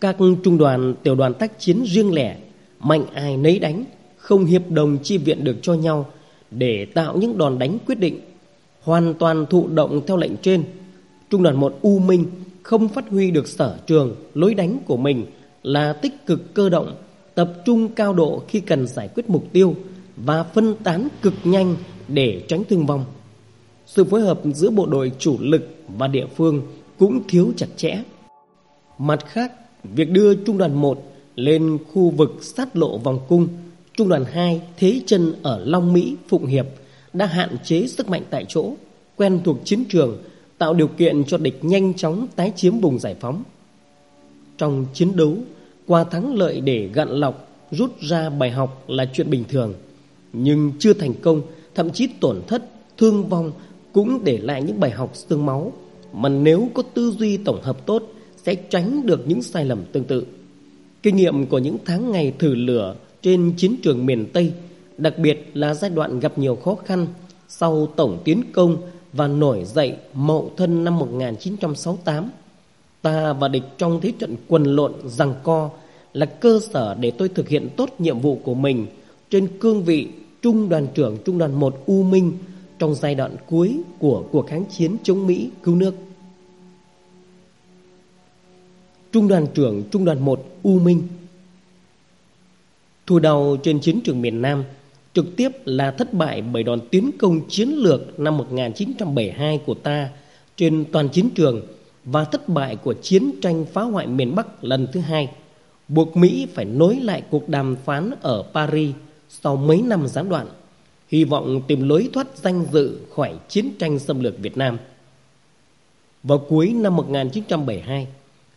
Các trung đoàn, tiểu đoàn tác chiến riêng lẻ mạnh ai nấy đánh, không hiệp đồng chi viện được cho nhau để tạo những đòn đánh quyết định, hoàn toàn thụ động theo lệnh trên. Trung đoàn một U Minh không phát huy được sở trường, lối đánh của mình là tích cực cơ động, tập trung cao độ khi cần giải quyết mục tiêu và phân tán cực nhanh để tránh thương vong. Sự phối hợp giữa bộ đội chủ lực và địa phương cũng thiếu chặt chẽ. Mặt khác, việc đưa trung đoàn 1 lên khu vực sát lộ vòng cung, trung đoàn 2 thế chân ở Long Mỹ, Phụng Hiệp đã hạn chế sức mạnh tại chỗ, quen thuộc chiến trường, tạo điều kiện cho địch nhanh chóng tái chiếm vùng giải phóng. Trong chiến đấu, qua thắng lợi để gặn lọc, rút ra bài học là chuyện bình thường, nhưng chưa thành công, thậm chí tổn thất, thương vong cũng để lại những bài học xương máu mà nếu có tư duy tổng hợp tốt sẽ tránh được những sai lầm tương tự. Kinh nghiệm của những tháng ngày thử lửa trên chiến trường miền Tây, đặc biệt là giai đoạn gặp nhiều khó khăn sau tổng tiến công và nổi dậy Mậu Thân năm 1968, ta và địch trong thế trận quần lộn giằng co là cơ sở để tôi thực hiện tốt nhiệm vụ của mình trên cương vị Trung đoàn trưởng Trung đoàn 1 U Minh trong giai đoạn cuối của cuộc kháng chiến chống Mỹ cứu nước. Trung đoàn trưởng Trung đoàn 1 U Minh Thù đầu trên chiến trường miền Nam trực tiếp là thất bại bởi đòn tiến công chiến lược năm 1972 của ta trên toàn chiến trường và thất bại của chiến tranh phá hoại miền Bắc lần thứ hai, buộc Mỹ phải nối lại cuộc đàm phán ở Paris sau mấy năm gián đoạn, hy vọng tìm lối thoát danh dự khỏi chiến tranh xâm lược Việt Nam. Vào cuối năm 1972,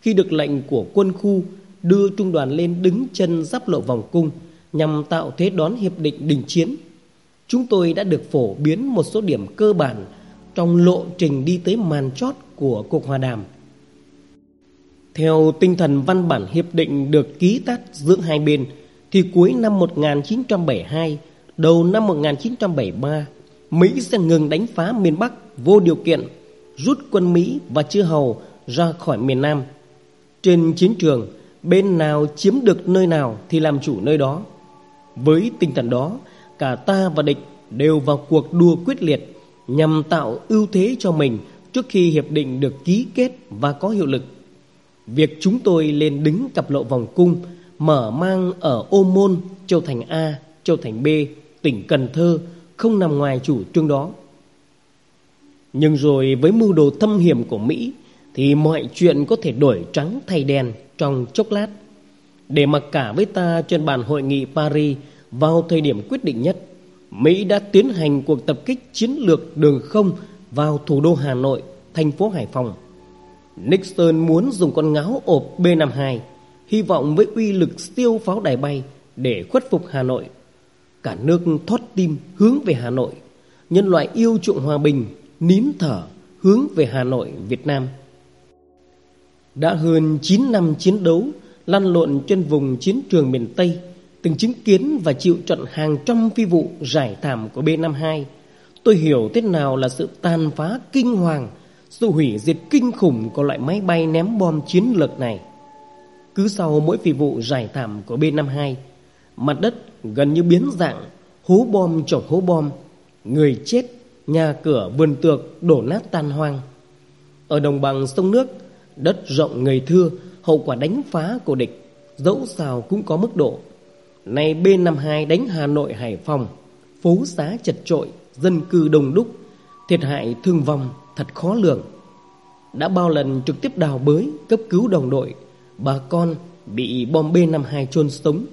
khi được lệnh của quân khu đưa trung đoàn lên đứng chân giáp lộ vòng cung nhằm tạo thế đón hiệp định đình chiến. Chúng tôi đã được phổ biến một số điểm cơ bản trong lộ trình đi tới màn chót của cuộc hòa đàm. Theo tinh thần văn bản hiệp định được ký tắt giữa hai bên thì cuối năm 1972, đầu năm 1973, Mỹ sẽ ngừng đánh phá miền Bắc vô điều kiện, rút quân Mỹ và chư hầu ra khỏi miền Nam. Trên chiến trường, bên nào chiếm được nơi nào thì làm chủ nơi đó. Với tinh thần đó, cả ta và địch đều vào cuộc đua quyết liệt nhằm tạo ưu thế cho mình trước khi hiệp định được ký kết và có hiệu lực. Việc chúng tôi lên đứng cặp lộ vòng cung mở mang ở Ô Môn, Châu Thành A, Châu Thành B, tỉnh Cần Thơ không nằm ngoài chủ trương đó. Nhưng rồi với mưu đồ thâm hiểm của Mỹ thì mọi chuyện có thể đổi trắng thay đen trong chốc lát. Để mặc cả với ta trên bàn hội nghị Paris vào thời điểm quyết định nhất, Mỹ đã tiến hành cuộc tập kích chiến lược đường không vào thủ đô Hà Nội, thành phố Hải Phòng. Nixon muốn dùng con ngáo ộp B-52, hy vọng với uy lực siêu pháo đài bay để khuất phục Hà Nội. Cả nước thoát tim hướng về Hà Nội, nhân loại yêu chuộng hòa bình, nín thở hướng về Hà Nội, Việt Nam. Đã hơn 9 năm chiến đấu, lăn lộn trên vùng chiến trường miền Tây, từng chứng kiến và chịu trận hàng trăm phi vụ giải thảm của B-52, tôi hiểu thế nào là sự tàn phá kinh hoàng, sự hủy diệt kinh khủng của loại máy bay ném bom chiến lược này. Cứ sau mỗi phi vụ giải thảm của B-52, mặt đất gần như biến dạng, hố bom chồng hố bom, người chết, nhà cửa vườn tược đổ nát tan hoang. Ở đồng bằng sông nước, đất rộng người thưa, hậu quả đánh phá của địch dẫu sao cũng có mức độ. Nay B52 đánh Hà Nội Hải Phòng, phố xá chật trội, dân cư đông đúc, thiệt hại thương vong thật khó lường. Đã bao lần trực tiếp đào bới, cấp cứu đồng đội, bà con bị bom B52 chôn sống.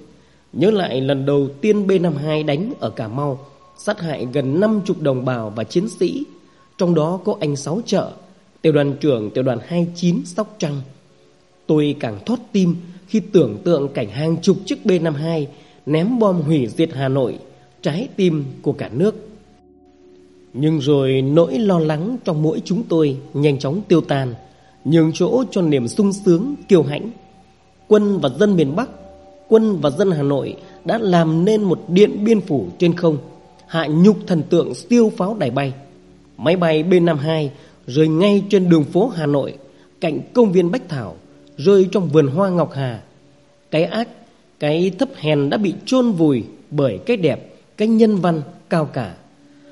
Nhớ lại lần đầu tiên B52 đánh ở Cà Mau, sát hại gần 50 đồng bào và chiến sĩ, trong đó có anh Sáu Chợ, tiểu đoàn trưởng tiểu đoàn 29 Sóc Trăng. Tôi càng thoát tim khi tưởng tượng cảnh hàng chục chiếc B52 ném bom hủy diệt Hà Nội, trái tim của cả nước. Nhưng rồi nỗi lo lắng trong mỗi chúng tôi nhanh chóng tiêu tan, nhường chỗ cho niềm sung sướng, kiêu hãnh. Quân và dân miền Bắc, quân và dân Hà Nội đã làm nên một điện biên phủ trên không, hạ nhục thần tượng siêu pháo đài bay. Máy bay B-52 rơi ngay trên đường phố Hà Nội, cạnh công viên Bách Thảo, rơi trong vườn hoa Ngọc Hà. Cái ác Cái thấp hèn đã bị chôn vùi bởi cái đẹp, cái nhân văn cao cả.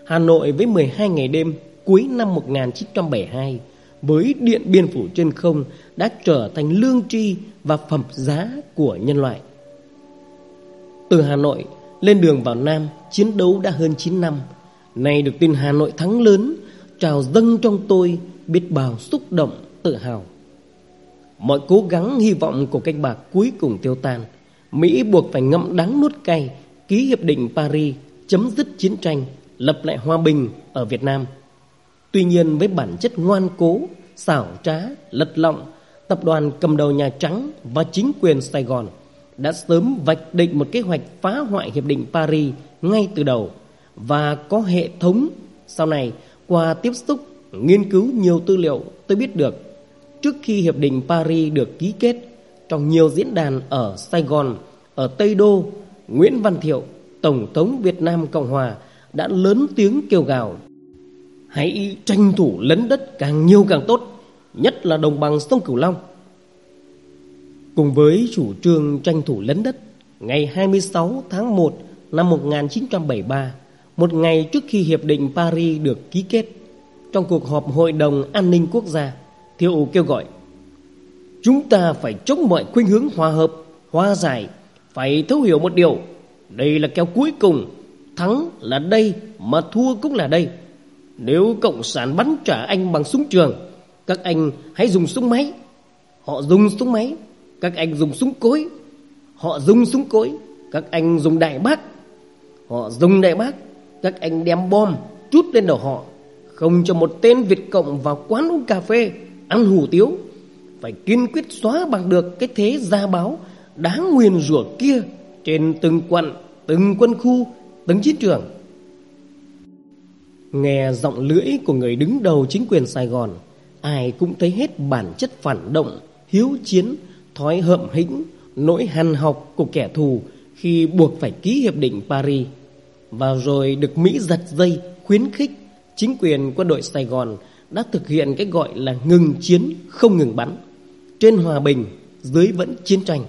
Hà Nội với 12 ngày đêm cuối năm 1972 với điện biên phủ trên không đã trở thành lương tri và phẩm giá của nhân loại. Từ Hà Nội lên đường vào Nam chiến đấu đã hơn 9 năm. Nay được tin Hà Nội thắng lớn, trào dâng trong tôi biết bao xúc động, tự hào. Mọi cố gắng hy vọng của cách bạc cuối cùng tiêu tan. Mỹ buộc phải ngậm đắng nuốt cay, ký hiệp định Paris, chấm dứt chiến tranh, lập lại hòa bình ở Việt Nam. Tuy nhiên với bản chất ngoan cố, xảo trá, lật lọng, tập đoàn cầm đầu Nhà Trắng và chính quyền Sài Gòn đã sớm vạch định một kế hoạch phá hoại Hiệp định Paris ngay từ đầu và có hệ thống. Sau này, qua tiếp xúc, nghiên cứu nhiều tư liệu, tôi biết được trước khi Hiệp định Paris được ký kết trong nhiều diễn đàn ở Sài Gòn, ở Tây Đô, Nguyễn Văn Thiệu, Tổng thống Việt Nam Cộng Hòa đã lớn tiếng kêu gào Hãy tranh thủ lấn đất càng nhiều càng tốt, nhất là đồng bằng sông Cửu Long. Cùng với chủ trương tranh thủ lấn đất, ngày 26 tháng 1 năm 1973, một ngày trước khi Hiệp định Paris được ký kết, trong cuộc họp Hội đồng An ninh Quốc gia, Thiệu kêu gọi Chúng ta phải chống mọi khuynh hướng hòa hợp, hòa giải, phải thấu hiểu một điều, đây là kéo cuối cùng, thắng là đây mà thua cũng là đây. Nếu Cộng sản bắn trả anh bằng súng trường, các anh hãy dùng súng máy. Họ dùng súng máy, các anh dùng súng cối. Họ dùng súng cối, các anh dùng đại bác. Họ dùng đại bác, các anh đem bom trút lên đầu họ. Không cho một tên Việt Cộng vào quán uống cà phê, ăn hủ tiếu. Phải kiên quyết xóa bằng được cái thế gia báo đáng nguyền rủa kia trên từng quận, từng quân khu, từng chiến trường. Nghe giọng lưỡi của người đứng đầu chính quyền Sài Gòn, ai cũng thấy hết bản chất phản động, hiếu chiến, thói hợm hĩnh, nỗi hằn học của kẻ thù khi buộc phải ký hiệp định Paris. Và rồi được Mỹ giật dây, khuyến khích chính quyền quân đội Sài Gòn đã thực hiện cái gọi là ngừng chiến không ngừng bắn. Trên hòa bình, dưới vẫn chiến tranh.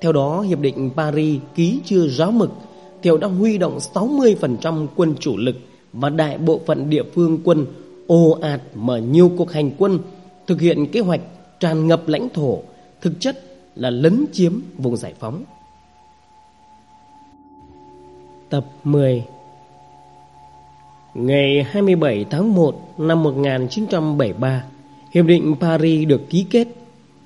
Theo đó, Hiệp định Paris ký chưa ráo mực, Thiệu đã huy động 60% quân chủ lực và đại bộ phận địa phương quân ồ ạt mở nhiều cuộc hành quân thực hiện kế hoạch tràn ngập lãnh thổ, thực chất là lấn chiếm vùng giải phóng. Tập 10 Ngày 27 tháng 1 năm 1973, Hiệp định Paris được ký kết,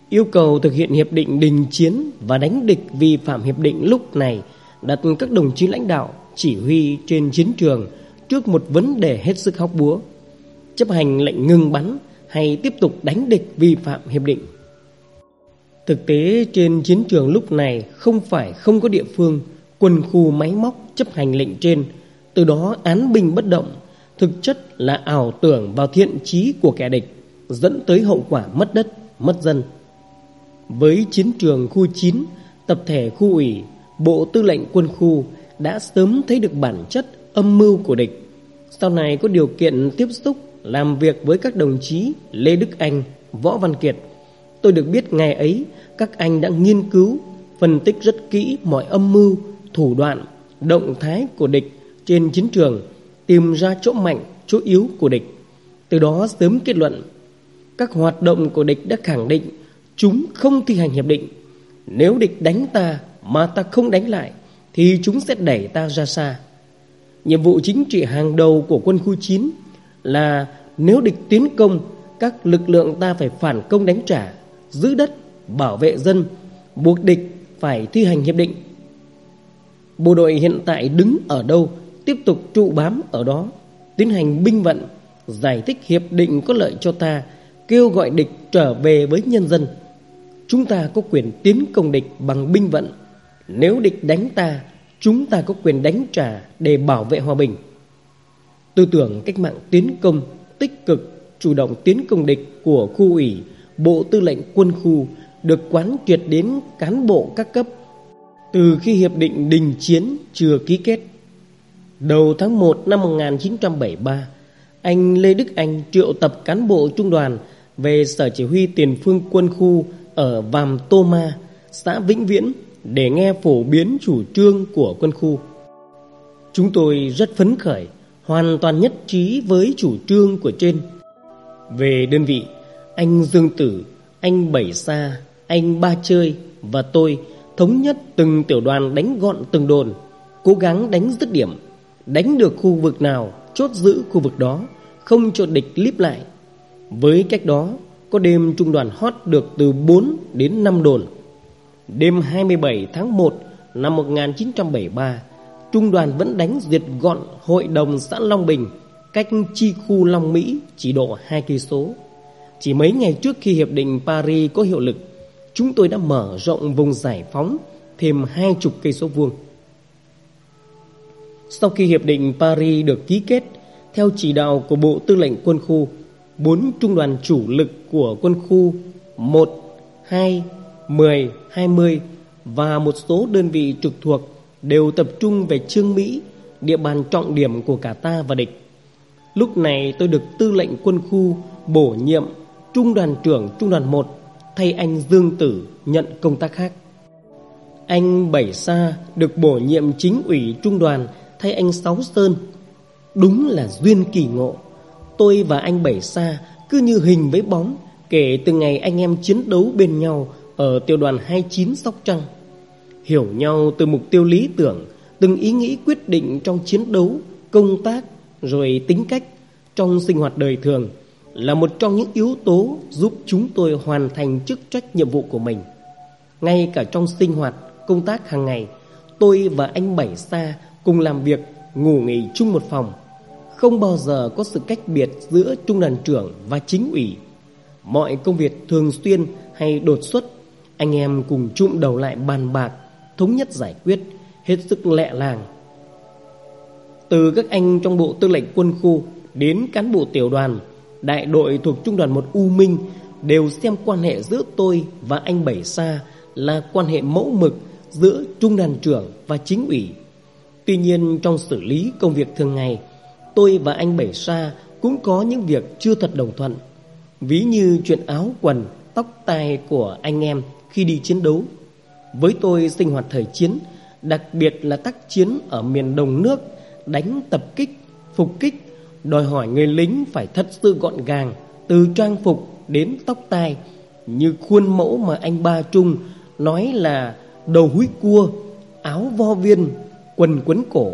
yêu cầu thực hiện hiệp định đình chiến và đánh địch vi phạm hiệp định lúc này đặt các đồng chí lãnh đạo chỉ huy trên chiến trường trước một vấn đề hết sức hóc búa, chấp hành lệnh ngừng bắn hay tiếp tục đánh địch vi phạm hiệp định. Thực tế trên chiến trường lúc này không phải không có địa phương quân khu máy móc chấp hành lệnh trên, từ đó án binh bất động, thực chất là ảo tưởng vào thiện trí của kẻ địch, dẫn tới hậu quả mất đất, mất dân. Với chiến trường khu 9, tập thể khu ủy, Bộ Tư lệnh Quân khu đã sớm thấy được bản chất âm mưu của địch. Sau này có điều kiện tiếp xúc làm việc với các đồng chí Lê Đức Anh, Võ Văn Kiệt. Tôi được biết ngày ấy các anh đã nghiên cứu, phân tích rất kỹ mọi âm mưu, thủ đoạn, động thái của địch trên chiến trường, tìm ra chỗ mạnh, chỗ yếu của địch. Từ đó sớm kết luận, các hoạt động của địch đã khẳng định chúng không thi hành hiệp định. Nếu địch đánh ta mà ta không đánh lại thì chúng sẽ đẩy ta ra xa. Nhiệm vụ chính trị hàng đầu của quân khu 9 là nếu địch tiến công, các lực lượng ta phải phản công đánh trả, giữ đất, bảo vệ dân, buộc địch phải thi hành hiệp định. Bộ đội hiện tại đứng ở đâu, tiếp tục trụ bám ở đó, tiến hành binh vận, giải thích hiệp định có lợi cho ta, kêu gọi địch trở về với nhân dân. Chúng ta có quyền tiến công địch bằng binh vận. Nếu địch đánh ta, chúng ta có quyền đánh trả để bảo vệ hòa bình. Tư tưởng cách mạng tiến công, tích cực, chủ động tiến công địch của khu ủy, bộ tư lệnh quân khu được quán triệt đến cán bộ các cấp từ khi hiệp định đình chiến chưa ký kết. Đầu tháng 1 năm 1973, anh Lê Đức Anh triệu tập cán bộ trung đoàn về sở chỉ huy tiền phương quân khu ở Vàm Tô Ma, xã Vĩnh Viễn, để nghe phổ biến chủ trương của quân khu. Chúng tôi rất phấn khởi, hoàn toàn nhất trí với chủ trương của trên. Về đơn vị, anh Dương Tử, anh Bảy Sa, anh Ba Chơi và tôi thống nhất từng tiểu đoàn đánh gọn từng đồn, cố gắng đánh dứt điểm, đánh được khu vực nào chốt giữ khu vực đó, không cho địch líp lại. Với cách đó, có đêm trung đoàn hot được từ 4 đến 5 đồn. Đêm 27 tháng 1 năm 1973, trung đoàn vẫn đánh diệt gọn hội đồng xã Long Bình, cách chi khu Long Mỹ chỉ độ 2 cây số. Chỉ mấy ngày trước khi hiệp định Paris có hiệu lực, chúng tôi đã mở rộng vùng giải phóng thêm hai chục cây số vuông. Sau khi hiệp định Paris được ký kết, theo chỉ đạo của Bộ Tư lệnh Quân khu, bốn trung đoàn chủ lực của quân khu 1, 2, 10, 20 và một số đơn vị trực thuộc đều tập trung về Trương Mỹ, địa bàn trọng điểm của cả ta và địch. Lúc này tôi được tư lệnh quân khu bổ nhiệm trung đoàn trưởng trung đoàn 1 thay anh Dương Tử nhận công tác khác. Anh Bảy Sa được bổ nhiệm chính ủy trung đoàn thay anh Sáu Sơn. Đúng là duyên kỳ ngộ. Tôi và anh Bảy Sa cứ như hình với bóng kể từ ngày anh em chiến đấu bên nhau ở tiểu đoàn 29 Sóc Trăng. Hiểu nhau từ mục tiêu lý tưởng, từng ý nghĩ quyết định trong chiến đấu, công tác, rồi tính cách trong sinh hoạt đời thường là một trong những yếu tố giúp chúng tôi hoàn thành chức trách nhiệm vụ của mình. Ngay cả trong sinh hoạt, công tác hàng ngày, tôi và anh Bảy Sa cùng làm việc, ngủ nghỉ chung một phòng. Không bao giờ có sự cách biệt giữa trung đoàn trưởng và chính ủy. Mọi công việc thường xuyên hay đột xuất, anh em cùng chụm đầu lại bàn bạc, thống nhất giải quyết, hết sức lẹ làng. Từ các anh trong bộ tư lệnh quân khu đến cán bộ tiểu đoàn, đại đội thuộc trung đoàn một U Minh đều xem quan hệ giữa tôi và anh Bảy Sa là quan hệ mẫu mực giữa trung đoàn trưởng và chính ủy. Tuy nhiên trong xử lý công việc thường ngày, tôi và anh Bảy Sa cũng có những việc chưa thật đồng thuận. Ví như chuyện áo quần, tóc tai của anh em khi đi chiến đấu. Với tôi sinh hoạt thời chiến, đặc biệt là tác chiến ở miền đồng nước, đánh tập kích, phục kích đòi hỏi người lính phải thật sự gọn gàng từ trang phục đến tóc tai như khuôn mẫu mà anh Ba Trung nói là đầu húi cua, áo vo viên, quần quấn cổ.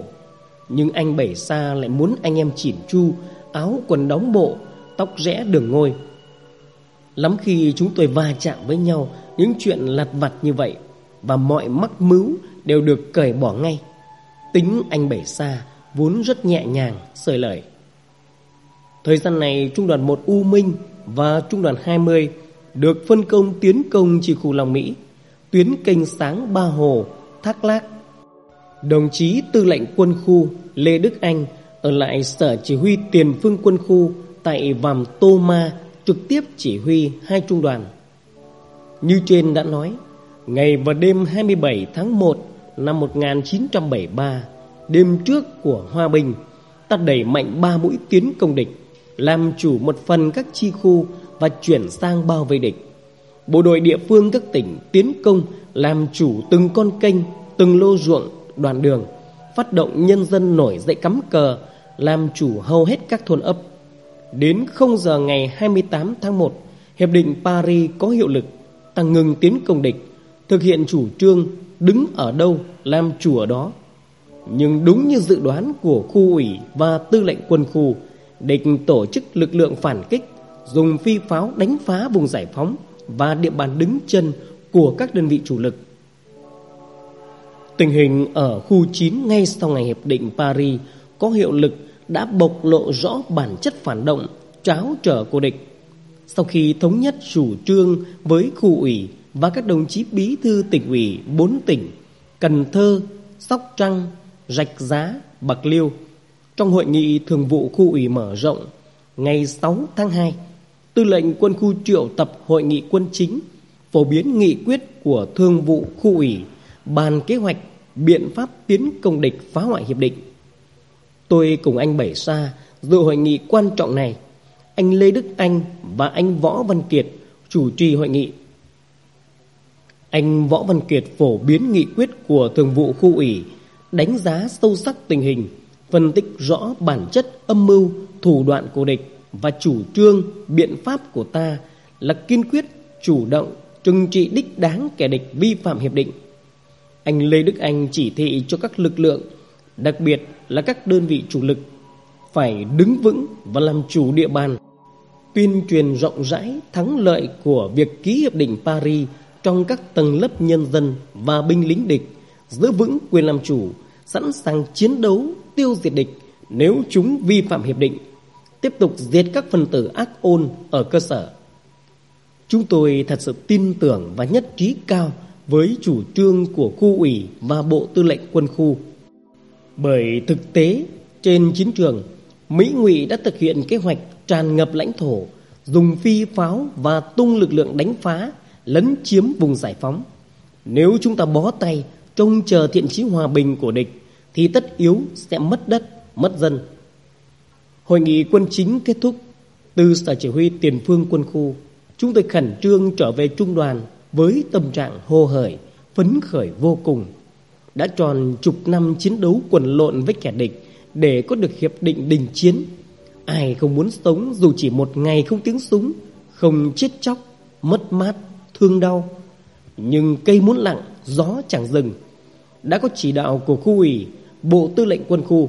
Nhưng anh Bảy Sa lại muốn anh em chỉn chu, áo quần đóng bộ, tóc rẽ đường ngôi. Lắm khi chúng tôi va chạm với nhau những chuyện lặt vặt như vậy và mọi mắc mưu đều được cởi bỏ ngay. Tính anh Bảy Sa vốn rất nhẹ nhàng, sợi lời. Thời gian này Trung đoàn 1 U Minh và Trung đoàn 20 được phân công tiến công chỉ khu Long Mỹ, tuyến kênh sáng Ba Hồ, Thác Lác. Đồng chí tư lệnh quân khu Lê Đức Anh ở lại sở chỉ huy tiền phương quân khu tại Vàm Tô Ma trực tiếp chỉ huy hai trung đoàn. Như trên đã nói, ngày và đêm 27 tháng 1 năm 1973, đêm trước của Hòa Bình, ta đẩy mạnh ba mũi tiến công địch làm chủ một phần các chi khu và chuyển sang bao vây địch. Bộ đội địa phương các tỉnh tiến công làm chủ từng con kênh, từng lô ruộng, đoạn đường, phát động nhân dân nổi dậy cắm cờ, làm chủ hầu hết các thôn ấp. Đến 0 giờ ngày 28 tháng 1, Hiệp định Paris có hiệu lực, tăng ngừng tiến công địch, thực hiện chủ trương đứng ở đâu làm chủ ở đó. Nhưng đúng như dự đoán của khu ủy và tư lệnh quân khu, địch tổ chức lực lượng phản kích, dùng phi pháo đánh phá vùng giải phóng và địa bàn đứng chân của các đơn vị chủ lực. Tình hình ở khu 9 ngay sau ngày Hiệp định Paris có hiệu lực đã bộc lộ rõ bản chất phản động, tráo trở của địch. Sau khi thống nhất chủ trương với khu ủy và các đồng chí bí thư tỉnh ủy bốn tỉnh Cần Thơ, Sóc Trăng, Rạch Giá, Bạc Liêu trong hội nghị thường vụ khu ủy mở rộng ngày 6 tháng 2, tư lệnh quân khu triệu tập hội nghị quân chính phổ biến nghị quyết của thường vụ khu ủy bàn kế hoạch biện pháp tiến công địch phá hoại hiệp định. Tôi cùng anh Bảy Sa dự hội nghị quan trọng này. Anh Lê Đức Anh và anh Võ Văn Kiệt chủ trì hội nghị. Anh Võ Văn Kiệt phổ biến nghị quyết của thường vụ khu ủy, đánh giá sâu sắc tình hình, phân tích rõ bản chất âm mưu, thủ đoạn của địch và chủ trương, biện pháp của ta là kiên quyết, chủ động, trừng trị đích đáng kẻ địch vi phạm hiệp định. Anh Lê Đức Anh chỉ thị cho các lực lượng, đặc biệt là các đơn vị chủ lực, phải đứng vững và làm chủ địa bàn, tuyên truyền rộng rãi thắng lợi của việc ký hiệp định Paris trong các tầng lớp nhân dân và binh lính địch, giữ vững quyền làm chủ, sẵn sàng chiến đấu tiêu diệt địch nếu chúng vi phạm hiệp định, tiếp tục diệt các phần tử ác ôn ở cơ sở. Chúng tôi thật sự tin tưởng và nhất trí cao với chủ trương của khu ủy và bộ tư lệnh quân khu. Bởi thực tế, trên chiến trường, Mỹ Ngụy đã thực hiện kế hoạch tràn ngập lãnh thổ, dùng phi pháo và tung lực lượng đánh phá, lấn chiếm vùng giải phóng. Nếu chúng ta bó tay, trông chờ thiện chí hòa bình của địch, thì tất yếu sẽ mất đất, mất dân. Hội nghị quân chính kết thúc, từ sở chỉ huy tiền phương quân khu, chúng tôi khẩn trương trở về trung đoàn với tâm trạng hô hởi, phấn khởi vô cùng. Đã tròn chục năm chiến đấu quần lộn với kẻ địch để có được hiệp định đình chiến. Ai không muốn sống dù chỉ một ngày không tiếng súng, không chết chóc, mất mát, thương đau. Nhưng cây muốn lặng, gió chẳng dừng. Đã có chỉ đạo của khu ủy, bộ tư lệnh quân khu.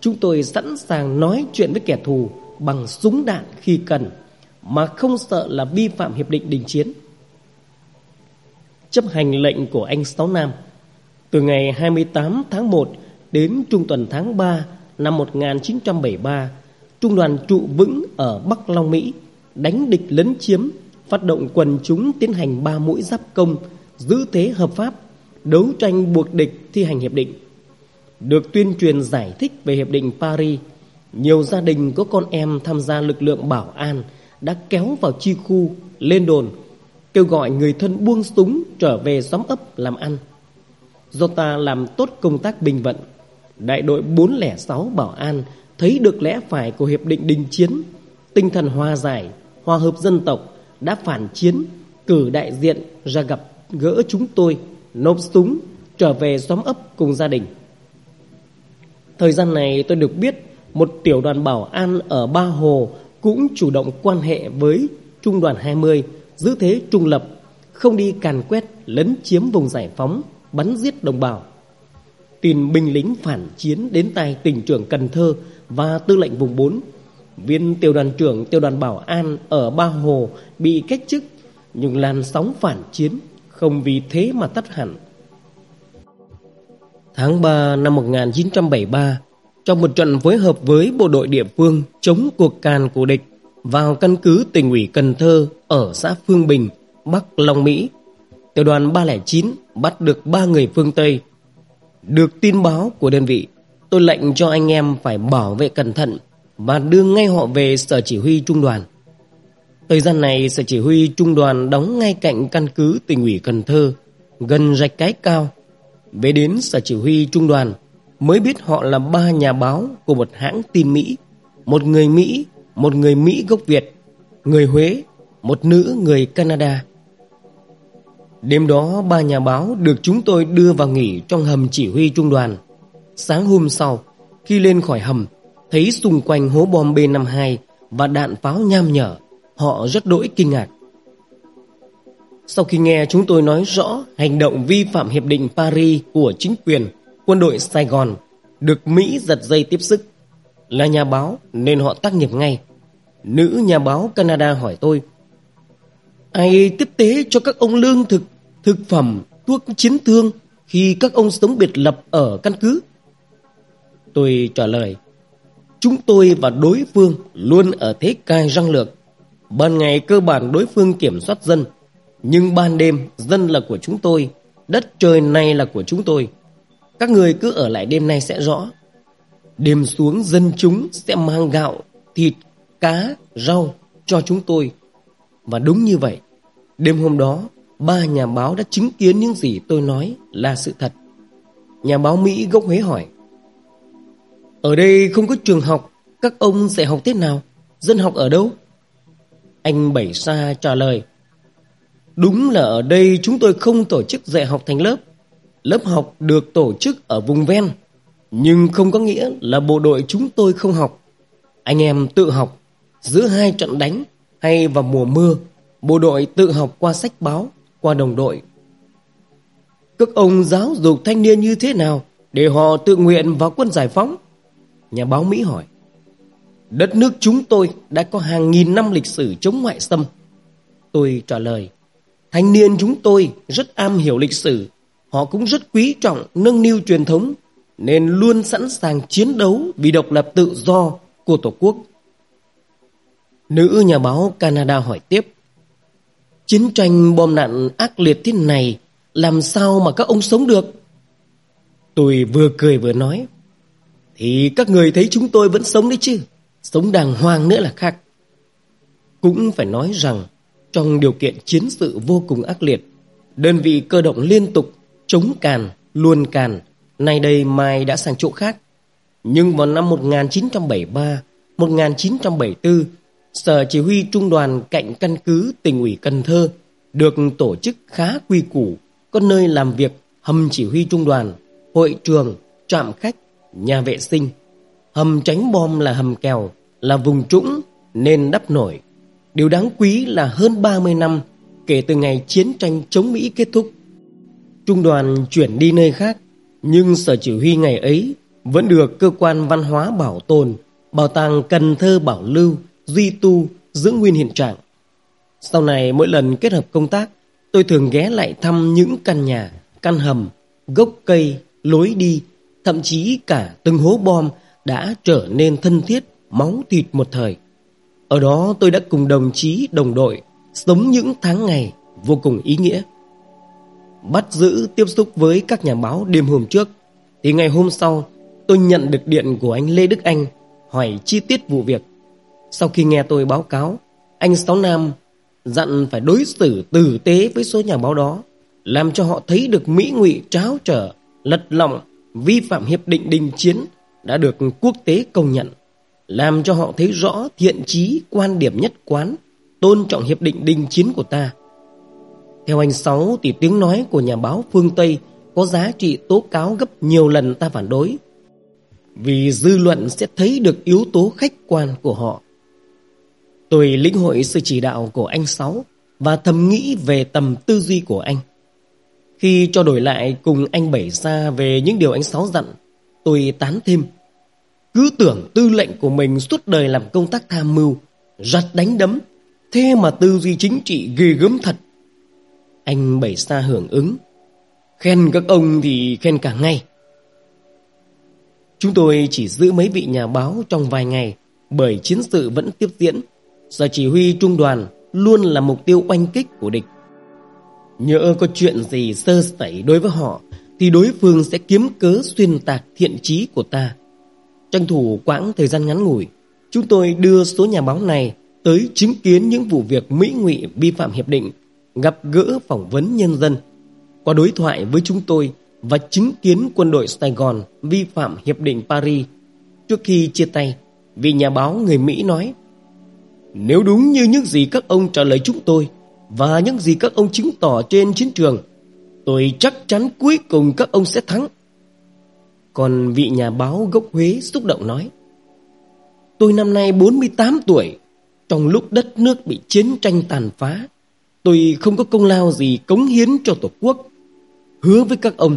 Chúng tôi sẵn sàng nói chuyện với kẻ thù bằng súng đạn khi cần, mà không sợ là vi phạm hiệp định đình chiến chấp hành lệnh của anh Sáu Nam. Từ ngày 28 tháng 1 đến trung tuần tháng 3 năm 1973, trung đoàn trụ vững ở Bắc Long Mỹ, đánh địch lấn chiếm, phát động quần chúng tiến hành ba mũi giáp công, giữ thế hợp pháp, đấu tranh buộc địch thi hành hiệp định. Được tuyên truyền giải thích về hiệp định Paris, nhiều gia đình có con em tham gia lực lượng bảo an đã kéo vào chi khu, lên đồn kêu gọi người thân buông súng trở về xóm ấp làm ăn. Do ta làm tốt công tác bình vận, đại đội 406 Bảo An thấy được lẽ phải của Hiệp định Đình Chiến, tinh thần hòa giải, hòa hợp dân tộc đã phản chiến, cử đại diện ra gặp gỡ chúng tôi, nộp súng, trở về xóm ấp cùng gia đình. Thời gian này tôi được biết một tiểu đoàn bảo an ở Ba Hồ cũng chủ động quan hệ với Trung đoàn 20 giữ thế trung lập, không đi càn quét lấn chiếm vùng giải phóng, bắn giết đồng bào. Tin binh lính phản chiến đến tay tỉnh trưởng Cần Thơ và tư lệnh vùng 4. Viên tiểu đoàn trưởng tiểu đoàn Bảo An ở Ba Hồ bị cách chức, nhưng làn sóng phản chiến không vì thế mà tắt hẳn. Tháng 3 năm 1973, trong một trận phối hợp với bộ đội địa phương chống cuộc càn của địch, vào căn cứ tỉnh ủy Cần Thơ ở xã Phương Bình, Bắc Long Mỹ. Tiểu đoàn 309 bắt được ba người phương Tây. Được tin báo của đơn vị, tôi lệnh cho anh em phải bảo vệ cẩn thận và đưa ngay họ về sở chỉ huy trung đoàn. Thời gian này, sở chỉ huy trung đoàn đóng ngay cạnh căn cứ tỉnh ủy Cần Thơ, gần rạch cái cao. Về đến sở chỉ huy trung đoàn, mới biết họ là ba nhà báo của một hãng tin Mỹ, một người Mỹ một người Mỹ gốc Việt, người Huế, một nữ người Canada. Đêm đó ba nhà báo được chúng tôi đưa vào nghỉ trong hầm chỉ huy trung đoàn. Sáng hôm sau, khi lên khỏi hầm, thấy xung quanh hố bom B-52 và đạn pháo nham nhở, họ rất đỗi kinh ngạc. Sau khi nghe chúng tôi nói rõ hành động vi phạm Hiệp định Paris của chính quyền, quân đội Sài Gòn được Mỹ giật dây tiếp sức, là nhà báo nên họ tác nghiệp ngay. Nữ nhà báo Canada hỏi tôi Ai tiếp tế cho các ông lương thực, thực phẩm, thuốc chiến thương khi các ông sống biệt lập ở căn cứ? Tôi trả lời Chúng tôi và đối phương luôn ở thế cai răng lược. Ban ngày cơ bản đối phương kiểm soát dân, nhưng ban đêm dân là của chúng tôi, đất trời này là của chúng tôi. Các người cứ ở lại đêm nay sẽ rõ. Đêm xuống dân chúng sẽ mang gạo, thịt, cá, rau cho chúng tôi. Và đúng như vậy, đêm hôm đó, ba nhà báo đã chứng kiến những gì tôi nói là sự thật. Nhà báo Mỹ gốc Huế hỏi, ở đây không có trường học, các ông sẽ học thế nào? Dân học ở đâu? Anh Bảy Sa trả lời, Đúng là ở đây chúng tôi không tổ chức dạy học thành lớp. Lớp học được tổ chức ở vùng ven, nhưng không có nghĩa là bộ đội chúng tôi không học. Anh em tự học, giữa hai trận đánh hay vào mùa mưa, bộ đội tự học qua sách báo, qua đồng đội. Các ông giáo dục thanh niên như thế nào để họ tự nguyện vào quân giải phóng? Nhà báo Mỹ hỏi. Đất nước chúng tôi đã có hàng nghìn năm lịch sử chống ngoại xâm. Tôi trả lời, thanh niên chúng tôi rất am hiểu lịch sử, họ cũng rất quý trọng nâng niu truyền thống, nên luôn sẵn sàng chiến đấu vì độc lập tự do của Tổ quốc. Nữ nhà báo Canada hỏi tiếp, chiến tranh bom đạn ác liệt thế này, làm sao mà các ông sống được? Tôi vừa cười vừa nói, thì các người thấy chúng tôi vẫn sống đấy chứ, sống đàng hoàng nữa là khác. Cũng phải nói rằng, trong điều kiện chiến sự vô cùng ác liệt, đơn vị cơ động liên tục chống càn, luôn càn, nay đây mai đã sang chỗ khác. Nhưng vào năm 1973, 1974, Sở Chỉ huy Trung đoàn cạnh căn cứ tỉnh ủy Cần Thơ được tổ chức khá quy củ, có nơi làm việc hầm chỉ huy trung đoàn, hội trường, trạm khách, nhà vệ sinh. Hầm tránh bom là hầm kèo, là vùng trũng nên đắp nổi. Điều đáng quý là hơn 30 năm kể từ ngày chiến tranh chống Mỹ kết thúc. Trung đoàn chuyển đi nơi khác, nhưng sở chỉ huy ngày ấy vẫn được cơ quan văn hóa bảo tồn, bảo tàng Cần Thơ bảo lưu, duy tu, giữ nguyên hiện trạng. Sau này mỗi lần kết hợp công tác, tôi thường ghé lại thăm những căn nhà, căn hầm, gốc cây, lối đi, thậm chí cả từng hố bom đã trở nên thân thiết, máu thịt một thời. Ở đó tôi đã cùng đồng chí, đồng đội sống những tháng ngày vô cùng ý nghĩa. Bắt giữ tiếp xúc với các nhà báo đêm hôm trước, thì ngày hôm sau tôi nhận được điện của anh Lê Đức Anh hỏi chi tiết vụ việc. Sau khi nghe tôi báo cáo, anh Sáu Nam dặn phải đối xử tử tế với số nhà báo đó, làm cho họ thấy được Mỹ ngụy tráo trở, lật lọng, vi phạm hiệp định đình chiến đã được quốc tế công nhận, làm cho họ thấy rõ thiện chí quan điểm nhất quán, tôn trọng hiệp định đình chiến của ta. Theo anh Sáu thì tiếng nói của nhà báo phương Tây có giá trị tố cáo gấp nhiều lần ta phản đối, vì dư luận sẽ thấy được yếu tố khách quan của họ. Tôi lĩnh hội sự chỉ đạo của anh Sáu và thầm nghĩ về tầm tư duy của anh. Khi cho đổi lại cùng anh Bảy ra về những điều anh Sáu dặn, tôi tán thêm. Cứ tưởng tư lệnh của mình suốt đời làm công tác tham mưu, rặt đánh đấm, thế mà tư duy chính trị ghê gớm thật. Anh Bảy Sa hưởng ứng. Khen các ông thì khen cả ngày. Chúng tôi chỉ giữ mấy vị nhà báo trong vài ngày bởi chiến sự vẫn tiếp diễn. Sở chỉ huy trung đoàn luôn là mục tiêu oanh kích của địch. Nhỡ có chuyện gì sơ sẩy đối với họ thì đối phương sẽ kiếm cớ xuyên tạc thiện chí của ta. Tranh thủ quãng thời gian ngắn ngủi, chúng tôi đưa số nhà báo này tới chứng kiến những vụ việc Mỹ ngụy vi phạm hiệp định, gặp gỡ phỏng vấn nhân dân. Qua đối thoại với chúng tôi và chứng kiến quân đội Sài Gòn vi phạm hiệp định Paris. Trước khi chia tay, vị nhà báo người Mỹ nói Nếu đúng như những gì các ông trả lời chúng tôi và những gì các ông chứng tỏ trên chiến trường, tôi chắc chắn cuối cùng các ông sẽ thắng. Còn vị nhà báo gốc Huế xúc động nói Tôi năm nay 48 tuổi, trong lúc đất nước bị chiến tranh tàn phá, tôi không có công lao gì cống hiến cho Tổ quốc. Hứa với các ông,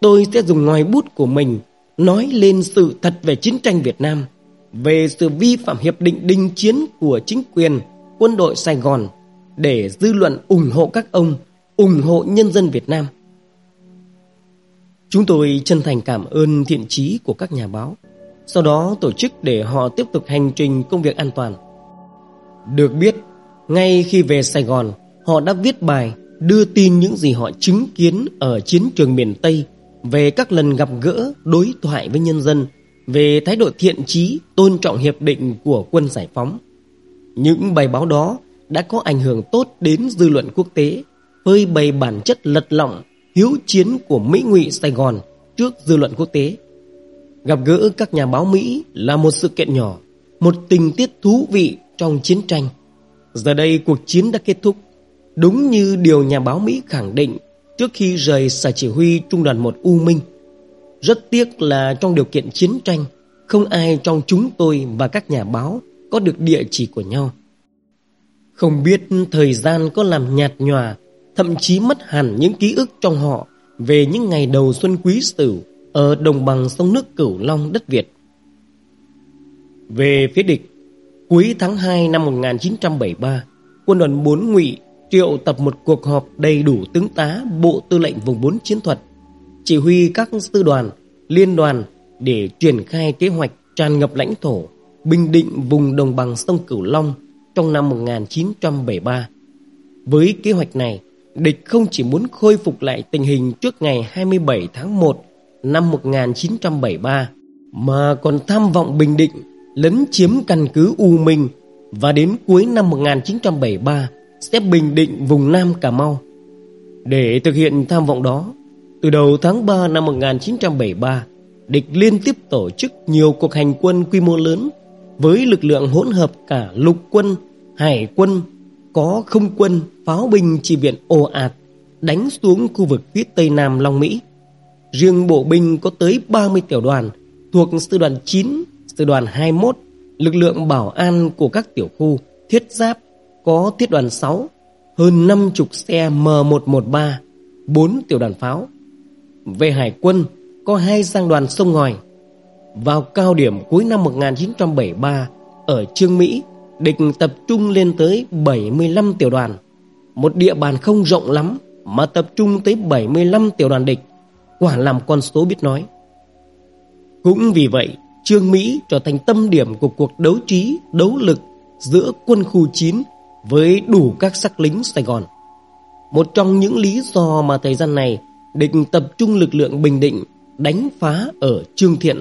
tôi sẽ dùng ngòi bút của mình nói lên sự thật về chiến tranh Việt Nam, về sự vi phạm hiệp định đình chiến của chính quyền, quân đội Sài Gòn để dư luận ủng hộ các ông, ủng hộ nhân dân Việt Nam. Chúng tôi chân thành cảm ơn thiện trí của các nhà báo, sau đó tổ chức để họ tiếp tục hành trình công việc an toàn. Được biết, ngay khi về Sài Gòn, họ đã viết bài đưa tin những gì họ chứng kiến ở chiến trường miền Tây về các lần gặp gỡ, đối thoại với nhân dân, về thái độ thiện trí, tôn trọng hiệp định của quân giải phóng. Những bài báo đó đã có ảnh hưởng tốt đến dư luận quốc tế, phơi bày bản chất lật lọng, hiếu chiến của Mỹ ngụy Sài Gòn trước dư luận quốc tế. Gặp gỡ các nhà báo Mỹ là một sự kiện nhỏ, một tình tiết thú vị trong chiến tranh. Giờ đây cuộc chiến đã kết thúc, Đúng như điều nhà báo Mỹ khẳng định trước khi rời sở chỉ huy trung đoàn 1 U Minh. Rất tiếc là trong điều kiện chiến tranh, không ai trong chúng tôi và các nhà báo có được địa chỉ của nhau. Không biết thời gian có làm nhạt nhòa, thậm chí mất hẳn những ký ức trong họ về những ngày đầu xuân quý sửu ở đồng bằng sông nước Cửu Long đất Việt. Về phía địch, cuối tháng 2 năm 1973, quân đoàn 4 Ngụy triệu tập một cuộc họp đầy đủ tướng tá Bộ Tư lệnh vùng 4 chiến thuật, chỉ huy các sư đoàn, liên đoàn để triển khai kế hoạch tràn ngập lãnh thổ, bình định vùng đồng bằng sông Cửu Long trong năm 1973. Với kế hoạch này, địch không chỉ muốn khôi phục lại tình hình trước ngày 27 tháng 1 năm 1973 mà còn tham vọng bình định lấn chiếm căn cứ U Minh và đến cuối năm 1973 sẽ bình định vùng Nam Cà Mau. Để thực hiện tham vọng đó, từ đầu tháng 3 năm 1973, địch liên tiếp tổ chức nhiều cuộc hành quân quy mô lớn với lực lượng hỗn hợp cả lục quân, hải quân, có không quân, pháo binh chỉ viện ồ ạt đánh xuống khu vực phía tây nam Long Mỹ. Riêng bộ binh có tới 30 tiểu đoàn thuộc sư đoàn 9, sư đoàn 21, lực lượng bảo an của các tiểu khu, thiết giáp, có thiết đoàn 6, hơn 50 xe M113, 4 tiểu đoàn pháo. Về hải quân, có hai giang đoàn sông ngòi. Vào cao điểm cuối năm 1973, ở Trương Mỹ, địch tập trung lên tới 75 tiểu đoàn. Một địa bàn không rộng lắm mà tập trung tới 75 tiểu đoàn địch, quả làm con số biết nói. Cũng vì vậy, Trương Mỹ trở thành tâm điểm của cuộc đấu trí, đấu lực giữa quân khu 9 với đủ các sắc lính Sài Gòn. Một trong những lý do mà thời gian này địch tập trung lực lượng Bình Định đánh phá ở Trương Thiện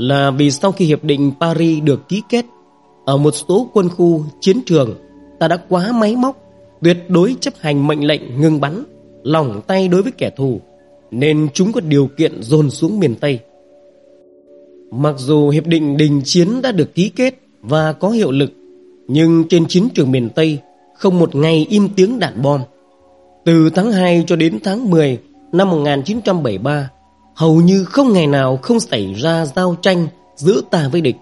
là vì sau khi Hiệp định Paris được ký kết, ở một số quân khu chiến trường ta đã quá máy móc, tuyệt đối chấp hành mệnh lệnh ngừng bắn, lỏng tay đối với kẻ thù, nên chúng có điều kiện dồn xuống miền Tây. Mặc dù Hiệp định đình chiến đã được ký kết và có hiệu lực, nhưng trên chiến trường miền Tây không một ngày im tiếng đạn bom. Từ tháng 2 cho đến tháng 10 năm 1973, hầu như không ngày nào không xảy ra giao tranh giữa ta với địch.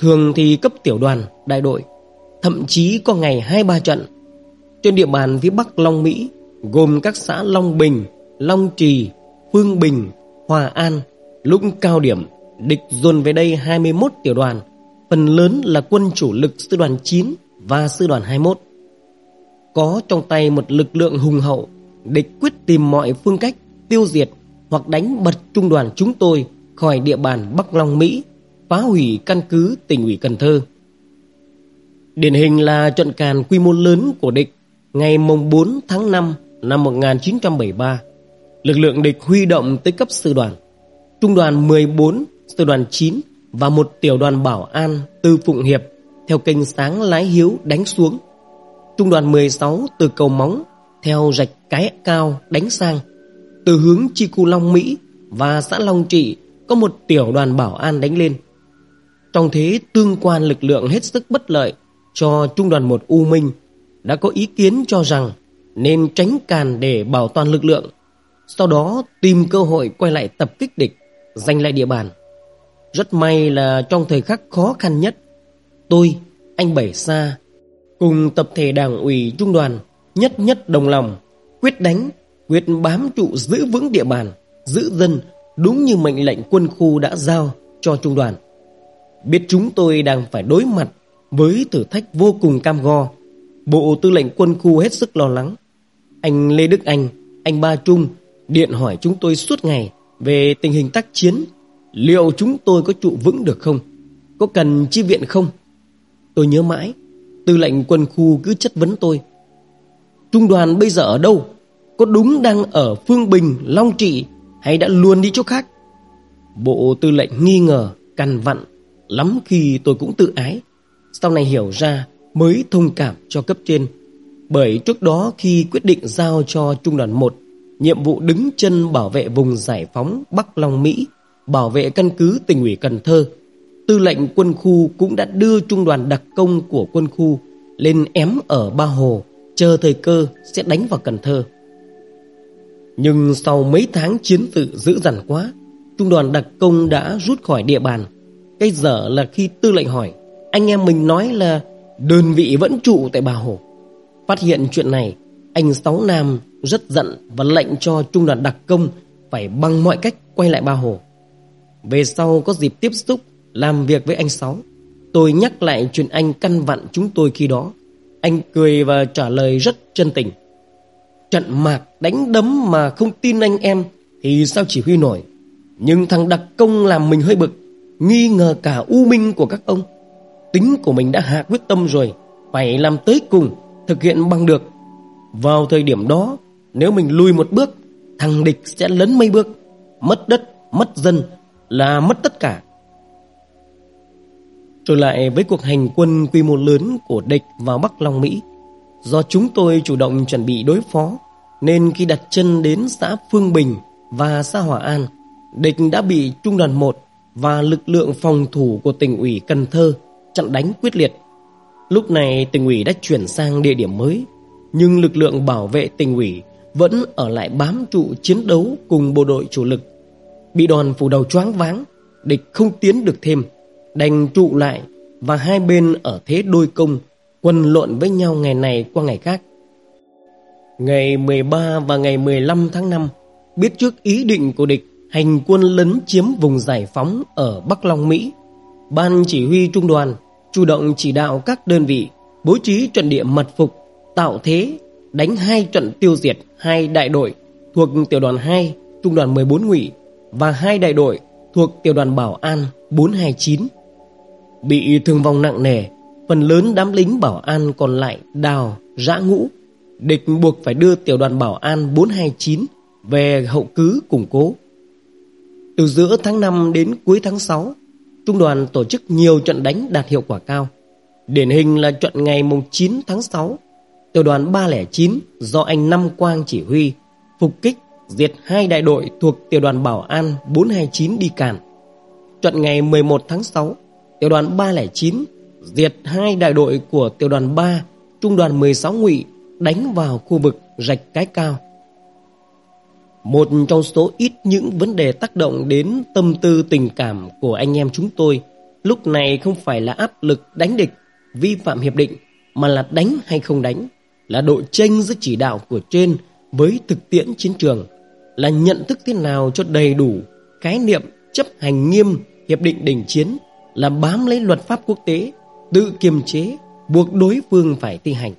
Thường thì cấp tiểu đoàn, đại đội, thậm chí có ngày hai ba trận. Trên địa bàn phía Bắc Long Mỹ, gồm các xã Long Bình, Long Trì, Phương Bình, Hòa An, lúc cao điểm, địch dồn về đây 21 tiểu đoàn, phần lớn là quân chủ lực sư đoàn 9 và sư đoàn 21. Có trong tay một lực lượng hùng hậu, địch quyết tìm mọi phương cách tiêu diệt hoặc đánh bật trung đoàn chúng tôi khỏi địa bàn Bắc Long Mỹ, phá hủy căn cứ tỉnh ủy Cần Thơ. Điển hình là trận càn quy mô lớn của địch ngày mùng 4 tháng 5 năm 1973. Lực lượng địch huy động tới cấp sư đoàn. Trung đoàn 14, sư đoàn 9 và một tiểu đoàn bảo an từ Phụng Hiệp theo kênh sáng lái hiếu đánh xuống. Trung đoàn 16 từ cầu móng theo rạch cái cao đánh sang từ hướng Chi Cù Long Mỹ và xã Long Trị có một tiểu đoàn bảo an đánh lên. Trong thế tương quan lực lượng hết sức bất lợi cho Trung đoàn 1 U Minh đã có ý kiến cho rằng nên tránh càn để bảo toàn lực lượng, sau đó tìm cơ hội quay lại tập kích địch, giành lại địa bàn. Rất may là trong thời khắc khó khăn nhất, tôi, anh Bảy Sa, cùng tập thể đảng ủy trung đoàn nhất nhất đồng lòng, quyết đánh quyết bám trụ giữ vững địa bàn, giữ dân đúng như mệnh lệnh quân khu đã giao cho trung đoàn. Biết chúng tôi đang phải đối mặt với thử thách vô cùng cam go, Bộ Tư lệnh quân khu hết sức lo lắng. Anh Lê Đức Anh, anh Ba Trung điện hỏi chúng tôi suốt ngày về tình hình tác chiến, liệu chúng tôi có trụ vững được không? Có cần chi viện không? Tôi nhớ mãi, tư lệnh quân khu cứ chất vấn tôi. Trung đoàn bây giờ ở đâu? Có đúng đang ở Phương Bình, Long Trị hay đã luôn đi chỗ khác? Bộ tư lệnh nghi ngờ, cằn vặn, lắm khi tôi cũng tự ái. Sau này hiểu ra mới thông cảm cho cấp trên. Bởi trước đó khi quyết định giao cho Trung đoàn 1 nhiệm vụ đứng chân bảo vệ vùng giải phóng Bắc Long Mỹ, bảo vệ căn cứ tỉnh ủy Cần Thơ, tư lệnh quân khu cũng đã đưa trung đoàn đặc công của quân khu lên ém ở Ba Hồ chờ thời cơ sẽ đánh vào Cần Thơ. Nhưng sau mấy tháng chiến sự dữ dằn quá, trung đoàn đặc công đã rút khỏi địa bàn. Cái dở là khi tư lệnh hỏi, anh em mình nói là đơn vị vẫn trụ tại Bà Hồ. Phát hiện chuyện này, anh Sáu Nam rất giận và lệnh cho trung đoàn đặc công phải bằng mọi cách quay lại bà Hồ. Về sau có dịp tiếp xúc, làm việc với anh Sáu, tôi nhắc lại chuyện anh căn vặn chúng tôi khi đó. Anh cười và trả lời rất chân tình. Trận mạc đánh đấm mà không tin anh em thì sao chỉ huy nổi. Nhưng thằng đặc công làm mình hơi bực, nghi ngờ cả u minh của các ông. Tính của mình đã hạ quyết tâm rồi, phải làm tới cùng, thực hiện bằng được. Vào thời điểm đó, nếu mình lùi một bước, thằng địch sẽ lấn mấy bước, mất đất, mất dân là mất tất cả. Trở lại với cuộc hành quân quy mô lớn của địch vào Bắc Long Mỹ, do chúng tôi chủ động chuẩn bị đối phó, nên khi đặt chân đến xã Phương Bình và xã Hòa An, địch đã bị trung đoàn 1 và lực lượng phòng thủ của tỉnh ủy Cần Thơ chặn đánh quyết liệt. Lúc này tỉnh ủy đã chuyển sang địa điểm mới, nhưng lực lượng bảo vệ tỉnh ủy vẫn ở lại bám trụ chiến đấu cùng bộ đội chủ lực. Bị đòn phủ đầu choáng váng, địch không tiến được thêm, đành trụ lại và hai bên ở thế đôi công, quần lộn với nhau ngày này qua ngày khác. Ngày 13 và ngày 15 tháng 5, biết trước ý định của địch hành quân lấn chiếm vùng giải phóng ở Bắc Long Mỹ, Ban chỉ huy trung đoàn chủ động chỉ đạo các đơn vị bố trí trận địa mật phục, tạo thế đánh hai trận tiêu diệt hai đại đội thuộc tiểu đoàn 2, trung đoàn 14 ngụy và hai đại đội thuộc tiểu đoàn Bảo An 429. Bị thương vong nặng nề, phần lớn đám lính Bảo An còn lại đào, rã ngũ. Địch buộc phải đưa tiểu đoàn Bảo An 429 về hậu cứ củng cố. Từ giữa tháng 5 đến cuối tháng 6, trung đoàn tổ chức nhiều trận đánh đạt hiệu quả cao. Điển hình là trận ngày 9 tháng 6 Tiểu đoàn 309 do anh Năm Quang chỉ huy phục kích diệt hai đại đội thuộc tiểu đoàn Bảo An 429 đi càn. Trận ngày 11 tháng 6, tiểu đoàn 309 diệt hai đại đội của tiểu đoàn 3, trung đoàn 16 ngụy đánh vào khu vực rạch cái cao. Một trong số ít những vấn đề tác động đến tâm tư tình cảm của anh em chúng tôi lúc này không phải là áp lực đánh địch, vi phạm hiệp định, mà là đánh hay không đánh là độ tranh giữa chỉ đạo của trên với thực tiễn chiến trường, là nhận thức thế nào cho đầy đủ khái niệm chấp hành nghiêm hiệp định đình chiến, là bám lấy luật pháp quốc tế, tự kiềm chế, buộc đối phương phải thi hành.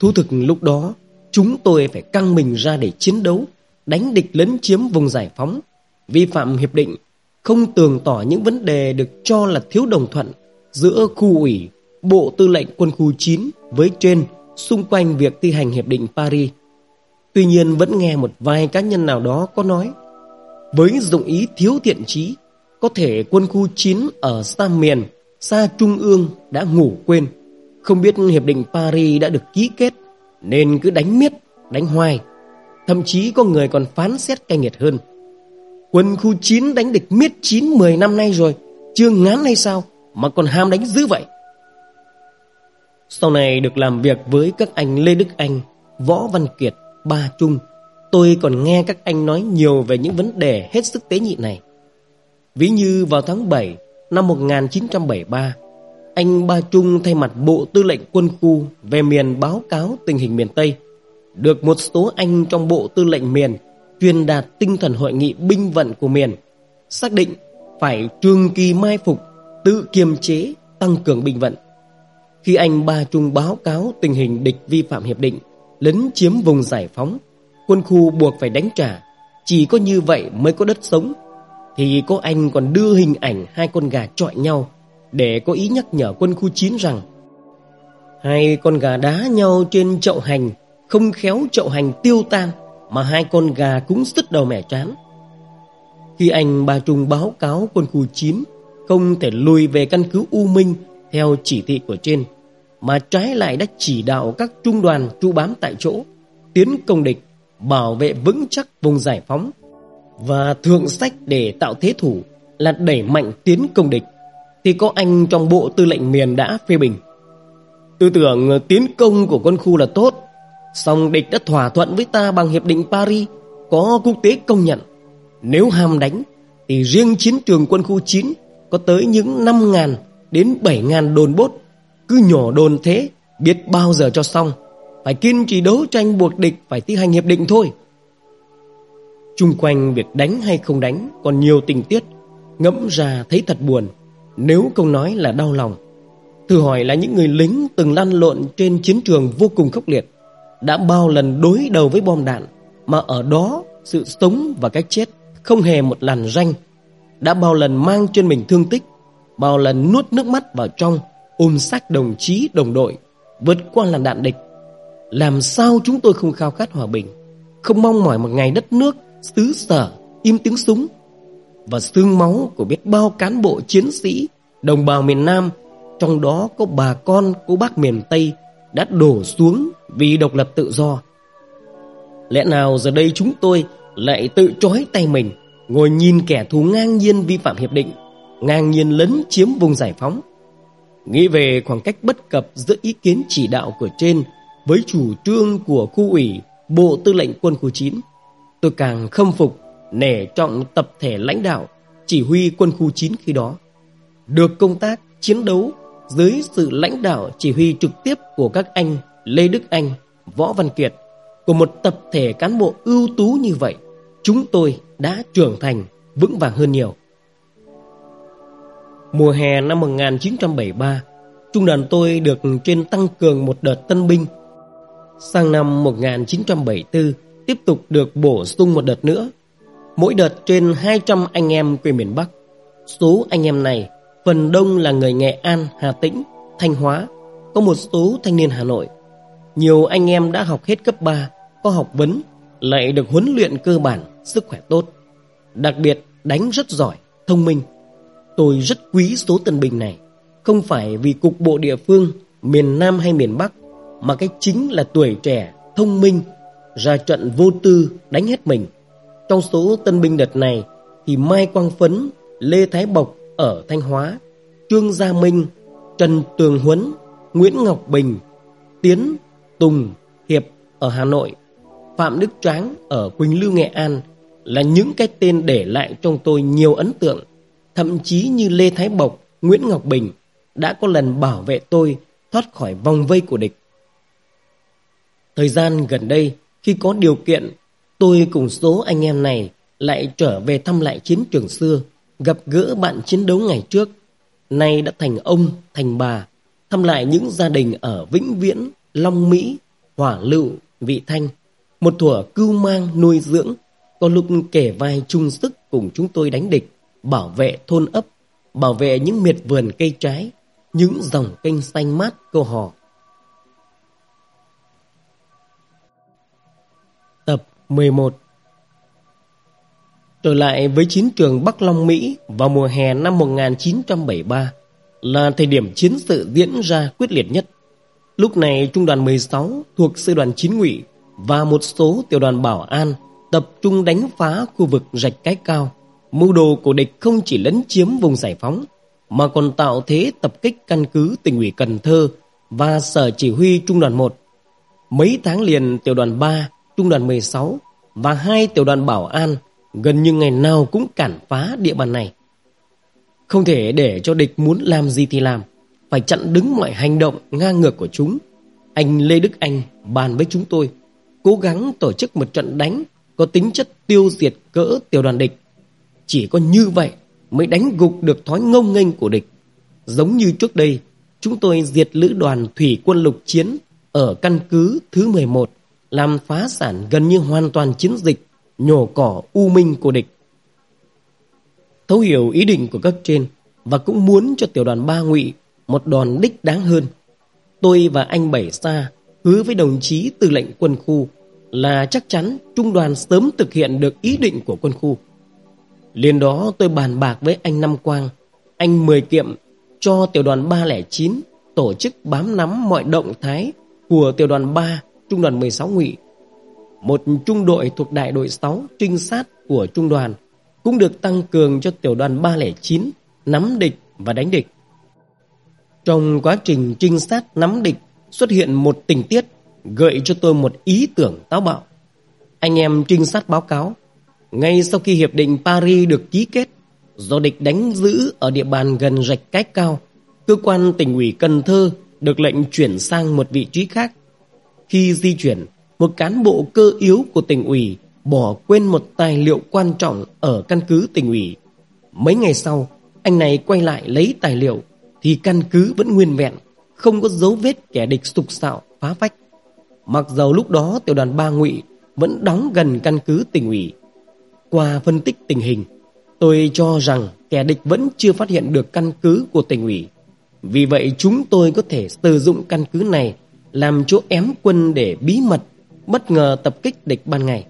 Thú thực lúc đó, chúng tôi phải căng mình ra để chiến đấu, đánh địch lấn chiếm vùng giải phóng, vi phạm hiệp định, không tường tỏ những vấn đề được cho là thiếu đồng thuận giữa khu ủy, Bộ Tư lệnh Quân khu 9 với trên xung quanh việc thi hành Hiệp định Paris. Tuy nhiên vẫn nghe một vài cá nhân nào đó có nói với dụng ý thiếu thiện trí, có thể quân khu 9 ở xa miền, xa trung ương đã ngủ quên, không biết Hiệp định Paris đã được ký kết nên cứ đánh miết, đánh hoài. Thậm chí có người còn phán xét cay nghiệt hơn. Quân khu 9 đánh địch miết 9-10 năm nay rồi, chưa ngán hay sao mà còn ham đánh dữ vậy? Sau này được làm việc với các anh Lê Đức Anh, Võ Văn Kiệt, Ba Trung, tôi còn nghe các anh nói nhiều về những vấn đề hết sức tế nhị này. Ví như vào tháng 7 năm 1973, anh Ba Trung thay mặt Bộ Tư lệnh Quân khu về miền báo cáo tình hình miền Tây. Được một số anh trong Bộ Tư lệnh miền truyền đạt tinh thần hội nghị binh vận của miền, xác định phải trường kỳ mai phục, tự kiềm chế, tăng cường binh vận. Khi anh Ba Trung báo cáo tình hình địch vi phạm hiệp định, lấn chiếm vùng giải phóng, quân khu buộc phải đánh trả, chỉ có như vậy mới có đất sống. Thì có anh còn đưa hình ảnh hai con gà chọi nhau để có ý nhắc nhở quân khu 9 rằng hai con gà đá nhau trên chậu hành, không khéo chậu hành tiêu tan mà hai con gà cũng sứt đầu mẻ chán. Khi anh Ba Trung báo cáo quân khu 9 không thể lùi về căn cứ U Minh theo chỉ thị của trên mà trái lại đã chỉ đạo các trung đoàn trụ bám tại chỗ, tiến công địch, bảo vệ vững chắc vùng giải phóng và thượng sách để tạo thế thủ là đẩy mạnh tiến công địch thì có anh trong bộ tư lệnh miền đã phê bình. Tư tưởng tiến công của quân khu là tốt Song địch đã thỏa thuận với ta bằng Hiệp định Paris có quốc tế công nhận. Nếu ham đánh thì riêng chiến trường quân khu 9 có tới những 5.000 đến 7.000 đồn bốt. Cứ nhỏ đồn thế, biết bao giờ cho xong. Phải kiên trì đấu tranh buộc địch phải thi hành hiệp định thôi. Trung quanh việc đánh hay không đánh còn nhiều tình tiết, ngẫm ra thấy thật buồn, nếu không nói là đau lòng. Thử hỏi là những người lính từng lăn lộn trên chiến trường vô cùng khốc liệt, đã bao lần đối đầu với bom đạn, mà ở đó sự sống và cái chết không hề một làn ranh, đã bao lần mang trên mình thương tích, bao lần nuốt nước mắt vào trong, ôm xác đồng chí đồng đội, vượt qua làn đạn địch. Làm sao chúng tôi không khao khát hòa bình, không mong mỏi một ngày đất nước xứ sở im tiếng súng và xương máu của biết bao cán bộ chiến sĩ đồng bào miền Nam trong đó có bà con cô bác miền Tây đã đổ xuống vì độc lập tự do. Lẽ nào giờ đây chúng tôi lại tự trói tay mình ngồi nhìn kẻ thù ngang nhiên vi phạm hiệp định, ngang nhiên lấn chiếm vùng giải phóng. Nghĩ về khoảng cách bất cập giữa ý kiến chỉ đạo của trên với chủ trương của khu ủy Bộ Tư lệnh Quân khu 9 tôi càng khâm phục, nể trọng tập thể lãnh đạo, chỉ huy quân khu 9 khi đó. Được công tác, chiến đấu dưới sự lãnh đạo chỉ huy trực tiếp của các anh Lê Đức Anh, Võ Văn Kiệt, của một tập thể cán bộ ưu tú như vậy, chúng tôi đã trưởng thành vững vàng hơn nhiều. Mùa hè năm 1973, trung đoàn tôi được trên tăng cường một đợt tân binh. Sang năm 1974, tiếp tục được bổ sung một đợt nữa. Mỗi đợt trên 200 anh em quê miền Bắc. Số anh em này phần đông là người Nghệ An, Hà Tĩnh, Thanh Hóa, có một số thanh niên Hà Nội. Nhiều anh em đã học hết cấp 3, có học vấn, lại được huấn luyện cơ bản, sức khỏe tốt. Đặc biệt đánh rất giỏi, thông minh. Tôi rất quý số tân binh này, không phải vì cục bộ địa phương, miền Nam hay miền Bắc, mà cái chính là tuổi trẻ, thông minh, ra trận vô tư đánh hết mình. Trong số tân binh đợt này thì Mai Quang Phấn, Lê Thái Bộc ở Thanh Hóa, Trương Gia Minh, Trần Tường Huấn, Nguyễn Ngọc Bình, Tiến, Tùng, Hiệp ở Hà Nội, Phạm Đức Tráng ở Quỳnh Lưu Nghệ An là những cái tên để lại trong tôi nhiều ấn tượng, thậm chí như Lê Thái Bộc, Nguyễn Ngọc Bình đã có lần bảo vệ tôi thoát khỏi vòng vây của địch. Thời gian gần đây, khi có điều kiện, tôi cùng số anh em này lại trở về thăm lại chiến trường xưa, gặp gỡ bạn chiến đấu ngày trước. Nay đã thành ông, thành bà, thăm lại những gia đình ở Vĩnh Viễn, Long Mỹ, Hỏa Lựu, Vị Thanh. Một thuở cưu mang nuôi dưỡng, có lúc kể vai chung sức cùng chúng tôi đánh địch, bảo vệ thôn ấp, bảo vệ những miệt vườn cây trái, những dòng kênh xanh mát câu hò. 11 Trở lại với chiến trường Bắc Long, Mỹ vào mùa hè năm 1973 là thời điểm chiến sự diễn ra quyết liệt nhất. Lúc này, Trung đoàn 16 thuộc Sư đoàn 9 ngụy và một số tiểu đoàn bảo an tập trung đánh phá khu vực rạch cái cao. Mưu đồ của địch không chỉ lấn chiếm vùng giải phóng, mà còn tạo thế tập kích căn cứ tỉnh ủy Cần Thơ và sở chỉ huy Trung đoàn 1. Mấy tháng liền, tiểu đoàn 3 trung đoàn 16 và hai tiểu đoàn bảo an gần như ngày nào cũng cản phá địa bàn này. Không thể để cho địch muốn làm gì thì làm, phải chặn đứng mọi hành động ngang ngược của chúng. Anh Lê Đức Anh bàn với chúng tôi, cố gắng tổ chức một trận đánh có tính chất tiêu diệt cỡ tiểu đoàn địch. Chỉ có như vậy mới đánh gục được thói ngông nghênh của địch. Giống như trước đây, chúng tôi diệt lữ đoàn thủy quân lục chiến ở căn cứ thứ 11 làm phá sản gần như hoàn toàn chiến dịch nhổ cỏ u minh của địch. Thấu hiểu ý định của cấp trên và cũng muốn cho tiểu đoàn ba ngụy một đòn đích đáng hơn. Tôi và anh Bảy Sa hứa với đồng chí tư lệnh quân khu là chắc chắn trung đoàn sớm thực hiện được ý định của quân khu. Liên đó tôi bàn bạc với anh Năm Quang, anh Mười Kiệm cho tiểu đoàn 309 tổ chức bám nắm mọi động thái của tiểu đoàn 3 Trung đoàn 16 ngụy Một trung đội thuộc đại đội 6 trinh sát của trung đoàn cũng được tăng cường cho tiểu đoàn 309 nắm địch và đánh địch. Trong quá trình trinh sát nắm địch xuất hiện một tình tiết gợi cho tôi một ý tưởng táo bạo. Anh em trinh sát báo cáo, ngay sau khi Hiệp định Paris được ký kết, do địch đánh giữ ở địa bàn gần rạch cách cao, cơ quan tỉnh ủy Cần Thơ được lệnh chuyển sang một vị trí khác. Khi di chuyển, một cán bộ cơ yếu của tỉnh ủy bỏ quên một tài liệu quan trọng ở căn cứ tỉnh ủy. Mấy ngày sau, anh này quay lại lấy tài liệu thì căn cứ vẫn nguyên vẹn, không có dấu vết kẻ địch sục sạo phá phách. Mặc dầu lúc đó tiểu đoàn ba ngụy vẫn đóng gần căn cứ tỉnh ủy. Qua phân tích tình hình, tôi cho rằng kẻ địch vẫn chưa phát hiện được căn cứ của tỉnh ủy. Vì vậy chúng tôi có thể sử dụng căn cứ này làm chỗ ém quân để bí mật, bất ngờ tập kích địch ban ngày.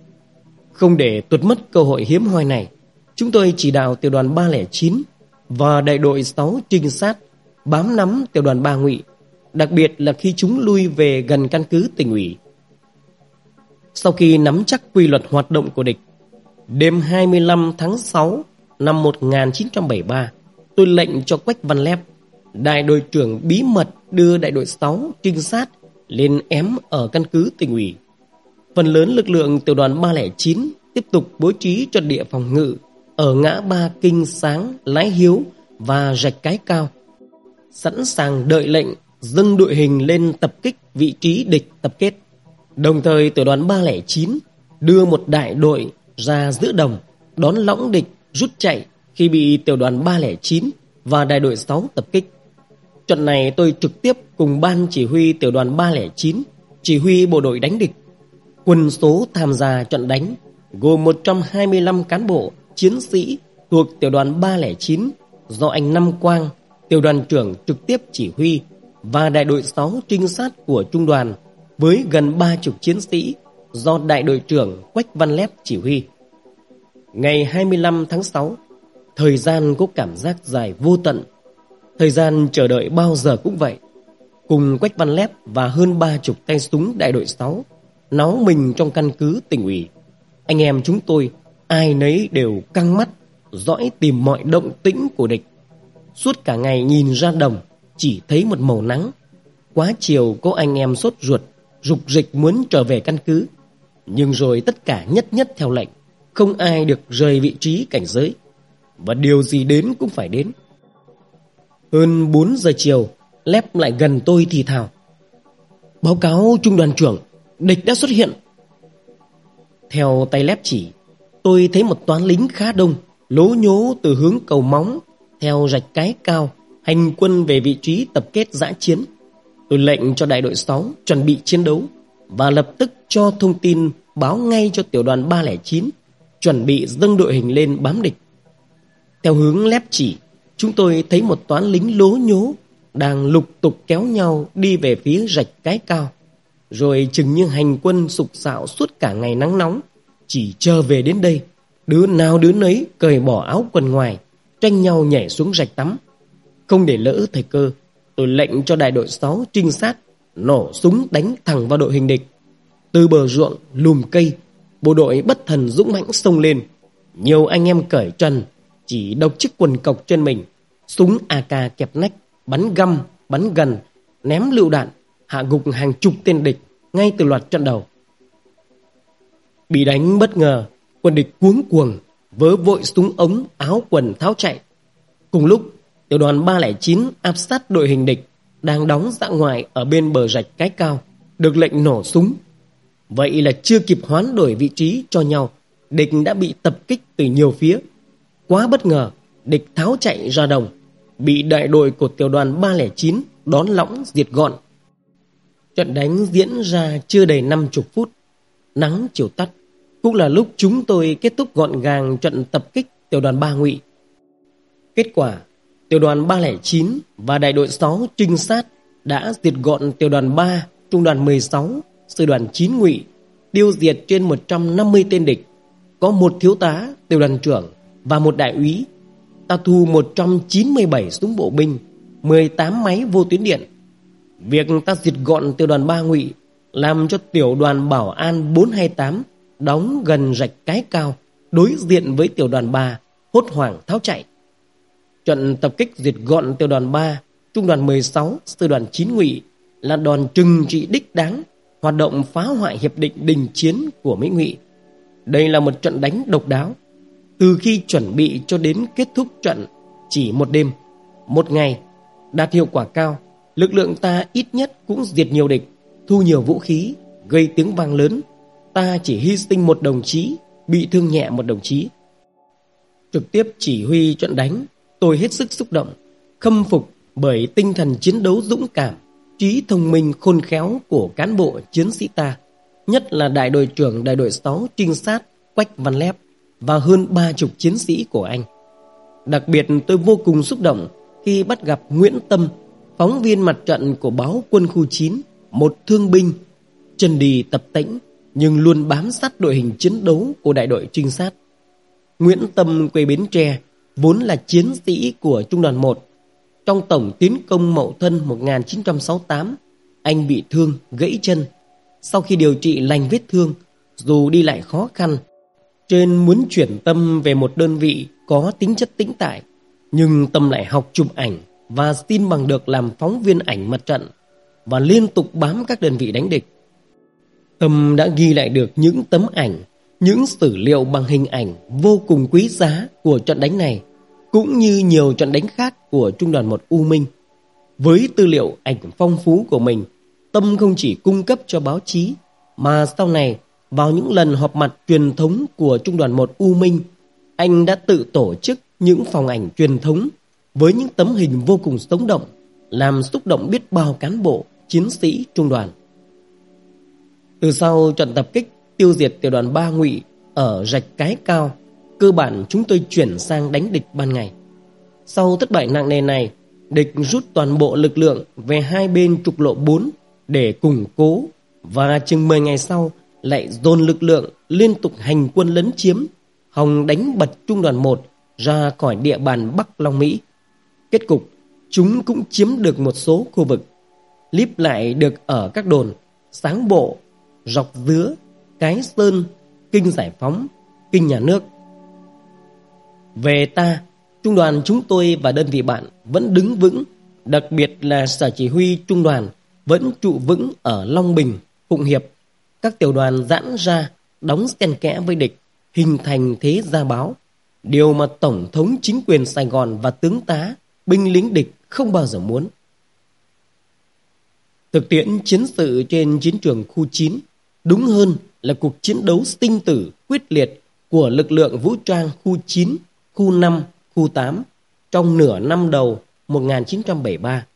Không để tuột mất cơ hội hiếm hoi này, chúng tôi chỉ đạo tiểu đoàn 309 và đại đội 6 trinh sát bám nắm tiểu đoàn 3 ngụy, đặc biệt là khi chúng lui về gần căn cứ tỉnh ủy. Sau khi nắm chắc quy luật hoạt động của địch, đêm 25 tháng 6 năm 1973, tôi lệnh cho Quách Văn Lép, đại đội trưởng bí mật đưa đại đội 6 trinh sát lên ém ở căn cứ tỉnh ủy. Phần lớn lực lượng tiểu đoàn 309 tiếp tục bố trí cho địa phòng ngự ở ngã ba Kinh Sáng, Lái Hiếu và Rạch Cái Cao. Sẵn sàng đợi lệnh dâng đội hình lên tập kích vị trí địch tập kết. Đồng thời tiểu đoàn 309 đưa một đại đội ra giữa đồng đón lõng địch rút chạy khi bị tiểu đoàn 309 và đại đội 6 tập kích. Trận này tôi trực tiếp cùng ban chỉ huy tiểu đoàn 309 chỉ huy bộ đội đánh địch. Quân số tham gia trận đánh gồm 125 cán bộ, chiến sĩ thuộc tiểu đoàn 309 do anh Năm Quang, tiểu đoàn trưởng trực tiếp chỉ huy và đại đội 6 trinh sát của trung đoàn với gần 30 chiến sĩ do đại đội trưởng Quách Văn Lép chỉ huy. Ngày 25 tháng 6, thời gian có cảm giác dài vô tận. Thời gian chờ đợi bao giờ cũng vậy. Cùng Quách Văn Lép và hơn ba chục tay súng đại đội 6 náo mình trong căn cứ tỉnh ủy. Anh em chúng tôi ai nấy đều căng mắt dõi tìm mọi động tĩnh của địch. Suốt cả ngày nhìn ra đồng chỉ thấy một màu nắng. Quá chiều có anh em sốt ruột rục rịch muốn trở về căn cứ. Nhưng rồi tất cả nhất nhất theo lệnh, không ai được rời vị trí cảnh giới. Và điều gì đến cũng phải đến. Hơn 4 giờ chiều, Lép lại gần tôi thì thào. Báo cáo trung đoàn trưởng, địch đã xuất hiện. Theo tay Lép chỉ, tôi thấy một toán lính khá đông, lố nhố từ hướng cầu móng, theo rạch cái cao, hành quân về vị trí tập kết giã chiến. Tôi lệnh cho đại đội 6 chuẩn bị chiến đấu và lập tức cho thông tin báo ngay cho tiểu đoàn 309 chuẩn bị dâng đội hình lên bám địch. Theo hướng lép chỉ, chúng tôi thấy một toán lính lố nhố đang lục tục kéo nhau đi về phía rạch cái cao. Rồi chừng như hành quân sục sạo suốt cả ngày nắng nóng, chỉ chờ về đến đây, đứa nào đứa nấy cởi bỏ áo quần ngoài, tranh nhau nhảy xuống rạch tắm. Không để lỡ thời cơ, tôi lệnh cho đại đội 6 trinh sát nổ súng đánh thẳng vào đội hình địch. Từ bờ ruộng, lùm cây, bộ đội bất thần dũng mãnh xông lên. Nhiều anh em cởi trần, chỉ độc chiếc quần cộc trên mình, súng AK kẹp nách, bắn găm, bắn gần, ném lựu đạn, hạ gục hàng chục tên địch ngay từ loạt trận đầu. Bị đánh bất ngờ, quân địch cuống cuồng, vớ vội súng ống, áo quần tháo chạy. Cùng lúc, tiểu đoàn 309 áp sát đội hình địch đang đóng ra ngoài ở bên bờ rạch cái cao, được lệnh nổ súng. Vậy là chưa kịp hoán đổi vị trí cho nhau, địch đã bị tập kích từ nhiều phía. Quá bất ngờ, địch tháo chạy ra đồng, bị đại đội của tiểu đoàn 309 đón lõng diệt gọn. Trận đánh diễn ra chưa đầy 50 phút, nắng chiều tắt, cũng là lúc chúng tôi kết thúc gọn gàng trận tập kích tiểu đoàn 3 ngụy. Kết quả, tiểu đoàn 309 và đại đội 6 trinh sát đã diệt gọn tiểu đoàn 3, trung đoàn 16, sư đoàn 9 ngụy, tiêu diệt trên 150 tên địch, có một thiếu tá, tiểu đoàn trưởng và một đại úy. Ta thu 197 súng bộ binh, 18 máy vô tuyến điện. Việc ta diệt gọn tiểu đoàn 3 ngụy làm cho tiểu đoàn bảo an 428 đóng gần rạch cái cao đối diện với tiểu đoàn 3 hốt hoảng tháo chạy. Trận tập kích diệt gọn tiểu đoàn 3, trung đoàn 16, sư đoàn 9 ngụy là đòn trừng trị đích đáng hoạt động phá hoại hiệp định đình chiến của Mỹ Ngụy. Đây là một trận đánh độc đáo. Từ khi chuẩn bị cho đến kết thúc trận chỉ một đêm, một ngày, đạt hiệu quả cao, lực lượng ta ít nhất cũng diệt nhiều địch, thu nhiều vũ khí, gây tiếng vang lớn. Ta chỉ hy sinh một đồng chí, bị thương nhẹ một đồng chí. Trực tiếp chỉ huy trận đánh, tôi hết sức xúc động, khâm phục bởi tinh thần chiến đấu dũng cảm, trí thông minh khôn khéo của cán bộ chiến sĩ ta, nhất là đại đội trưởng đại đội 6 trinh sát Quách Văn Lép và hơn ba chục chiến sĩ của anh. Đặc biệt tôi vô cùng xúc động khi bắt gặp Nguyễn Tâm, phóng viên mặt trận của báo quân khu 9, một thương binh, chân đi tập tĩnh nhưng luôn bám sát đội hình chiến đấu của đại đội trinh sát. Nguyễn Tâm quê Bến Tre, vốn là chiến sĩ của Trung đoàn 1. Trong tổng tiến công Mậu Thân 1968, anh bị thương, gãy chân. Sau khi điều trị lành vết thương, dù đi lại khó khăn, trên muốn chuyển tâm về một đơn vị có tính chất tĩnh tại, nhưng Tâm lại học chụp ảnh và tin bằng được làm phóng viên ảnh mặt trận và liên tục bám các đơn vị đánh địch. Tâm đã ghi lại được những tấm ảnh, những sử liệu bằng hình ảnh vô cùng quý giá của trận đánh này, cũng như nhiều trận đánh khác của Trung đoàn 1 U Minh. Với tư liệu ảnh phong phú của mình, Tâm không chỉ cung cấp cho báo chí, mà sau này vào những lần họp mặt truyền thống của Trung đoàn 1 U Minh, anh đã tự tổ chức những phòng ảnh truyền thống với những tấm hình vô cùng sống động, làm xúc động biết bao cán bộ, chiến sĩ trung đoàn. Từ sau trận tập kích tiêu diệt tiểu đoàn ba ngụy ở rạch cái cao, cơ bản chúng tôi chuyển sang đánh địch ban ngày. Sau thất bại nặng nề này, địch rút toàn bộ lực lượng về hai bên trục lộ 4 để củng cố và chừng 10 ngày sau lại dồn lực lượng liên tục hành quân lấn chiếm, hòng đánh bật trung đoàn 1 ra khỏi địa bàn Bắc Long Mỹ. Kết cục, chúng cũng chiếm được một số khu vực, líp lại được ở các đồn Sáng Bộ, Rọc Dứa, Cái Sơn, Kinh Giải Phóng, Kinh Nhà Nước. Về ta, trung đoàn chúng tôi và đơn vị bạn vẫn đứng vững, đặc biệt là sở chỉ huy trung đoàn vẫn trụ vững ở Long Bình, Phụng Hiệp. Các tiểu đoàn giãn ra, đóng xen kẽ với địch, hình thành thế gia báo. Điều mà Tổng thống chính quyền Sài Gòn và tướng tá, binh lính địch không bao giờ muốn. Thực tiễn chiến sự trên chiến trường khu 9, đúng hơn là cuộc chiến đấu sinh tử quyết liệt của lực lượng vũ trang khu 9, khu 5, khu 8 trong nửa năm đầu 1973,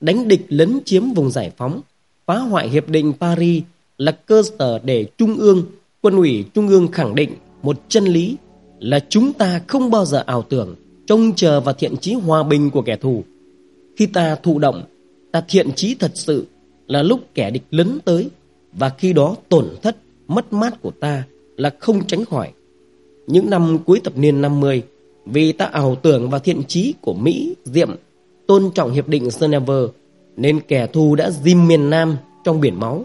đánh địch lấn chiếm vùng giải phóng, phá hoại hiệp định Paris là cơ sở để Trung ương, quân ủy Trung ương khẳng định một chân lý là chúng ta không bao giờ ảo tưởng trông chờ vào thiện chí hòa bình của kẻ thù. Khi ta thụ động, ta thiện chí thật sự là lúc kẻ địch lấn tới và khi đó tổn thất, mất mát của ta là không tránh khỏi. Những năm cuối thập niên 50, vì ta ảo tưởng vào thiện chí của Mỹ, Diệm, tôn trọng hiệp định Geneva, nên kẻ thù đã dìm miền Nam trong biển máu.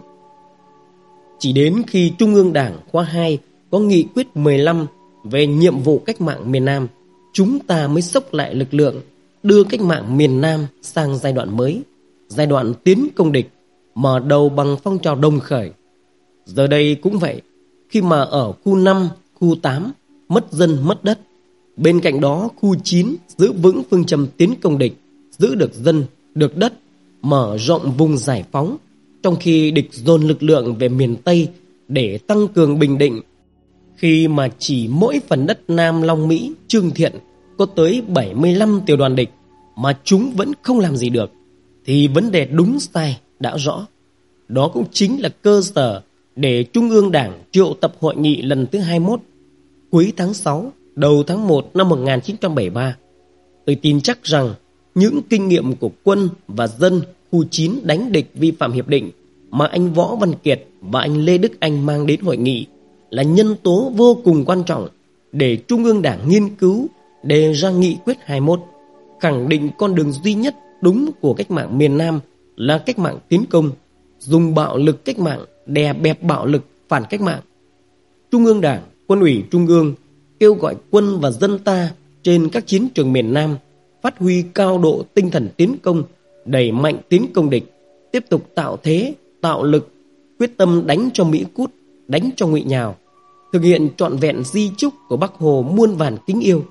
Chỉ đến khi Trung ương Đảng khóa 2 có nghị quyết 15 về nhiệm vụ cách mạng miền Nam, chúng ta mới sốc lại lực lượng, đưa cách mạng miền Nam sang giai đoạn mới, giai đoạn tiến công địch, mở đầu bằng phong trào đồng khởi. Giờ đây cũng vậy, khi mà ở khu 5, khu 8 mất dân mất đất, bên cạnh đó khu 9 giữ vững phương châm tiến công địch, giữ được dân, được đất, mở rộng vùng giải phóng, trong khi địch dồn lực lượng về miền Tây để tăng cường bình định. Khi mà chỉ mỗi phần đất Nam Long Mỹ, Trương Thiện có tới 75 tiểu đoàn địch mà chúng vẫn không làm gì được, thì vấn đề đúng sai đã rõ. Đó cũng chính là cơ sở để Trung ương Đảng triệu tập hội nghị lần thứ 21 cuối tháng 6, đầu tháng 1 năm 1973. Tôi tin chắc rằng những kinh nghiệm của quân và dân khu 9 đánh địch vi phạm hiệp định mà anh Võ Văn Kiệt và anh Lê Đức Anh mang đến hội nghị là nhân tố vô cùng quan trọng để Trung ương Đảng nghiên cứu đề ra nghị quyết 21 khẳng định con đường duy nhất đúng của cách mạng miền Nam là cách mạng tiến công, dùng bạo lực cách mạng đè bẹp bạo lực phản cách mạng. Trung ương Đảng, Quân ủy Trung ương kêu gọi quân và dân ta trên các chiến trường miền Nam phát huy cao độ tinh thần tiến công, đẩy mạnh tiến công địch, tiếp tục tạo thế, tạo lực, quyết tâm đánh cho Mỹ cút, đánh cho ngụy nhào, thực hiện trọn vẹn di chúc của Bắc Hồ muôn vàn kính yêu.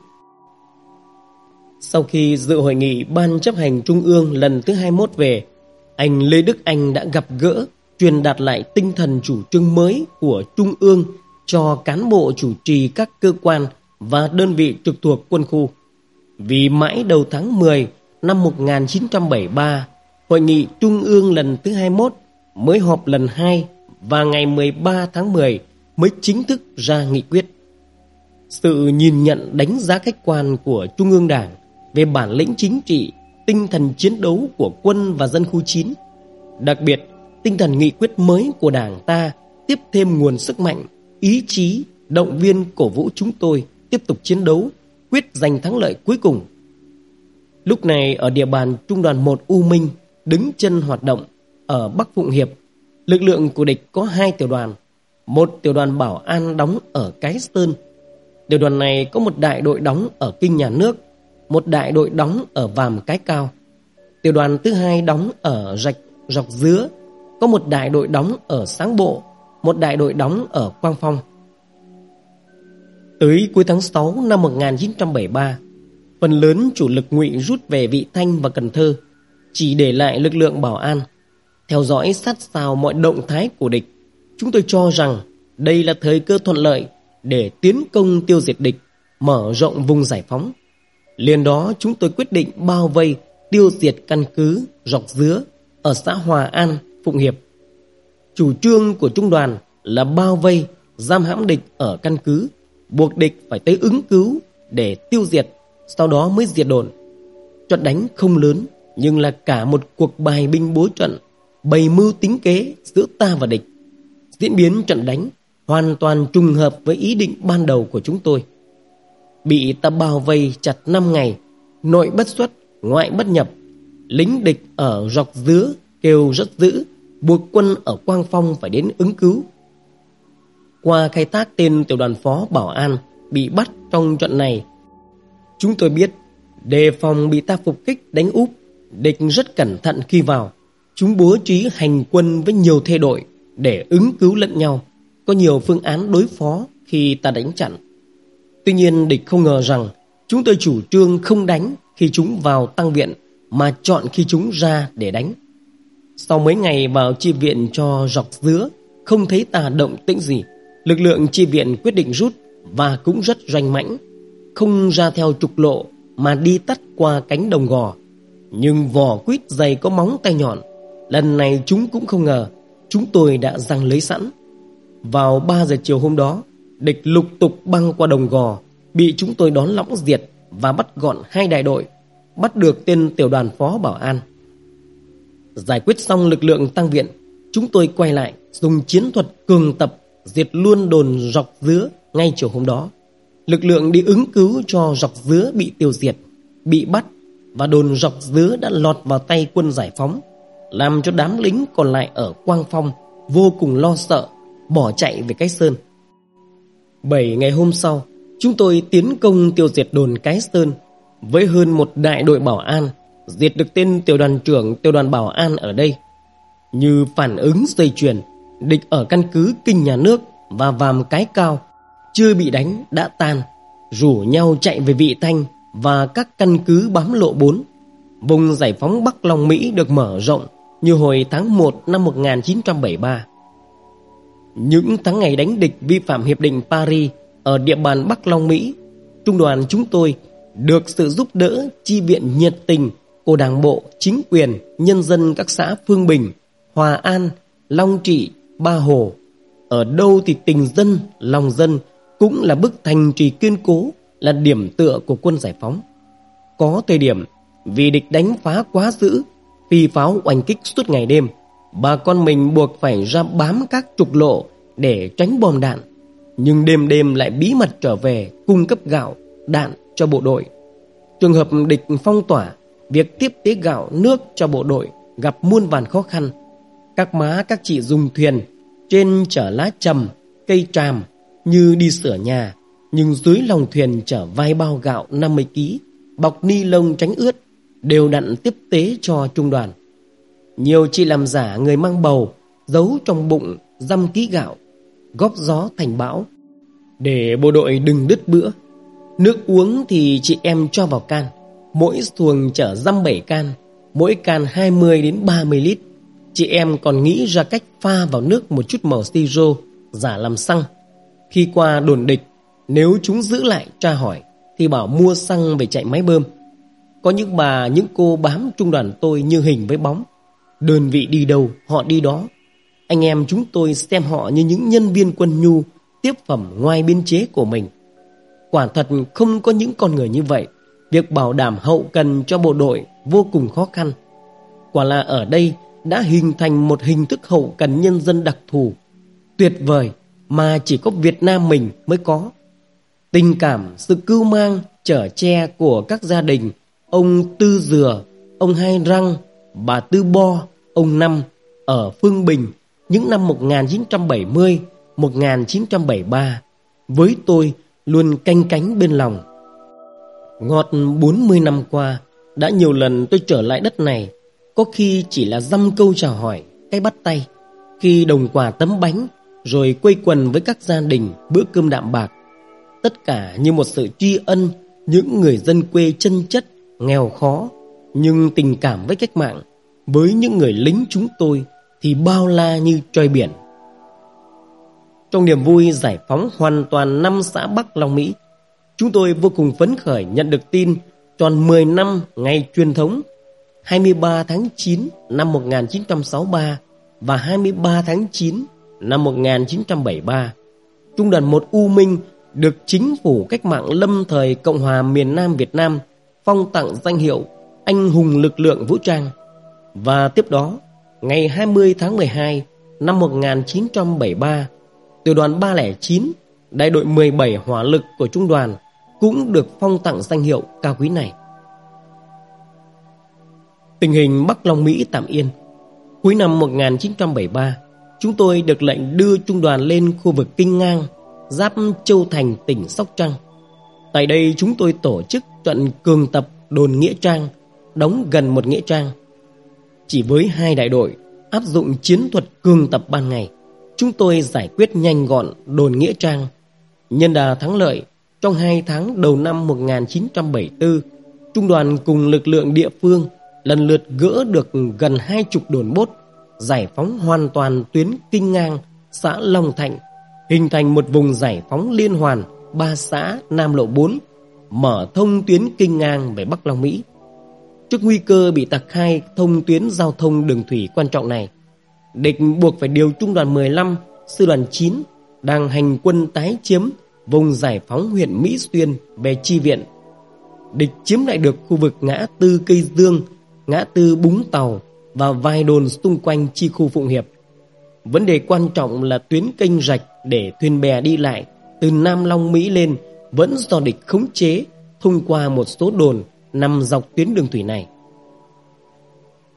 Sau khi dự hội nghị Ban chấp hành Trung ương lần thứ 21 về, anh Lê Đức Anh đã gặp gỡ, truyền đạt lại tinh thần chủ trương mới của Trung ương cho cán bộ chủ trì các cơ quan và đơn vị trực thuộc quân khu. Vì mãi đầu tháng 10 năm 1973, Hội nghị Trung ương lần thứ 21 mới họp lần 2 và ngày 13 tháng 10 mới chính thức ra nghị quyết. Sự nhìn nhận đánh giá khách quan của Trung ương Đảng về bản lĩnh chính trị, tinh thần chiến đấu của quân và dân khu 9, đặc biệt tinh thần nghị quyết mới của Đảng ta tiếp thêm nguồn sức mạnh, ý chí, động viên cổ vũ chúng tôi tiếp tục chiến đấu, quyết giành thắng lợi cuối cùng. Lúc này ở địa bàn Trung đoàn 1 U Minh đứng chân hoạt động ở Bắc Phụng Hiệp, lực lượng của địch có hai tiểu đoàn, một tiểu đoàn bảo an đóng ở Cái Sơn. Tiểu đoàn này có một đại đội đóng ở Kinh Nhà Nước, một đại đội đóng ở Vàm Cái Cao. Tiểu đoàn thứ hai đóng ở Rạch Rọc Dứa, có một đại đội đóng ở Sáng Bộ, một đại đội đóng ở Quang Phong. Tới cuối tháng 6 năm 1973, phần lớn chủ lực ngụy rút về Vị Thanh và Cần Thơ, chỉ để lại lực lượng bảo an. Theo dõi sát sao mọi động thái của địch, chúng tôi cho rằng đây là thời cơ thuận lợi để tiến công tiêu diệt địch, mở rộng vùng giải phóng. Liền đó chúng tôi quyết định bao vây, tiêu diệt căn cứ Rọc Dứa ở xã Hòa An, Phụng Hiệp. Chủ trương của trung đoàn là bao vây, giam hãm địch ở căn cứ, buộc địch phải tới ứng cứu để tiêu diệt, sau đó mới diệt đồn. Trận đánh không lớn, nhưng là cả một cuộc bài binh bố trận, bày mưu tính kế giữa ta và địch. Diễn biến trận đánh hoàn toàn trùng hợp với ý định ban đầu của chúng tôi. Bị ta bao vây chặt 5 ngày, nội bất xuất, ngoại bất nhập. Lính địch ở dọc dứa kêu rất dữ, buộc quân ở Quang Phong phải đến ứng cứu. Qua khai thác tên tiểu đoàn phó Bảo An bị bắt trong trận này, chúng tôi biết đề phòng bị ta phục kích đánh úp, địch rất cẩn thận khi vào. Chúng bố trí hành quân với nhiều thê đội để ứng cứu lẫn nhau, có nhiều phương án đối phó khi ta đánh chặn. Tuy nhiên địch không ngờ rằng chúng tôi chủ trương không đánh khi chúng vào tăng viện mà chọn khi chúng ra để đánh. Sau mấy ngày vào chi viện cho dọc dứa, không thấy ta động tĩnh gì. Lực lượng chi viện quyết định rút và cũng rất doanh mãnh, không ra theo trục lộ mà đi tắt qua cánh đồng gò. Nhưng vỏ quýt dày có móng tay nhọn, lần này chúng cũng không ngờ chúng tôi đã răng lấy sẵn. Vào 3 giờ chiều hôm đó, địch lục tục băng qua đồng gò, bị chúng tôi đón lõng diệt và bắt gọn hai đại đội, bắt được tên tiểu đoàn phó bảo an. Giải quyết xong lực lượng tăng viện, chúng tôi quay lại dùng chiến thuật cường tập diệt luôn đồn dọc dứa ngay chiều hôm đó. Lực lượng đi ứng cứu cho dọc dứa bị tiêu diệt, bị bắt và đồn dọc dứa đã lọt vào tay quân giải phóng, làm cho đám lính còn lại ở Quang Phong vô cùng lo sợ, bỏ chạy về cái sơn. Bảy ngày hôm sau, chúng tôi tiến công tiêu diệt đồn cái sơn với hơn một đại đội bảo an diệt được tên tiểu đoàn trưởng tiểu đoàn bảo an ở đây. Như phản ứng dây chuyền, địch ở căn cứ kinh nhà nước và vàm cái cao, chưa bị đánh đã tan, rủ nhau chạy về vị thanh và các căn cứ bám lộ 4. Vùng giải phóng Bắc Long Mỹ được mở rộng như hồi tháng 1 năm 1973. Những tháng ngày đánh địch vi phạm Hiệp định Paris ở địa bàn Bắc Long Mỹ, trung đoàn chúng tôi được sự giúp đỡ chi viện nhiệt tình của Đảng bộ, chính quyền, nhân dân các xã Phương Bình, Hòa An, Long Trị, Ba Hồ. Ở đâu thì tình dân, lòng dân cũng là bức thành trì kiên cố, là điểm tựa của quân giải phóng. Có thời điểm, vì địch đánh phá quá dữ, phi pháo oanh kích suốt ngày đêm, bà con mình buộc phải ra bám các trục lộ để tránh bom đạn. Nhưng đêm đêm lại bí mật trở về cung cấp gạo, đạn cho bộ đội. Trường hợp địch phong tỏa việc tiếp tế gạo, nước cho bộ đội gặp muôn vàn khó khăn. Các má các chị dùng thuyền, trên chở lá trầm, cây tràm như đi sửa nhà, nhưng dưới lòng thuyền chở vài bao gạo 50 kg, bọc ni lông tránh ướt, đều đặn tiếp tế cho trung đoàn. Nhiều chị làm giả người mang bầu, giấu trong bụng dăm ký gạo, góp gió thành bão, để bộ đội đừng đứt bữa. Nước uống thì chị em cho vào can, mỗi xuồng chở dăm bảy can, mỗi can 20 đến 30 lít. Chị em còn nghĩ ra cách pha vào nước một chút màu siro, giả làm xăng. Khi qua đồn địch, nếu chúng giữ lại tra hỏi, thì bảo mua xăng về chạy máy bơm. Có những bà, những cô bám trung đoàn tôi như hình với bóng. Đơn vị đi đâu, họ đi đó. Anh em chúng tôi xem họ như những nhân viên quân nhu, tiếp phẩm ngoài biên chế của mình. Quả thật không có những con người như vậy. Việc bảo đảm hậu cần cho bộ đội vô cùng khó khăn. Quả là ở đây đã hình thành một hình thức hậu cần nhân dân đặc thù, tuyệt vời mà chỉ có Việt Nam mình mới có. Tình cảm, sự cưu mang, chở che của các gia đình, ông Tư Dừa, ông Hai Răng, bà Tư Bo, ông Năm ở Phương Bình những năm 1970, 1973 với tôi luôn canh cánh bên lòng. Ngọt 40 năm qua, đã nhiều lần tôi trở lại đất này, có khi chỉ là dăm câu chào hỏi, cái bắt tay, khi đồng quà tấm bánh, rồi quây quần với các gia đình bữa cơm đạm bạc. Tất cả như một sự tri ân những người dân quê chân chất, nghèo khó, nhưng tình cảm với cách mạng, với những người lính chúng tôi thì bao la như trời biển. Trong niềm vui giải phóng hoàn toàn năm xã Bắc Long Mỹ, chúng tôi vô cùng phấn khởi nhận được tin tròn 10 năm ngày truyền thống 23 tháng 9 năm 1963 và 23 tháng 9 năm 1973. Trung đoàn 1 U Minh được chính phủ cách mạng lâm thời Cộng hòa miền Nam Việt Nam phong tặng danh hiệu Anh hùng lực lượng vũ trang. Và tiếp đó, ngày 20 tháng 12 năm 1973, tiểu đoàn 309, đại đội 17 hỏa lực của trung đoàn cũng được phong tặng danh hiệu cao quý này. Tình hình Bắc Long Mỹ tạm yên. Cuối năm 1973, chúng tôi được lệnh đưa trung đoàn lên khu vực Kinh Ngang, giáp Châu Thành, tỉnh Sóc Trăng. Tại đây chúng tôi tổ chức trận cường tập đồn Nghĩa Trang, đóng gần một Nghĩa Trang. Chỉ với hai đại đội áp dụng chiến thuật cường tập ban ngày, chúng tôi giải quyết nhanh gọn đồn Nghĩa Trang. Nhân đà thắng lợi, trong hai tháng đầu năm 1974, trung đoàn cùng lực lượng địa phương lần lượt gỡ được gần hai chục đồn bốt, giải phóng hoàn toàn tuyến kinh ngang xã Long Thạnh, hình thành một vùng giải phóng liên hoàn ba xã Nam Lộ 4, mở thông tuyến kinh ngang về Bắc Long Mỹ. Trước nguy cơ bị tặc khai thông tuyến giao thông đường thủy quan trọng này, địch buộc phải điều trung đoàn 15, sư đoàn 9 đang hành quân tái chiếm vùng giải phóng huyện Mỹ Xuyên về chi viện. Địch chiếm lại được khu vực ngã tư cây dương, ngã tư búng tàu và vài đồn xung quanh chi khu Phụng Hiệp. Vấn đề quan trọng là tuyến kênh rạch để thuyền bè đi lại từ Nam Long Mỹ lên vẫn do địch khống chế thông qua một số đồn nằm dọc tuyến đường thủy này.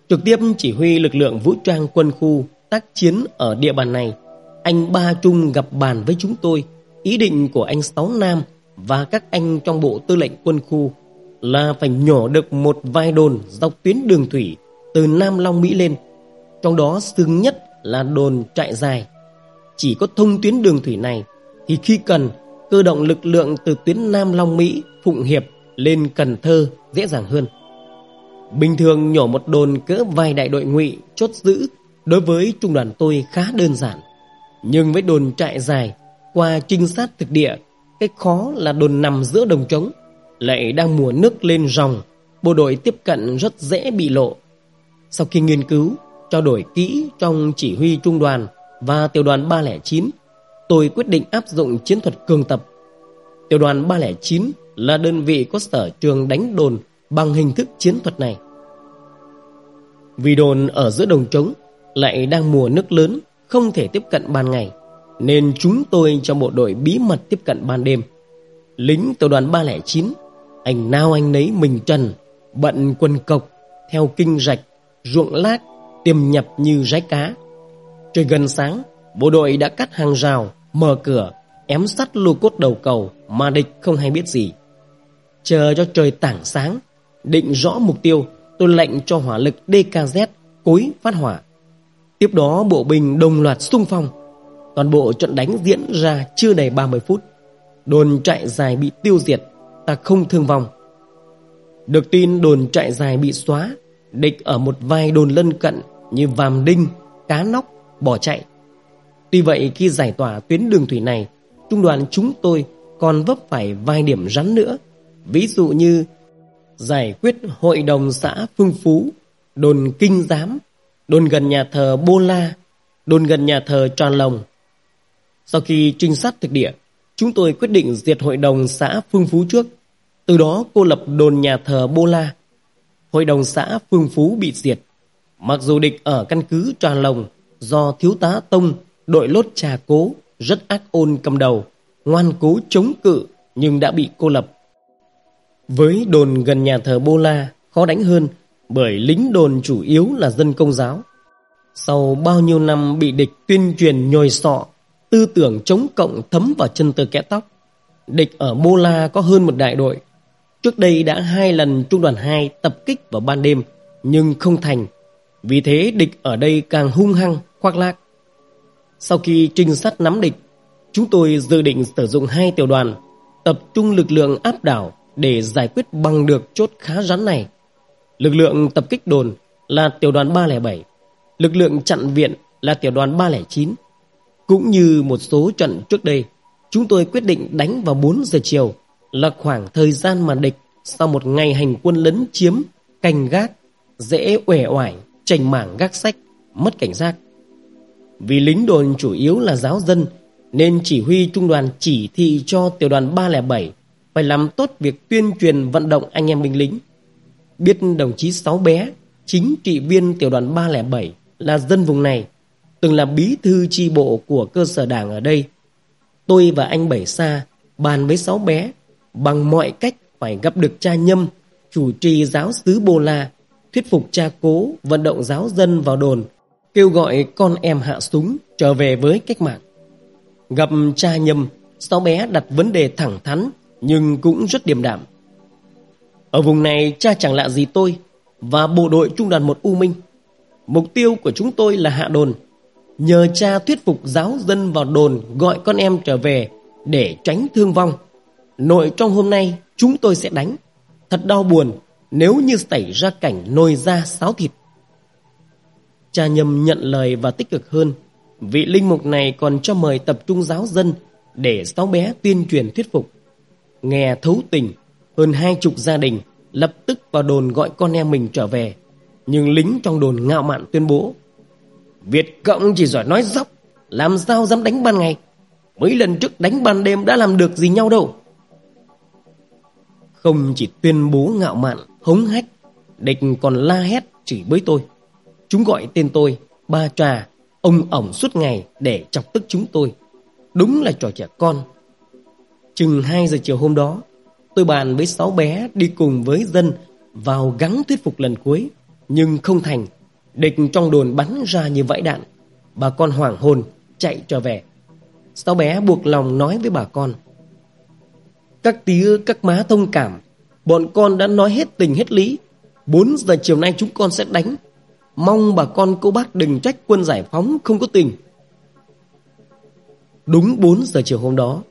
Trực tiếp chỉ huy lực lượng vũ trang quân khu tác chiến ở địa bàn này, anh Ba Trung gặp bàn với chúng tôi ý định của anh Sáu Nam và các anh trong bộ tư lệnh quân khu là phải nhỏ được một vài đồn dọc tuyến đường thủy từ Nam Long Mỹ lên. Trong đó xứng nhất là đồn trại dài. Chỉ có thông tuyến đường thủy này thì khi cần cơ động lực lượng từ tuyến Nam Long Mỹ, Phụng Hiệp lên Cần Thơ dễ dàng hơn. Bình thường nhỏ một đồn cỡ vài đại đội ngụy chốt giữ đối với trung đoàn tôi khá đơn giản. Nhưng với đồn trại dài, qua trinh sát thực địa, cái khó là đồn nằm giữa đồng trống, lại đang mùa nước lên ròng, bộ đội tiếp cận rất dễ bị lộ. Sau khi nghiên cứu, trao đổi kỹ trong chỉ huy trung đoàn và tiểu đoàn 309, tôi quyết định áp dụng chiến thuật cường tập. Tiểu đoàn 309 là đơn vị có sở trường đánh đồn bằng hình thức chiến thuật này. Vì đồn ở giữa đồng trống lại đang mùa nước lớn, không thể tiếp cận ban ngày, nên chúng tôi cho bộ đội bí mật tiếp cận ban đêm. Lính tiểu đoàn 309, anh nào anh nấy mình trần, bận quần cộc, theo kinh rạch, ruộng lát, tiềm nhập như rái cá. Trời gần sáng, bộ đội đã cắt hàng rào, mở cửa, ém sắt lô cốt đầu cầu mà địch không hay biết gì. Chờ cho trời tảng sáng, định rõ mục tiêu, tôi lệnh cho hỏa lực DKZ cối phát hỏa. Tiếp đó bộ binh đồng loạt xung phong. Toàn bộ trận đánh diễn ra chưa đầy 30 phút. Đồn trại dài bị tiêu diệt, ta không thương vong. Được tin đồn trại dài bị xóa, địch ở một vài đồn lân cận như Vàm Đinh, Cá Nóc bỏ chạy. Tuy vậy khi giải tỏa tuyến đường thủy này, trung đoàn chúng tôi còn vấp phải vài điểm rắn nữa. Ví dụ như giải quyết hội đồng xã Phương Phú, đồn Kinh Giám, đồn gần nhà thờ Bô La, đồn gần nhà thờ Tròn Lồng. Sau khi trinh sát thực địa, chúng tôi quyết định diệt hội đồng xã Phương Phú trước. Từ đó cô lập đồn nhà thờ Bô La. Hội đồng xã Phương Phú bị diệt. Mặc dù địch ở căn cứ Trà Lồng do thiếu tá Tông, đội lốt trà cố, rất ác ôn cầm đầu, ngoan cố chống cự nhưng đã bị cô lập. Với đồn gần nhà thờ Bô La khó đánh hơn bởi lính đồn chủ yếu là dân công giáo. Sau bao nhiêu năm bị địch tuyên truyền nhồi sọ, tư tưởng chống cộng thấm vào chân tơ kẽ tóc, địch ở Bô La có hơn một đại đội. Trước đây đã hai lần trung đoàn 2 tập kích vào ban đêm nhưng không thành. Vì thế địch ở đây càng hung hăng, khoác lác. Sau khi trinh sát nắm địch, chúng tôi dự định sử dụng hai tiểu đoàn, tập trung lực lượng áp đảo để giải quyết bằng được chốt khá rắn này. Lực lượng tập kích đồn là tiểu đoàn 307, lực lượng chặn viện là tiểu đoàn 309. Cũng như một số trận trước đây, chúng tôi quyết định đánh vào 4 giờ chiều là khoảng thời gian mà địch sau một ngày hành quân lấn chiếm, canh gác, dễ uể oải, chành mảng gác sách, mất cảnh giác. Vì lính đồn chủ yếu là giáo dân nên chỉ huy trung đoàn chỉ thị cho tiểu đoàn 307 phải làm tốt việc tuyên truyền vận động anh em binh lính. Biết đồng chí Sáu Bé, chính trị viên tiểu đoàn 307 là dân vùng này, từng là bí thư chi bộ của cơ sở đảng ở đây. Tôi và anh Bảy Sa bàn với Sáu Bé bằng mọi cách phải gặp được cha Nhâm, chủ trì giáo sứ Bô La, thuyết phục cha cố vận động giáo dân vào đồn, kêu gọi con em hạ súng trở về với cách mạng. Gặp cha Nhâm, Sáu Bé đặt vấn đề thẳng thắn nhưng cũng rất điềm đạm. Ở vùng này cha chẳng lạ gì tôi và bộ đội trung đoàn một U Minh. Mục tiêu của chúng tôi là hạ đồn. Nhờ cha thuyết phục giáo dân vào đồn gọi con em trở về để tránh thương vong. Nội trong hôm nay chúng tôi sẽ đánh. Thật đau buồn nếu như xảy ra cảnh nồi da sáo thịt. Cha nhầm nhận lời và tích cực hơn. Vị linh mục này còn cho mời tập trung giáo dân để sáu bé tuyên truyền thuyết phục. Nghe thấu tình, hơn hai chục gia đình lập tức vào đồn gọi con em mình trở về. Nhưng lính trong đồn ngạo mạn tuyên bố Việt Cộng chỉ giỏi nói dốc, làm sao dám đánh ban ngày. Mấy lần trước đánh ban đêm đã làm được gì nhau đâu. Không chỉ tuyên bố ngạo mạn, hống hách, địch còn la hét chỉ bới tôi. Chúng gọi tên tôi, ba trà, ông ổng suốt ngày để chọc tức chúng tôi. Đúng là trò trẻ con Chừng 2 giờ chiều hôm đó, tôi bàn với sáu bé đi cùng với dân vào gắng thuyết phục lần cuối, nhưng không thành. Địch trong đồn bắn ra như vãi đạn. Bà con hoảng hồn, chạy trở về. Sáu bé buộc lòng nói với bà con. Các tía, các má thông cảm, bọn con đã nói hết tình hết lý. 4 giờ chiều nay chúng con sẽ đánh. Mong bà con cô bác đừng trách quân giải phóng không có tình. Đúng 4 giờ chiều hôm đó,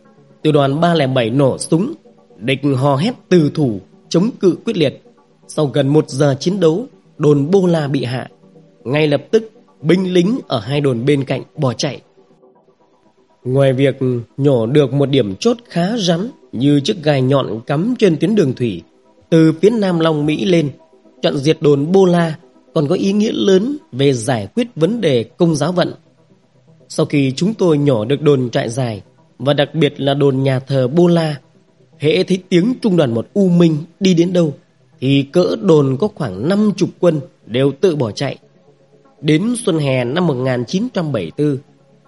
Tiểu đoàn 307 nổ súng, địch hò hét từ thủ, chống cự quyết liệt. Sau gần một giờ chiến đấu, đồn Bô La bị hạ. Ngay lập tức, binh lính ở hai đồn bên cạnh bỏ chạy. Ngoài việc nhổ được một điểm chốt khá rắn như chiếc gai nhọn cắm trên tuyến đường thủy, từ phía Nam Long Mỹ lên, trận diệt đồn Bô La còn có ý nghĩa lớn về giải quyết vấn đề công giáo vận. Sau khi chúng tôi nhỏ được đồn trại dài, và đặc biệt là đồn nhà thờ Bô La. Hễ thấy tiếng trung đoàn một U Minh đi đến đâu thì cỡ đồn có khoảng 50 quân đều tự bỏ chạy. Đến xuân hè năm 1974,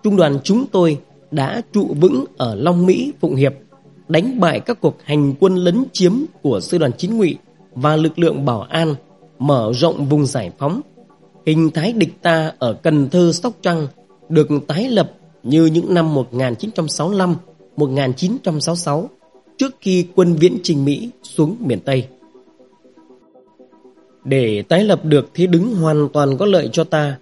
trung đoàn chúng tôi đã trụ vững ở Long Mỹ, Phụng Hiệp, đánh bại các cuộc hành quân lấn chiếm của sư đoàn chính ngụy và lực lượng bảo an, mở rộng vùng giải phóng. Hình thái địch ta ở Cần Thơ, Sóc Trăng được tái lập như những năm 1965, 1966 trước khi quân viễn trình Mỹ xuống miền Tây. Để tái lập được thế đứng hoàn toàn có lợi cho ta,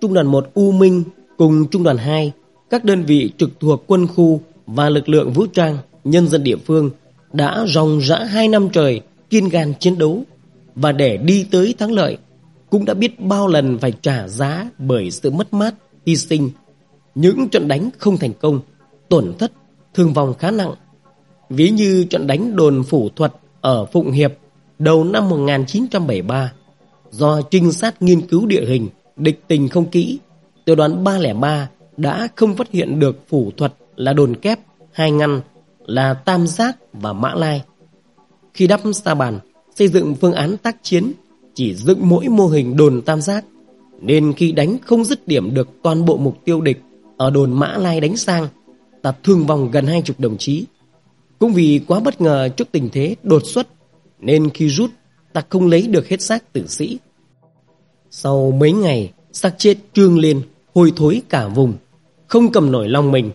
Trung đoàn 1 U Minh cùng Trung đoàn 2, các đơn vị trực thuộc quân khu và lực lượng vũ trang, nhân dân địa phương đã ròng rã hai năm trời kiên gan chiến đấu và để đi tới thắng lợi cũng đã biết bao lần phải trả giá bởi sự mất mát, hy sinh. Những trận đánh không thành công, tổn thất, thương vong khá nặng. Ví như trận đánh đồn phủ thuật ở Phụng Hiệp đầu năm 1973 do trinh sát nghiên cứu địa hình, địch tình không kỹ, tiểu đoàn 303 đã không phát hiện được phủ thuật là đồn kép, hai ngăn là Tam Giác và Mã Lai. Khi đắp sa bàn, xây dựng phương án tác chiến chỉ dựng mỗi mô hình đồn tam giác nên khi đánh không dứt điểm được toàn bộ mục tiêu địch ở đồn Mã Lai đánh sang ta thương vong gần hai chục đồng chí. Cũng vì quá bất ngờ trước tình thế đột xuất nên khi rút ta không lấy được hết xác tử sĩ. Sau mấy ngày xác chết trương lên hôi thối cả vùng không cầm nổi lòng mình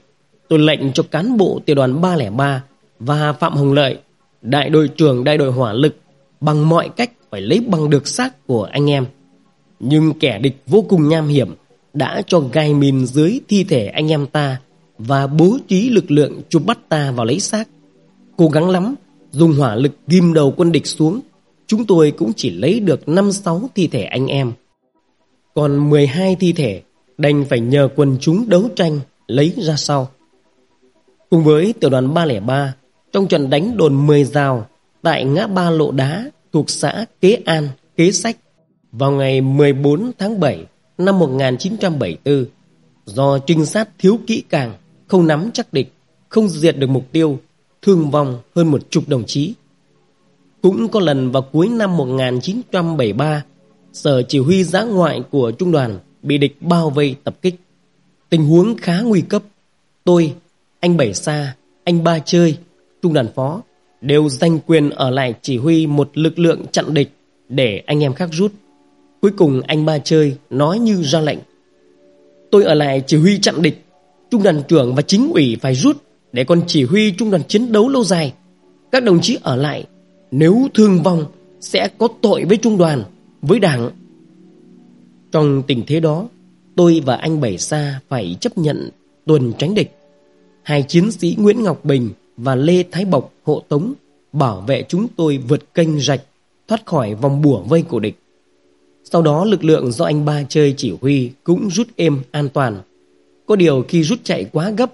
tôi lệnh cho cán bộ tiểu đoàn 303 và Phạm Hồng Lợi đại đội trưởng đại đội hỏa lực bằng mọi cách phải lấy bằng được xác của anh em. Nhưng kẻ địch vô cùng nham hiểm đã cho gai mìn dưới thi thể anh em ta và bố trí lực lượng chụp bắt ta vào lấy xác. Cố gắng lắm, dùng hỏa lực ghim đầu quân địch xuống, chúng tôi cũng chỉ lấy được 5-6 thi thể anh em. Còn 12 thi thể đành phải nhờ quân chúng đấu tranh lấy ra sau. Cùng với tiểu đoàn 303, trong trận đánh đồn 10 rào tại ngã ba lộ đá thuộc xã Kế An, Kế Sách vào ngày 14 tháng 7 năm 1974 do trinh sát thiếu kỹ càng, không nắm chắc địch, không diệt được mục tiêu, thương vong hơn một chục đồng chí. Cũng có lần vào cuối năm 1973, sở chỉ huy giã ngoại của trung đoàn bị địch bao vây tập kích. Tình huống khá nguy cấp. Tôi, anh Bảy Sa, anh Ba Chơi, trung đoàn phó đều giành quyền ở lại chỉ huy một lực lượng chặn địch để anh em khác rút. Cuối cùng anh ba chơi nói như ra lệnh. Tôi ở lại chỉ huy chặn địch, trung đoàn trưởng và chính ủy phải rút để còn chỉ huy trung đoàn chiến đấu lâu dài. Các đồng chí ở lại, nếu thương vong sẽ có tội với trung đoàn, với đảng. Trong tình thế đó, tôi và anh Bảy Sa phải chấp nhận tuần tránh địch. Hai chiến sĩ Nguyễn Ngọc Bình và Lê Thái Bộc hộ tống bảo vệ chúng tôi vượt kênh rạch thoát khỏi vòng bùa vây của địch. Sau đó lực lượng do anh ba chơi chỉ huy cũng rút êm an toàn. Có điều khi rút chạy quá gấp,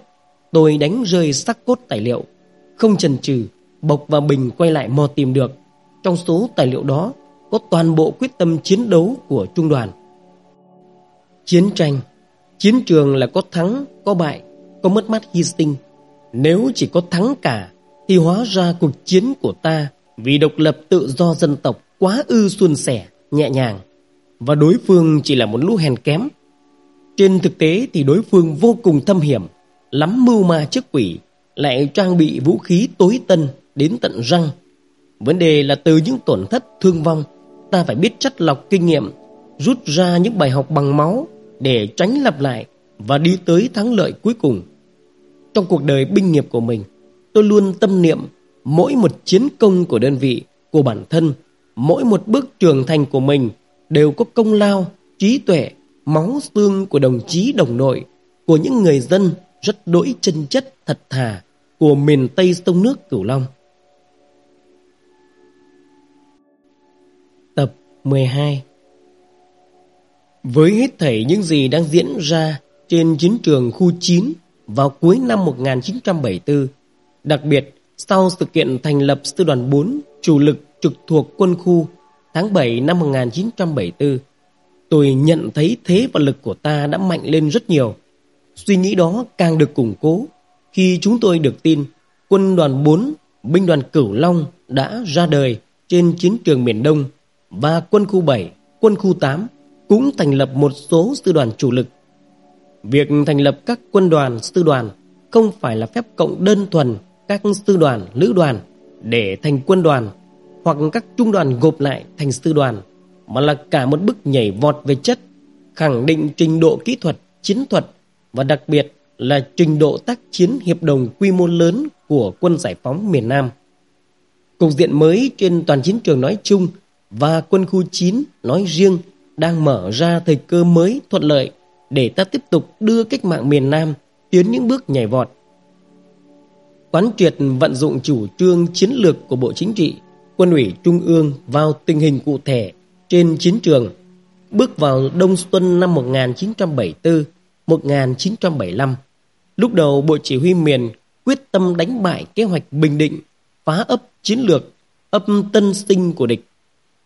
tôi đánh rơi xác cốt tài liệu. Không chần chừ, Bộc và Bình quay lại mò tìm được. Trong số tài liệu đó có toàn bộ quyết tâm chiến đấu của trung đoàn. Chiến tranh, chiến trường là có thắng, có bại, có mất mát hy sinh. Nếu chỉ có thắng cả thì hóa ra cuộc chiến của ta vì độc lập tự do dân tộc quá ư suôn sẻ, nhẹ nhàng và đối phương chỉ là một lũ hèn kém. Trên thực tế thì đối phương vô cùng thâm hiểm, lắm mưu ma trước quỷ, lại trang bị vũ khí tối tân đến tận răng. Vấn đề là từ những tổn thất thương vong, ta phải biết chất lọc kinh nghiệm, rút ra những bài học bằng máu để tránh lặp lại và đi tới thắng lợi cuối cùng. Trong cuộc đời binh nghiệp của mình, tôi luôn tâm niệm mỗi một chiến công của đơn vị, của bản thân, mỗi một bước trưởng thành của mình đều có công lao, trí tuệ, máu xương của đồng chí đồng đội, của những người dân rất đỗi chân chất thật thà của miền Tây sông nước Cửu Long. Tập 12 Với hết thảy những gì đang diễn ra trên chiến trường khu 9 vào cuối năm 1974, Đặc biệt, sau sự kiện thành lập sư đoàn 4 chủ lực trực thuộc quân khu tháng 7 năm 1974, tôi nhận thấy thế và lực của ta đã mạnh lên rất nhiều. Suy nghĩ đó càng được củng cố khi chúng tôi được tin quân đoàn 4, binh đoàn Cửu Long đã ra đời trên chiến trường miền Đông và quân khu 7, quân khu 8 cũng thành lập một số sư đoàn chủ lực. Việc thành lập các quân đoàn, sư đoàn không phải là phép cộng đơn thuần các sư đoàn, lữ đoàn để thành quân đoàn hoặc các trung đoàn gộp lại thành sư đoàn mà là cả một bước nhảy vọt về chất khẳng định trình độ kỹ thuật, chiến thuật và đặc biệt là trình độ tác chiến hiệp đồng quy mô lớn của quân giải phóng miền Nam. Cục diện mới trên toàn chiến trường nói chung và quân khu 9 nói riêng đang mở ra thời cơ mới thuận lợi để ta tiếp tục đưa cách mạng miền Nam tiến những bước nhảy vọt. Quán triệt vận dụng chủ trương chiến lược của Bộ Chính trị, Quân ủy Trung ương vào tình hình cụ thể trên chiến trường, bước vào Đông Xuân năm 1974-1975. Lúc đầu Bộ Chỉ huy miền quyết tâm đánh bại kế hoạch Bình Định, phá ấp chiến lược, ấp tân sinh của địch,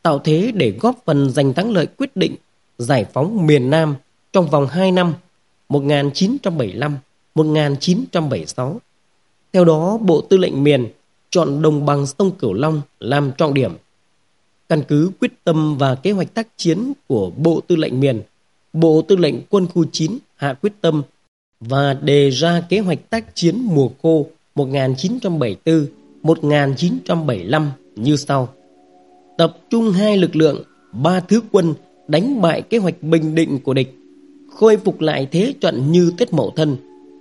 tạo thế để góp phần giành thắng lợi quyết định giải phóng miền Nam trong vòng 2 năm 1975-1976. Theo đó, Bộ Tư lệnh miền chọn đồng bằng sông Cửu Long làm trọng điểm. Căn cứ quyết tâm và kế hoạch tác chiến của Bộ Tư lệnh miền, Bộ Tư lệnh Quân khu 9 hạ quyết tâm và đề ra kế hoạch tác chiến mùa khô 1974-1975 như sau. Tập trung hai lực lượng, ba thứ quân đánh bại kế hoạch bình định của địch, khôi phục lại thế trận như Tết Mậu Thân,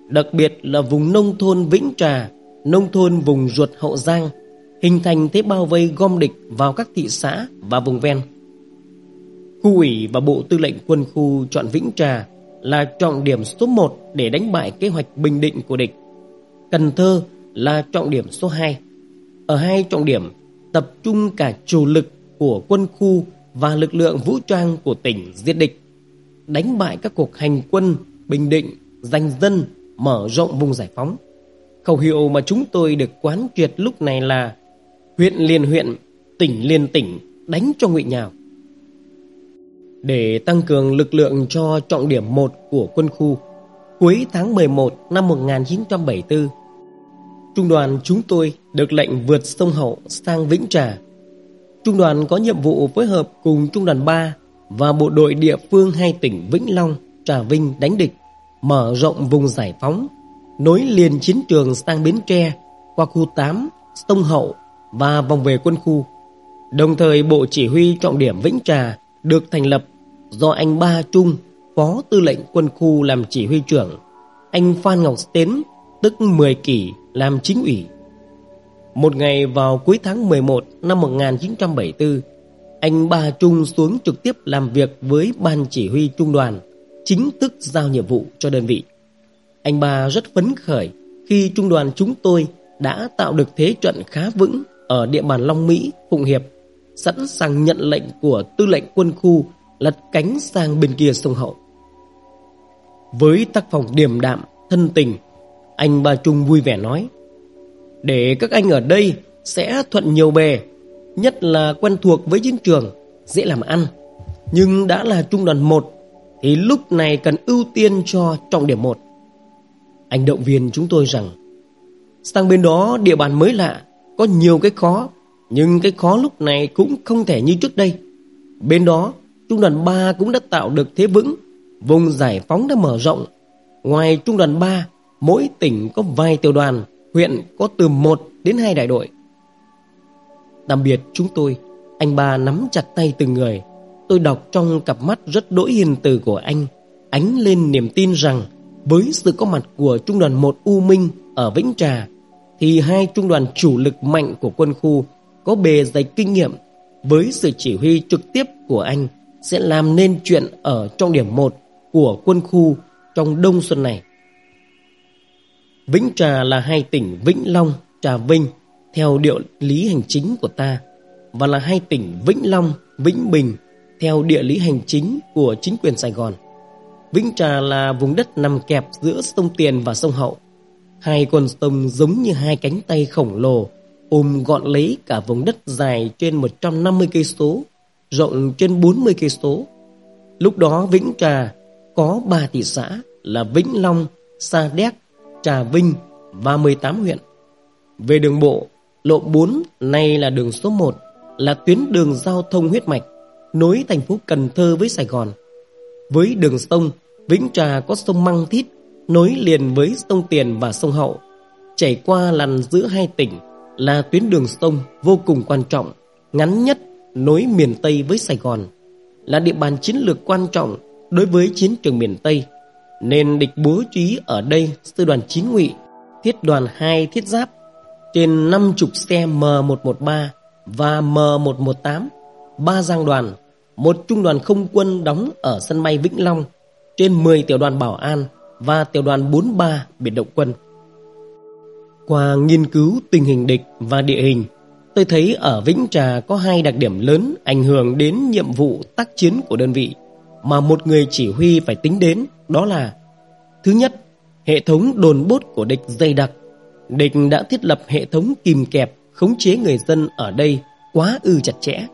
đặc biệt là vùng nông thôn Vĩnh Trà, nông thôn vùng ruột Hậu Giang, hình thành thế bao vây gom địch vào các thị xã và vùng ven. Khu ủy và Bộ Tư lệnh Quân khu chọn Vĩnh Trà là trọng điểm số 1 để đánh bại kế hoạch bình định của địch. Cần Thơ là trọng điểm số 2. Ở hai trọng điểm tập trung cả chủ lực của quân khu và lực lượng vũ trang của tỉnh giết địch, đánh bại các cuộc hành quân bình định, giành dân, mở rộng vùng giải phóng. Khẩu hiệu mà chúng tôi được quán triệt lúc này là huyện liên huyện, tỉnh liên tỉnh, đánh cho ngụy nhào. Để tăng cường lực lượng cho trọng điểm 1 của quân khu, cuối tháng 11 năm 1974, Trung đoàn chúng tôi được lệnh vượt sông Hậu sang Vĩnh Trà. Trung đoàn có nhiệm vụ phối hợp cùng Trung đoàn 3 và bộ đội địa phương hai tỉnh Vĩnh Long, Trà Vinh đánh địch, mở rộng vùng giải phóng, nối liền chiến trường sang Bến Tre qua khu 8, sông Hậu và vòng về quân khu. Đồng thời Bộ Chỉ huy trọng điểm Vĩnh Trà được thành lập do anh Ba Trung, Phó Tư lệnh quân khu làm chỉ huy trưởng, anh Phan Ngọc Tiến, tức 10 kỷ, làm chính ủy. Một ngày vào cuối tháng 11 năm 1974, anh Ba Trung xuống trực tiếp làm việc với ban chỉ huy trung đoàn, chính thức giao nhiệm vụ cho đơn vị. Anh Ba rất phấn khởi khi trung đoàn chúng tôi đã tạo được thế trận khá vững ở địa bàn Long Mỹ, Phụng Hiệp, sẵn sàng nhận lệnh của tư lệnh quân khu lật cánh sang bên kia sông Hậu. Với tác phong điềm đạm, thân tình, anh Ba Trung vui vẻ nói Để các anh ở đây sẽ thuận nhiều bề, nhất là quen thuộc với chiến trường, dễ làm ăn. Nhưng đã là trung đoàn 1 thì lúc này cần ưu tiên cho trọng điểm 1. Anh động viên chúng tôi rằng sang bên đó địa bàn mới lạ, có nhiều cái khó, nhưng cái khó lúc này cũng không thể như trước đây. Bên đó Trung đoàn 3 cũng đã tạo được thế vững, vùng giải phóng đã mở rộng. Ngoài Trung đoàn 3, mỗi tỉnh có vài tiểu đoàn, huyện có từ 1 đến 2 đại đội. Tạm biệt chúng tôi, anh ba nắm chặt tay từng người. Tôi đọc trong cặp mắt rất đỗi hiền từ của anh, ánh lên niềm tin rằng với sự có mặt của Trung đoàn 1 U Minh ở Vĩnh Trà, thì hai trung đoàn chủ lực mạnh của quân khu có bề dày kinh nghiệm với sự chỉ huy trực tiếp của anh sẽ làm nên chuyện ở trong điểm 1 của quân khu trong đông xuân này. Vĩnh Trà là hai tỉnh Vĩnh Long, Trà Vinh theo địa lý hành chính của ta và là hai tỉnh Vĩnh Long, Vĩnh Bình theo địa lý hành chính của chính quyền Sài Gòn. Vĩnh Trà là vùng đất nằm kẹp giữa sông Tiền và sông Hậu. Hai con sông giống như hai cánh tay khổng lồ ôm gọn lấy cả vùng đất dài trên 150 cây số rộng trên 40 cây số. Lúc đó Vĩnh Trà có 3 thị xã là Vĩnh Long, Sa Đéc, Trà Vinh và 18 huyện. Về đường bộ, lộ 4 nay là đường số 1 là tuyến đường giao thông huyết mạch nối thành phố Cần Thơ với Sài Gòn. Với đường sông, Vĩnh Trà có sông Măng Thít nối liền với sông Tiền và sông Hậu. Chảy qua lằn giữa hai tỉnh là tuyến đường sông vô cùng quan trọng, ngắn nhất nối miền Tây với Sài Gòn là địa bàn chiến lược quan trọng đối với chiến trường miền Tây, nên địch bố trí ở đây sư đoàn 9 ngụy, thiết đoàn 2 thiết giáp trên 50 xe M113 và M118, ba giang đoàn, một trung đoàn không quân đóng ở sân bay Vĩnh Long trên 10 tiểu đoàn bảo an và tiểu đoàn 43 biệt động quân. Qua nghiên cứu tình hình địch và địa hình, tôi thấy ở Vĩnh Trà có hai đặc điểm lớn ảnh hưởng đến nhiệm vụ tác chiến của đơn vị mà một người chỉ huy phải tính đến, đó là Thứ nhất, hệ thống đồn bốt của địch dày đặc. Địch đã thiết lập hệ thống kìm kẹp, khống chế người dân ở đây quá ư chặt chẽ.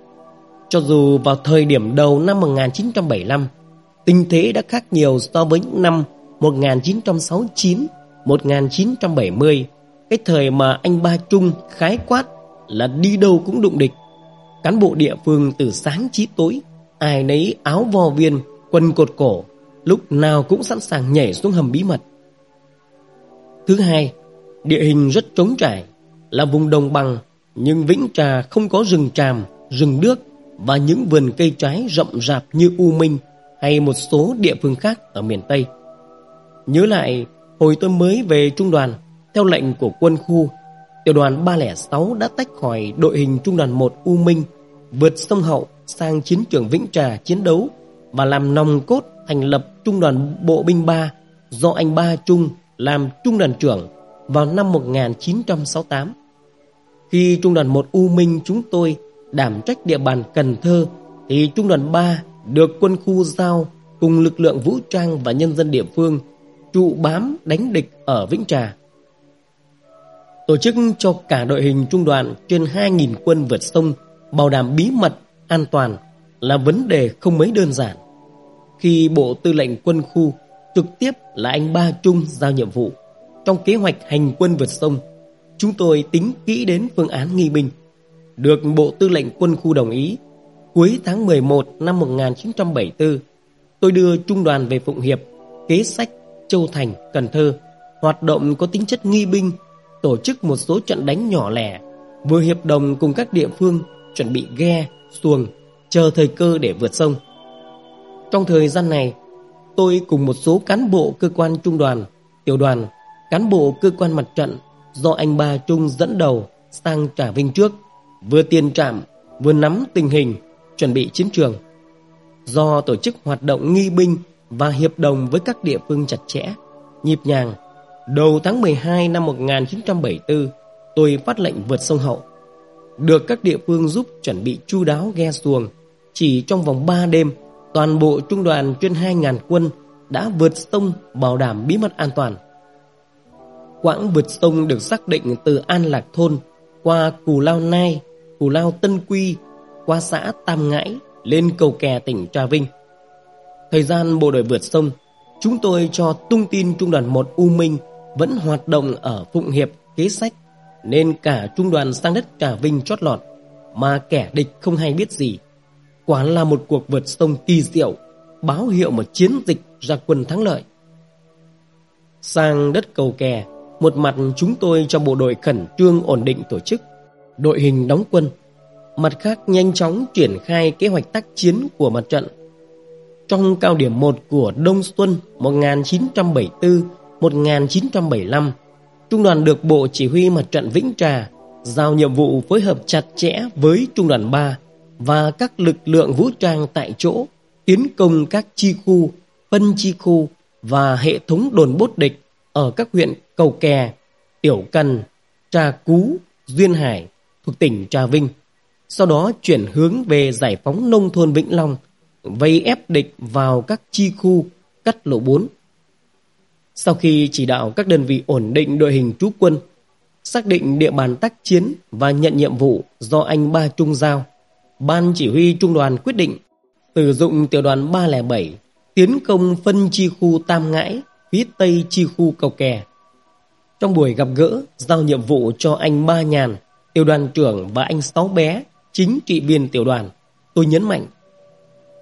Cho dù vào thời điểm đầu năm 1975, tình thế đã khác nhiều so với năm 1969, 1970, cái thời mà anh Ba Trung khái quát là đi đâu cũng đụng địch. Cán bộ địa phương từ sáng chí tối, ai nấy áo vo viên, quần cột cổ, lúc nào cũng sẵn sàng nhảy xuống hầm bí mật. Thứ hai, địa hình rất trống trải, là vùng đồng bằng, nhưng Vĩnh Trà không có rừng tràm, rừng nước và những vườn cây trái rậm rạp như U Minh hay một số địa phương khác ở miền Tây. Nhớ lại, hồi tôi mới về trung đoàn, theo lệnh của quân khu, tiểu đoàn 306 đã tách khỏi đội hình trung đoàn 1 U Minh, vượt sông Hậu sang chiến trường Vĩnh Trà chiến đấu và làm nòng cốt thành lập trung đoàn bộ binh 3 do anh Ba Trung làm trung đoàn trưởng vào năm 1968. Khi trung đoàn 1 U Minh chúng tôi đảm trách địa bàn Cần Thơ thì trung đoàn 3 được quân khu giao cùng lực lượng vũ trang và nhân dân địa phương trụ bám đánh địch ở Vĩnh Trà. Tổ chức cho cả đội hình trung đoàn trên 2.000 quân vượt sông bảo đảm bí mật, an toàn là vấn đề không mấy đơn giản. Khi Bộ Tư lệnh Quân khu trực tiếp là anh Ba Trung giao nhiệm vụ, trong kế hoạch hành quân vượt sông, chúng tôi tính kỹ đến phương án nghi binh. Được Bộ Tư lệnh Quân khu đồng ý, cuối tháng 11 năm 1974, tôi đưa trung đoàn về Phụng Hiệp, kế sách Châu Thành, Cần Thơ, hoạt động có tính chất nghi binh, tổ chức một số trận đánh nhỏ lẻ, vừa hiệp đồng cùng các địa phương chuẩn bị ghe, xuồng, chờ thời cơ để vượt sông. Trong thời gian này, tôi cùng một số cán bộ cơ quan trung đoàn, tiểu đoàn, cán bộ cơ quan mặt trận do anh Ba Trung dẫn đầu sang Trà Vinh trước, vừa tiền trạm, vừa nắm tình hình, chuẩn bị chiến trường. Do tổ chức hoạt động nghi binh và hiệp đồng với các địa phương chặt chẽ, nhịp nhàng, đầu tháng 12 năm 1974, tôi phát lệnh vượt sông Hậu. Được các địa phương giúp chuẩn bị chu đáo ghe xuồng, chỉ trong vòng 3 đêm, toàn bộ trung đoàn trên 2.000 quân đã vượt sông bảo đảm bí mật an toàn. Quãng vượt sông được xác định từ An Lạc Thôn qua Cù Lao Nai, Cù Lao Tân Quy, qua xã Tam Ngãi lên cầu kè tỉnh Trà Vinh. Thời gian bộ đội vượt sông, chúng tôi cho tung tin trung đoàn 1 U Minh vẫn hoạt động ở Phụng Hiệp, Kế Sách, nên cả trung đoàn sang đất Trà Vinh chót lọt, mà kẻ địch không hay biết gì. Quả là một cuộc vượt sông kỳ diệu, báo hiệu một chiến dịch ra quân thắng lợi. Sang đất cầu kè, một mặt chúng tôi cho bộ đội khẩn trương ổn định tổ chức, đội hình đóng quân. Mặt khác nhanh chóng triển khai kế hoạch tác chiến của mặt trận. Trong cao điểm 1 của Đông Xuân 1974-1975, Trung đoàn được Bộ Chỉ huy Mặt trận Vĩnh Trà giao nhiệm vụ phối hợp chặt chẽ với Trung đoàn 3 và các lực lượng vũ trang tại chỗ tiến công các chi khu, phân chi khu và hệ thống đồn bốt địch ở các huyện Cầu Kè, Tiểu Cần, Trà Cú, Duyên Hải thuộc tỉnh Trà Vinh. Sau đó chuyển hướng về giải phóng nông thôn Vĩnh Long, vây ép địch vào các chi khu cắt lộ 4. Sau khi chỉ đạo các đơn vị ổn định đội hình trú quân, xác định địa bàn tác chiến và nhận nhiệm vụ do anh Ba Trung giao, Ban chỉ huy trung đoàn quyết định sử dụng tiểu đoàn 307 tiến công phân chi khu Tam Ngãi, phía tây chi khu Cầu Kè. Trong buổi gặp gỡ, giao nhiệm vụ cho anh Ba Nhàn, tiểu đoàn trưởng và anh Sáu Bé, chính trị viên tiểu đoàn, tôi nhấn mạnh.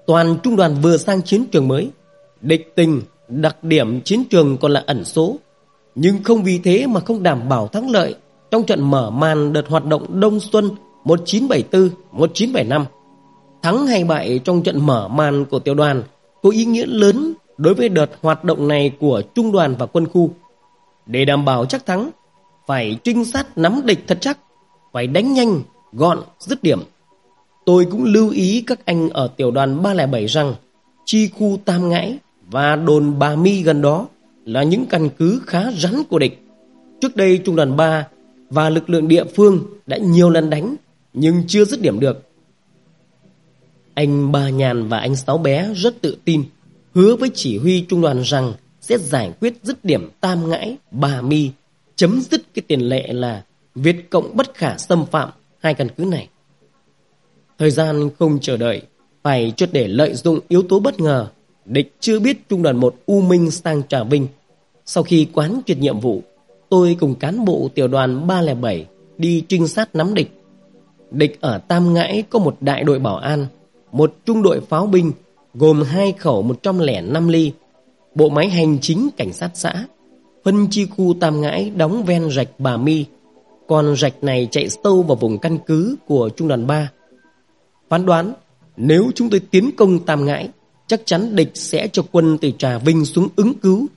Toàn trung đoàn vừa sang chiến trường mới, địch tình, đặc điểm chiến trường còn là ẩn số, nhưng không vì thế mà không đảm bảo thắng lợi trong trận mở màn đợt hoạt động Đông Xuân 1974-1975. Thắng hay bại trong trận mở màn của tiểu đoàn có ý nghĩa lớn đối với đợt hoạt động này của trung đoàn và quân khu. Để đảm bảo chắc thắng, phải trinh sát nắm địch thật chắc, phải đánh nhanh, gọn, dứt điểm. Tôi cũng lưu ý các anh ở tiểu đoàn 307 rằng chi khu Tam Ngãi và đồn Bà Mi gần đó là những căn cứ khá rắn của địch. Trước đây trung đoàn 3 và lực lượng địa phương đã nhiều lần đánh nhưng chưa dứt điểm được. Anh Ba Nhàn và anh Sáu Bé rất tự tin, hứa với chỉ huy trung đoàn rằng sẽ giải quyết dứt điểm Tam Ngãi, Bà Mi, chấm dứt cái tiền lệ là Việt Cộng bất khả xâm phạm hai căn cứ này. Thời gian không chờ đợi, phải chốt để lợi dụng yếu tố bất ngờ. Địch chưa biết trung đoàn 1 U Minh sang Trà Vinh. Sau khi quán triệt nhiệm vụ, tôi cùng cán bộ tiểu đoàn 307 đi trinh sát nắm địch. Địch ở Tam Ngãi có một đại đội bảo an, một trung đội pháo binh gồm hai khẩu 105 ly, bộ máy hành chính cảnh sát xã, phân chi khu Tam Ngãi đóng ven rạch Bà Mi, còn rạch này chạy sâu vào vùng căn cứ của trung đoàn 3. Phán đoán, nếu chúng tôi tiến công Tam Ngãi, chắc chắn địch sẽ cho quân từ Trà Vinh xuống ứng cứu,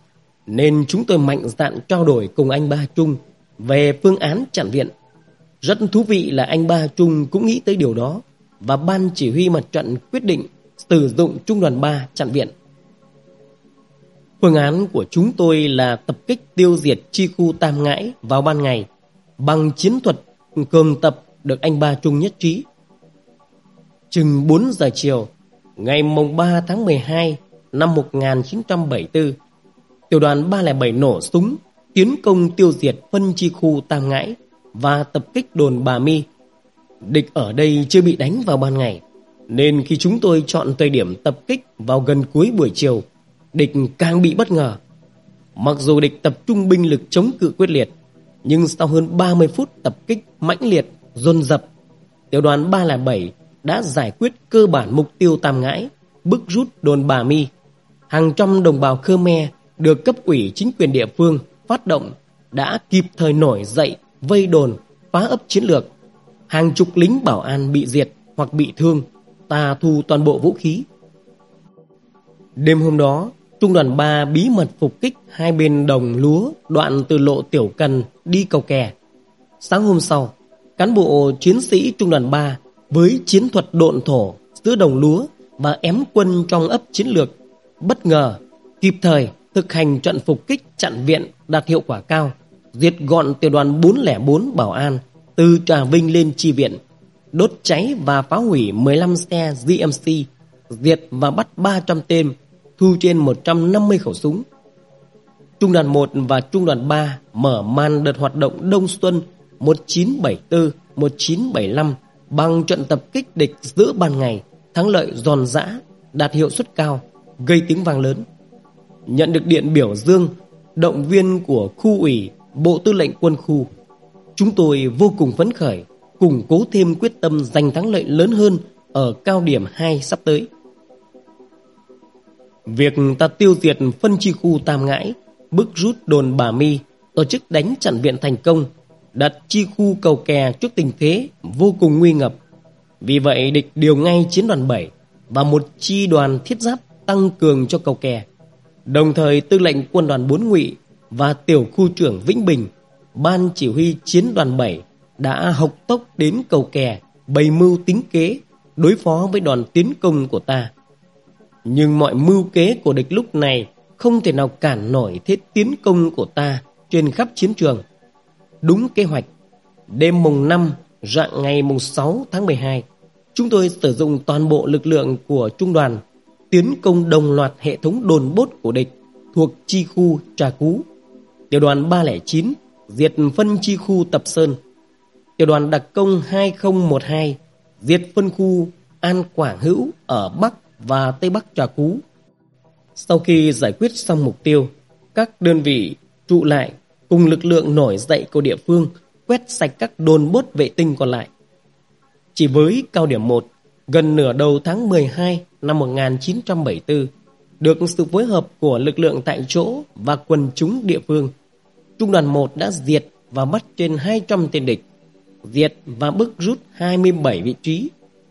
nên chúng tôi mạnh dạn trao đổi cùng anh Ba Trung về phương án chặn viện. Rất thú vị là anh Ba Trung cũng nghĩ tới điều đó và ban chỉ huy mặt trận quyết định sử dụng trung đoàn 3 chặn viện. Phương án của chúng tôi là tập kích tiêu diệt chi khu Tam Ngãi vào ban ngày bằng chiến thuật cường tập được anh Ba Trung nhất trí. Chừng 4 giờ chiều, ngày mùng 3 tháng 12 năm 1974, tiểu đoàn 307 nổ súng tiến công tiêu diệt phân chi khu Tam Ngãi và tập kích đồn Bà Mi. Địch ở đây chưa bị đánh vào ban ngày, nên khi chúng tôi chọn thời điểm tập kích vào gần cuối buổi chiều, địch càng bị bất ngờ. Mặc dù địch tập trung binh lực chống cự quyết liệt, nhưng sau hơn 30 phút tập kích mãnh liệt, dồn dập, tiểu đoàn 307 đã giải quyết cơ bản mục tiêu Tam Ngãi, bức rút đồn Bà Mi. Hàng trăm đồng bào Khmer được cấp ủy chính quyền địa phương phát động đã kịp thời nổi dậy, vây đồn, phá ấp chiến lược. Hàng chục lính bảo an bị diệt hoặc bị thương, ta thu toàn bộ vũ khí. Đêm hôm đó, Trung đoàn 3 bí mật phục kích hai bên đồng lúa đoạn từ lộ Tiểu Cần đi cầu kè. Sáng hôm sau, cán bộ chiến sĩ Trung đoàn 3 với chiến thuật độn thổ giữa đồng lúa và ém quân trong ấp chiến lược bất ngờ, kịp thời thực hành trận phục kích chặn viện đạt hiệu quả cao, diệt gọn tiểu đoàn 404 Bảo An từ Trà Vinh lên chi viện, đốt cháy và phá hủy 15 xe GMC, diệt và bắt 300 tên thu trên 150 khẩu súng. Trung đoàn 1 và Trung đoàn 3 mở màn đợt hoạt động Đông Xuân 1974-1975 bằng trận tập kích địch giữa ban ngày, thắng lợi giòn giã, đạt hiệu suất cao, gây tiếng vang lớn. Nhận được điện biểu dương, động viên của khu ủy, Bộ Tư lệnh Quân khu, chúng tôi vô cùng phấn khởi, củng cố thêm quyết tâm giành thắng lợi lớn hơn ở cao điểm 2 sắp tới. Việc ta tiêu diệt phân chi khu Tam Ngãi, bức rút đồn Bà Mi, tổ chức đánh chặn viện thành công, đặt chi khu cầu kè trước tình thế vô cùng nguy ngập. Vì vậy địch điều ngay chiến đoàn 7 và một chi đoàn thiết giáp tăng cường cho cầu kè. Đồng thời tư lệnh quân đoàn 4 ngụy và tiểu khu trưởng Vĩnh Bình, ban chỉ huy chiến đoàn 7 đã học tốc đến cầu kè bày mưu tính kế đối phó với đoàn tiến công của ta. Nhưng mọi mưu kế của địch lúc này không thể nào cản nổi thế tiến công của ta trên khắp chiến trường. Đúng kế hoạch, đêm mùng 5, rạng ngày mùng 6 tháng 12, chúng tôi sử dụng toàn bộ lực lượng của trung đoàn tiến công đồng loạt hệ thống đồn bốt của địch thuộc chi khu Trà Cú. Tiểu đoàn 309 diệt phân chi khu Tập Sơn. Tiểu đoàn đặc công 2012 diệt phân khu An Quảng Hữu ở Bắc và Tây Bắc Trà Cú. Sau khi giải quyết xong mục tiêu, các đơn vị trụ lại cùng lực lượng nổi dậy của địa phương quét sạch các đồn bốt vệ tinh còn lại. Chỉ với cao điểm 1, gần nửa đầu tháng 12 năm 1974, được sự phối hợp của lực lượng tại chỗ và quần chúng địa phương, Trung đoàn 1 đã diệt và bắt trên 200 tên địch, diệt và bức rút 27 vị trí,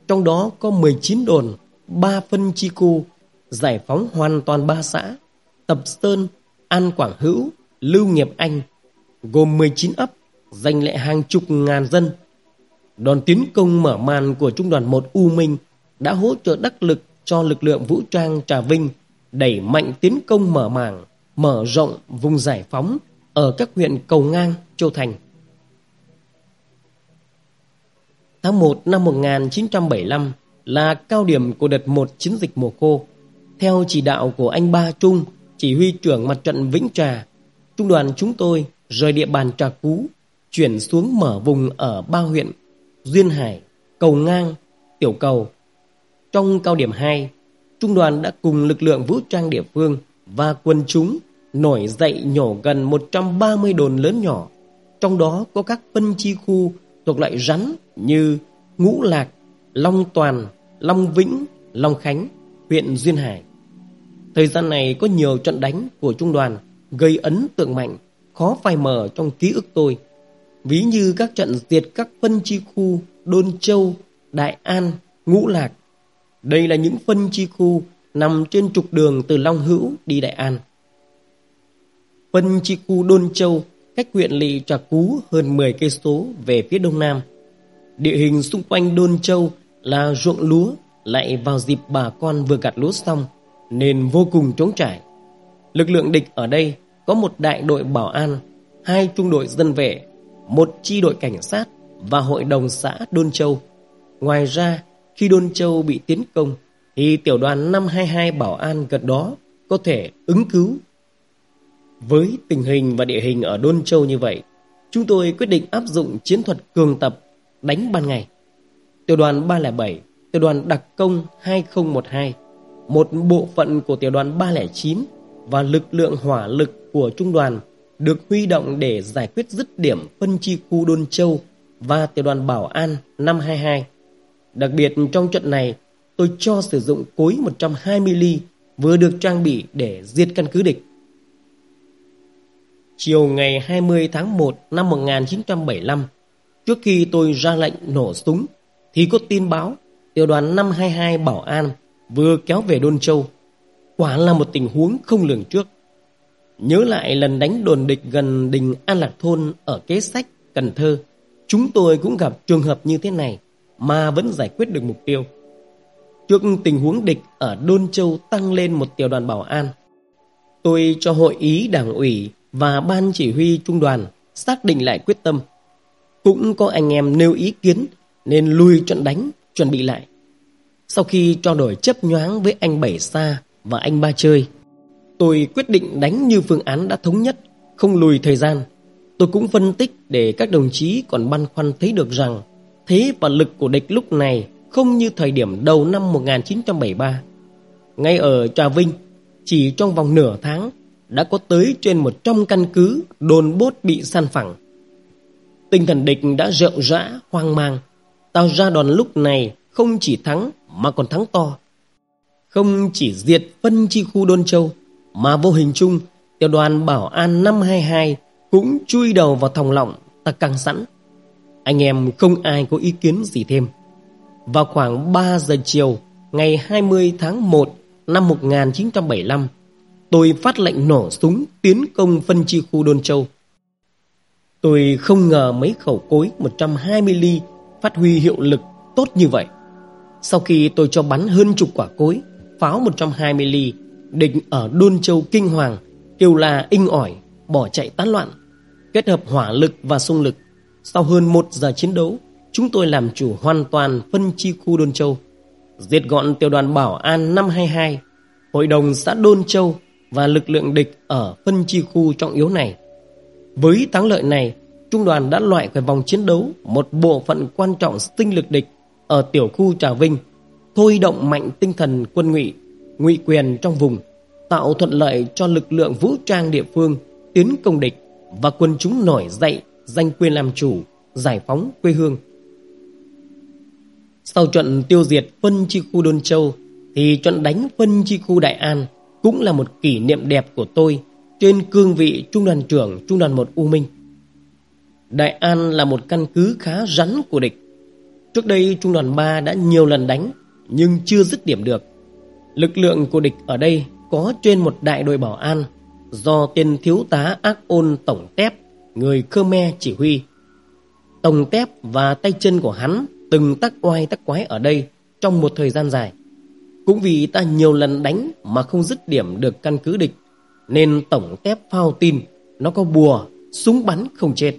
trong đó có 19 đồn ba phân chi khu, giải phóng hoàn toàn ba xã, Tập Sơn, An Quảng Hữu, Lưu Nghiệp Anh, gồm 19 ấp, danh lệ hàng chục ngàn dân. Đòn tiến công mở màn của Trung đoàn 1 U Minh đã hỗ trợ đắc lực cho lực lượng vũ trang Trà Vinh đẩy mạnh tiến công mở mảng, mở rộng vùng giải phóng ở các huyện Cầu Ngang, Châu Thành. Tháng 1 năm 1975 là cao điểm của đợt một chiến dịch mùa khô. Theo chỉ đạo của anh Ba Trung, chỉ huy trưởng mặt trận Vĩnh Trà, trung đoàn chúng tôi rời địa bàn Trà Cú, chuyển xuống mở vùng ở ba huyện Duyên Hải, Cầu Ngang, Tiểu Cầu. Trong cao điểm 2, trung đoàn đã cùng lực lượng vũ trang địa phương và quân chúng nổi dậy nhổ gần 130 đồn lớn nhỏ, trong đó có các phân chi khu thuộc loại rắn như Ngũ Lạc, Long Toàn, Long Vĩnh, Long Khánh, huyện Duyên Hải. Thời gian này có nhiều trận đánh của trung đoàn gây ấn tượng mạnh, khó phai mờ trong ký ức tôi. Ví như các trận diệt các phân chi khu Đôn Châu, Đại An, Ngũ Lạc. Đây là những phân chi khu nằm trên trục đường từ Long Hữu đi Đại An. Phân chi khu Đôn Châu cách huyện lỵ Trà Cú hơn 10 cây số về phía đông nam. Địa hình xung quanh Đôn Châu là ruộng lúa lại vào dịp bà con vừa gặt lúa xong nên vô cùng trống trải. Lực lượng địch ở đây có một đại đội bảo an, hai trung đội dân vệ, một chi đội cảnh sát và hội đồng xã Đôn Châu. Ngoài ra, khi Đôn Châu bị tiến công thì tiểu đoàn 522 bảo an gần đó có thể ứng cứu. Với tình hình và địa hình ở Đôn Châu như vậy, chúng tôi quyết định áp dụng chiến thuật cường tập đánh ban ngày. Tiểu đoàn 307, tiểu đoàn đặc công 2012, một bộ phận của tiểu đoàn 309 và lực lượng hỏa lực của trung đoàn được huy động để giải quyết dứt điểm phân chi khu Đôn Châu và tiểu đoàn Bảo An 522. Đặc biệt trong trận này, tôi cho sử dụng cối 120 ly vừa được trang bị để diệt căn cứ địch. Chiều ngày 20 tháng 1 năm 1975, trước khi tôi ra lệnh nổ súng, thì có tin báo tiểu đoàn 522 Bảo An vừa kéo về Đôn Châu. Quả là một tình huống không lường trước. Nhớ lại lần đánh đồn địch gần đình An Lạc Thôn ở kế sách, Cần Thơ, chúng tôi cũng gặp trường hợp như thế này mà vẫn giải quyết được mục tiêu. Trước tình huống địch ở Đôn Châu tăng lên một tiểu đoàn bảo an, tôi cho hội ý đảng ủy và ban chỉ huy trung đoàn xác định lại quyết tâm. Cũng có anh em nêu ý kiến nên lùi trận đánh, chuẩn bị lại. Sau khi trao đổi chấp nhoáng với anh Bảy Sa và anh Ba Chơi, tôi quyết định đánh như phương án đã thống nhất, không lùi thời gian. Tôi cũng phân tích để các đồng chí còn băn khoăn thấy được rằng thế và lực của địch lúc này không như thời điểm đầu năm 1973. Ngay ở Trà Vinh, chỉ trong vòng nửa tháng đã có tới trên 100 căn cứ đồn bốt bị san phẳng. Tinh thần địch đã rượu rã, hoang mang, tao ra đòn lúc này không chỉ thắng mà còn thắng to. Không chỉ diệt phân chi khu Đôn Châu, mà vô hình chung, tiểu đoàn Bảo An 522 cũng chui đầu vào thòng lọng ta căng sẵn. Anh em không ai có ý kiến gì thêm. Vào khoảng 3 giờ chiều ngày 20 tháng 1 năm 1975, tôi phát lệnh nổ súng tiến công phân chi khu Đôn Châu. Tôi không ngờ mấy khẩu cối 120 ly phát huy hiệu lực tốt như vậy. Sau khi tôi cho bắn hơn chục quả cối, pháo 120 ly, địch ở Đôn Châu kinh hoàng, kêu là inh ỏi, bỏ chạy tán loạn. Kết hợp hỏa lực và xung lực, sau hơn một giờ chiến đấu, chúng tôi làm chủ hoàn toàn phân chi khu Đôn Châu. Diệt gọn tiểu đoàn Bảo An 522, hội đồng xã Đôn Châu và lực lượng địch ở phân chi khu trọng yếu này. Với thắng lợi này, trung đoàn đã loại khỏi vòng chiến đấu một bộ phận quan trọng tinh lực địch ở tiểu khu Trà Vinh, thôi động mạnh tinh thần quân ngụy, ngụy quyền trong vùng, tạo thuận lợi cho lực lượng vũ trang địa phương tiến công địch và quân chúng nổi dậy giành quyền làm chủ, giải phóng quê hương. Sau trận tiêu diệt phân chi khu Đôn Châu thì trận đánh phân chi khu Đại An cũng là một kỷ niệm đẹp của tôi trên cương vị trung đoàn trưởng trung đoàn 1 U Minh. Đại An là một căn cứ khá rắn của địch. Trước đây trung đoàn 3 đã nhiều lần đánh nhưng chưa dứt điểm được. Lực lượng của địch ở đây có trên một đại đội bảo an do tên thiếu tá ác ôn tổng tép người Khmer chỉ huy. Tổng tép và tay chân của hắn từng tắc oai tắc quái ở đây trong một thời gian dài. Cũng vì ta nhiều lần đánh mà không dứt điểm được căn cứ địch, nên tổng tép phao tin nó có bùa, súng bắn không chết.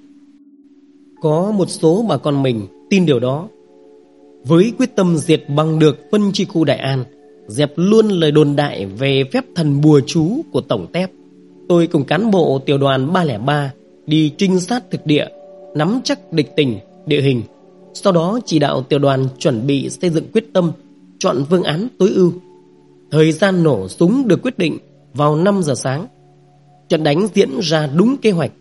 Có một số bà con mình tin điều đó. Với quyết tâm diệt bằng được phân chi khu Đại An, dẹp luôn lời đồn đại về phép thần bùa chú của tổng tép, tôi cùng cán bộ tiểu đoàn 303 đi trinh sát thực địa, nắm chắc địch tình, địa hình. Sau đó chỉ đạo tiểu đoàn chuẩn bị xây dựng quyết tâm, chọn phương án tối ưu. Thời gian nổ súng được quyết định vào 5 giờ sáng. Trận đánh diễn ra đúng kế hoạch.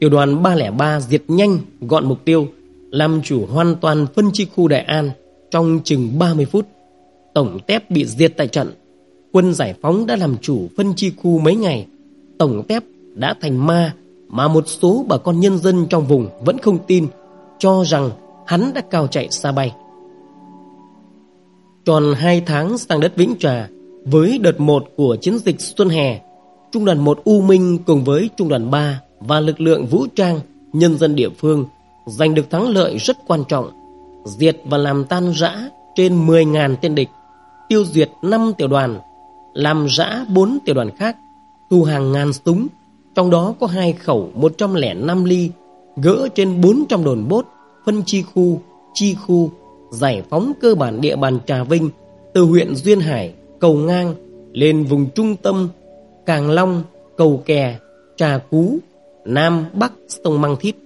Tiểu đoàn 303 diệt nhanh, gọn mục tiêu, làm chủ hoàn toàn phân chi khu Đại An trong chừng 30 phút. Tổng tép bị diệt tại trận. Quân giải phóng đã làm chủ phân chi khu mấy ngày. Tổng tép đã thành ma mà một số bà con nhân dân trong vùng vẫn không tin, cho rằng hắn đã cao chạy xa bay. Tròn hai tháng sang đất Vĩnh Trà, với đợt 1 của chiến dịch Xuân Hè, Trung đoàn 1 U Minh cùng với Trung đoàn 3 và lực lượng vũ trang, nhân dân địa phương giành được thắng lợi rất quan trọng, diệt và làm tan rã trên 10.000 tên địch, tiêu diệt 5 tiểu đoàn, làm rã 4 tiểu đoàn khác, thu hàng ngàn súng, trong đó có hai khẩu 105 ly, gỡ trên 400 đồn bốt, phân chi khu, chi khu, giải phóng cơ bản địa bàn Trà Vinh từ huyện Duyên Hải, Cầu Ngang lên vùng trung tâm Càng Long, Cầu Kè, Trà Cú, Nam Bắc sông Măng Thít.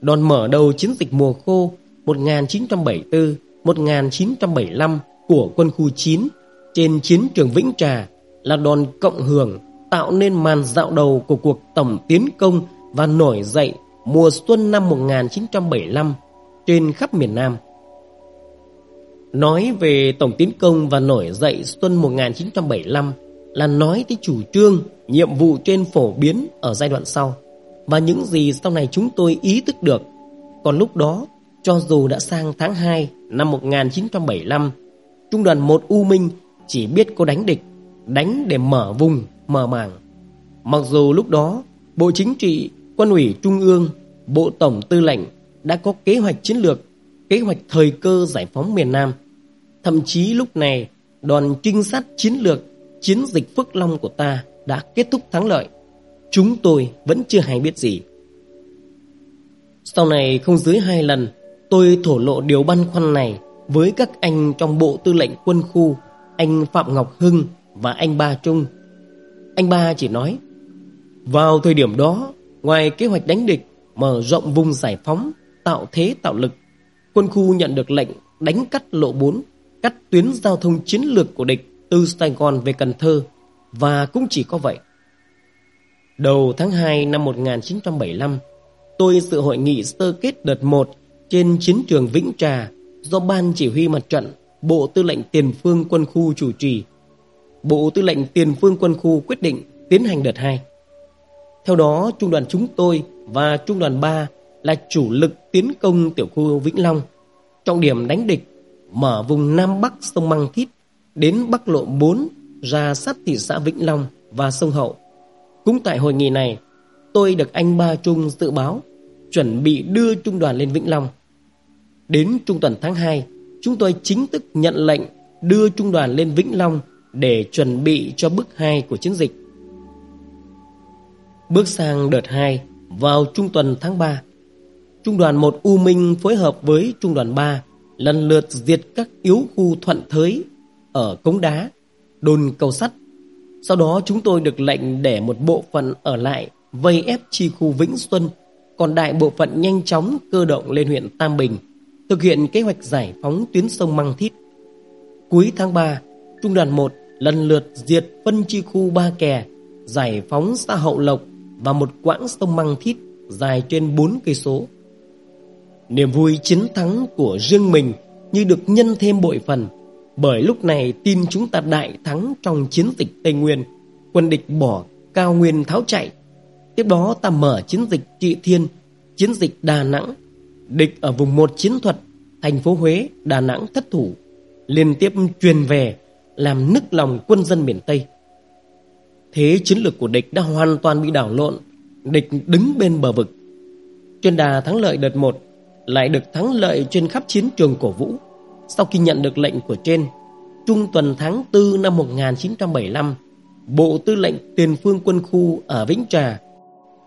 Đòn mở đầu chiến dịch mùa khô 1974-1975 của quân khu 9 trên chiến trường Vĩnh Trà là đòn cộng hưởng tạo nên màn dạo đầu của cuộc tổng tiến công và nổi dậy mùa xuân năm 1975 trên khắp miền Nam. Nói về tổng tiến công và nổi dậy xuân 1975 là nói tới chủ trương, nhiệm vụ trên phổ biến ở giai đoạn sau và những gì sau này chúng tôi ý thức được. Còn lúc đó, cho dù đã sang tháng 2 năm 1975, Trung đoàn 1 U Minh chỉ biết có đánh địch, đánh để mở vùng, mở màng. Mặc dù lúc đó, Bộ Chính trị, Quân ủy Trung ương, Bộ Tổng Tư lệnh đã có kế hoạch chiến lược, kế hoạch thời cơ giải phóng miền Nam. Thậm chí lúc này, đoàn trinh sát chiến lược, chiến dịch Phước Long của ta đã kết thúc thắng lợi. Chúng tôi vẫn chưa hay biết gì. Sau này không dưới hai lần, tôi thổ lộ điều băn khoăn này với các anh trong Bộ Tư lệnh Quân khu, anh Phạm Ngọc Hưng và anh Ba Trung. Anh Ba chỉ nói, vào thời điểm đó, ngoài kế hoạch đánh địch, mở rộng vùng giải phóng, tạo thế tạo lực, quân khu nhận được lệnh đánh cắt lộ 4, cắt tuyến giao thông chiến lược của địch từ Sài Gòn về Cần Thơ, và cũng chỉ có vậy. Đầu tháng 2 năm 1975, tôi dự hội nghị sơ kết đợt 1 trên chiến trường Vĩnh Trà do Ban Chỉ huy Mặt trận, Bộ Tư lệnh Tiền phương Quân khu chủ trì. Bộ Tư lệnh Tiền phương Quân khu quyết định tiến hành đợt 2. Theo đó, Trung đoàn chúng tôi và Trung đoàn 3 là chủ lực tiến công tiểu khu Vĩnh Long, trọng điểm đánh địch, mở vùng Nam Bắc sông Măng Thít đến Bắc Lộ 4 ra sát thị xã Vĩnh Long và sông Hậu. Cũng tại hội nghị này, tôi được anh Ba Trung dự báo chuẩn bị đưa trung đoàn lên Vĩnh Long. Đến trung tuần tháng 2, chúng tôi chính thức nhận lệnh đưa trung đoàn lên Vĩnh Long để chuẩn bị cho bước 2 của chiến dịch. Bước sang đợt 2 vào trung tuần tháng 3. Trung đoàn 1 U Minh phối hợp với trung đoàn 3 lần lượt diệt các yếu khu thuận thới ở Cống Đá, đồn cầu sắt. Sau đó chúng tôi được lệnh để một bộ phận ở lại vây ép chi khu Vĩnh Xuân, còn đại bộ phận nhanh chóng cơ động lên huyện Tam Bình, thực hiện kế hoạch giải phóng tuyến sông Măng Thít. Cuối tháng 3, Trung đoàn 1 lần lượt diệt phân chi khu Ba Kè, giải phóng xã Hậu Lộc và một quãng sông Măng Thít dài trên 4 cây số. Niềm vui chiến thắng của riêng mình như được nhân thêm bội phần, bởi lúc này tin chúng ta đại thắng trong chiến dịch Tây Nguyên, quân địch bỏ cao nguyên tháo chạy. Tiếp đó ta mở chiến dịch Trị Thiên, chiến dịch Đà Nẵng, địch ở vùng một chiến thuật, thành phố Huế, Đà Nẵng thất thủ, liên tiếp truyền về làm nức lòng quân dân miền Tây. Thế chiến lược của địch đã hoàn toàn bị đảo lộn, địch đứng bên bờ vực. Trên đà thắng lợi đợt 1 lại được thắng lợi trên khắp chiến trường cổ vũ. Sau khi nhận được lệnh của trên, trung tuần tháng 4 năm 1975, Bộ Tư lệnh Tiền phương quân khu ở Vĩnh Trà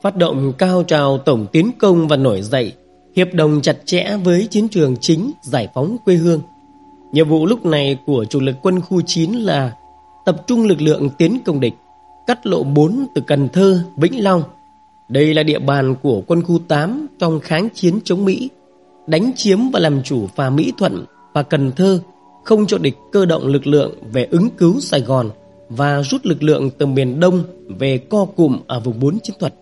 phát động cao trào tổng tiến công và nổi dậy, hiệp đồng chặt chẽ với chiến trường chính giải phóng quê hương. Nhiệm vụ lúc này của chủ lực quân khu 9 là tập trung lực lượng tiến công địch, cắt lộ 4 từ Cần Thơ, Vĩnh Long. Đây là địa bàn của quân khu 8 trong kháng chiến chống Mỹ, đánh chiếm và làm chủ phà Mỹ Thuận và Cần Thơ, không cho địch cơ động lực lượng về ứng cứu Sài Gòn và rút lực lượng từ miền Đông về co cụm ở vùng 4 chiến thuật.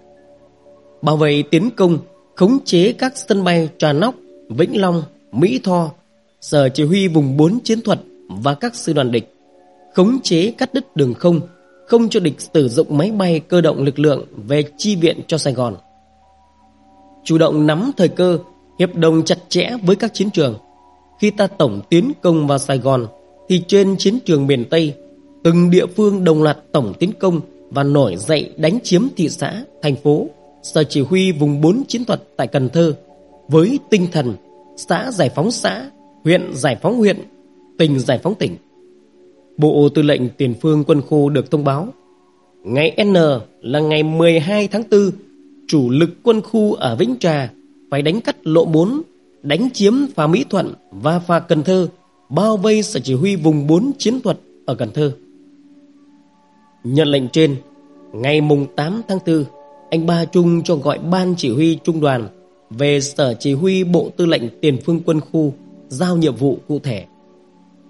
Bảo vệ tiến công, khống chế các sân bay Trà Nóc, Vĩnh Long, Mỹ Tho, sở chỉ huy vùng 4 chiến thuật và các sư đoàn địch, khống chế cắt đứt đường không, không cho địch sử dụng máy bay cơ động lực lượng về chi viện cho Sài Gòn. Chủ động nắm thời cơ, hiệp đồng chặt chẽ với các chiến trường. Khi ta tổng tiến công vào Sài Gòn, thì trên chiến trường miền Tây, từng địa phương đồng loạt tổng tiến công và nổi dậy đánh chiếm thị xã, thành phố, sở chỉ huy vùng 4 chiến thuật tại Cần Thơ với tinh thần xã giải phóng xã, huyện giải phóng huyện, tỉnh giải phóng tỉnh. Bộ Tư lệnh Tiền phương quân khu được thông báo Ngày N là ngày 12 tháng 4 Chủ lực quân khu ở Vĩnh Trà phải đánh cắt lộ 4 Đánh chiếm phà Mỹ Thuận và phà Cần Thơ Bao vây sở chỉ huy vùng 4 chiến thuật ở Cần Thơ. Nhận lệnh trên Ngày mùng 8 tháng 4 Anh Ba Trung cho gọi ban chỉ huy trung đoàn Về sở chỉ huy bộ tư lệnh tiền phương quân khu Giao nhiệm vụ cụ thể.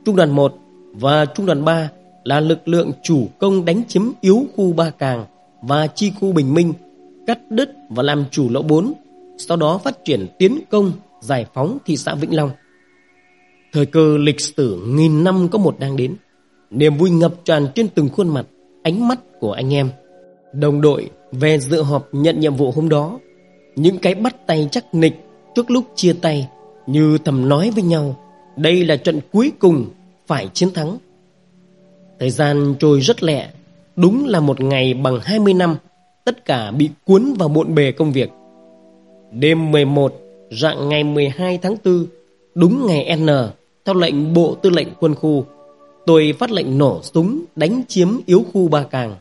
Trung đoàn 1 và Trung đoàn 3 là lực lượng chủ công đánh chiếm yếu khu Ba Càng và chi khu Bình Minh, cắt đứt và làm chủ lỗ 4, sau đó phát triển tiến công, giải phóng thị xã Vĩnh Long. Thời cơ lịch sử nghìn năm có một đang đến, niềm vui ngập tràn trên từng khuôn mặt, ánh mắt của anh em. Đồng đội về dự họp nhận nhiệm vụ hôm đó, những cái bắt tay chắc nịch trước lúc chia tay như thầm nói với nhau, đây là trận cuối cùng phải chiến thắng. Thời gian trôi rất lẹ, đúng là một ngày bằng 20 năm, tất cả bị cuốn vào bộn bề công việc. Đêm 11, rạng ngày 12 tháng 4, đúng ngày N, theo lệnh Bộ Tư lệnh Quân khu, tôi phát lệnh nổ súng đánh chiếm yếu khu Ba Càng.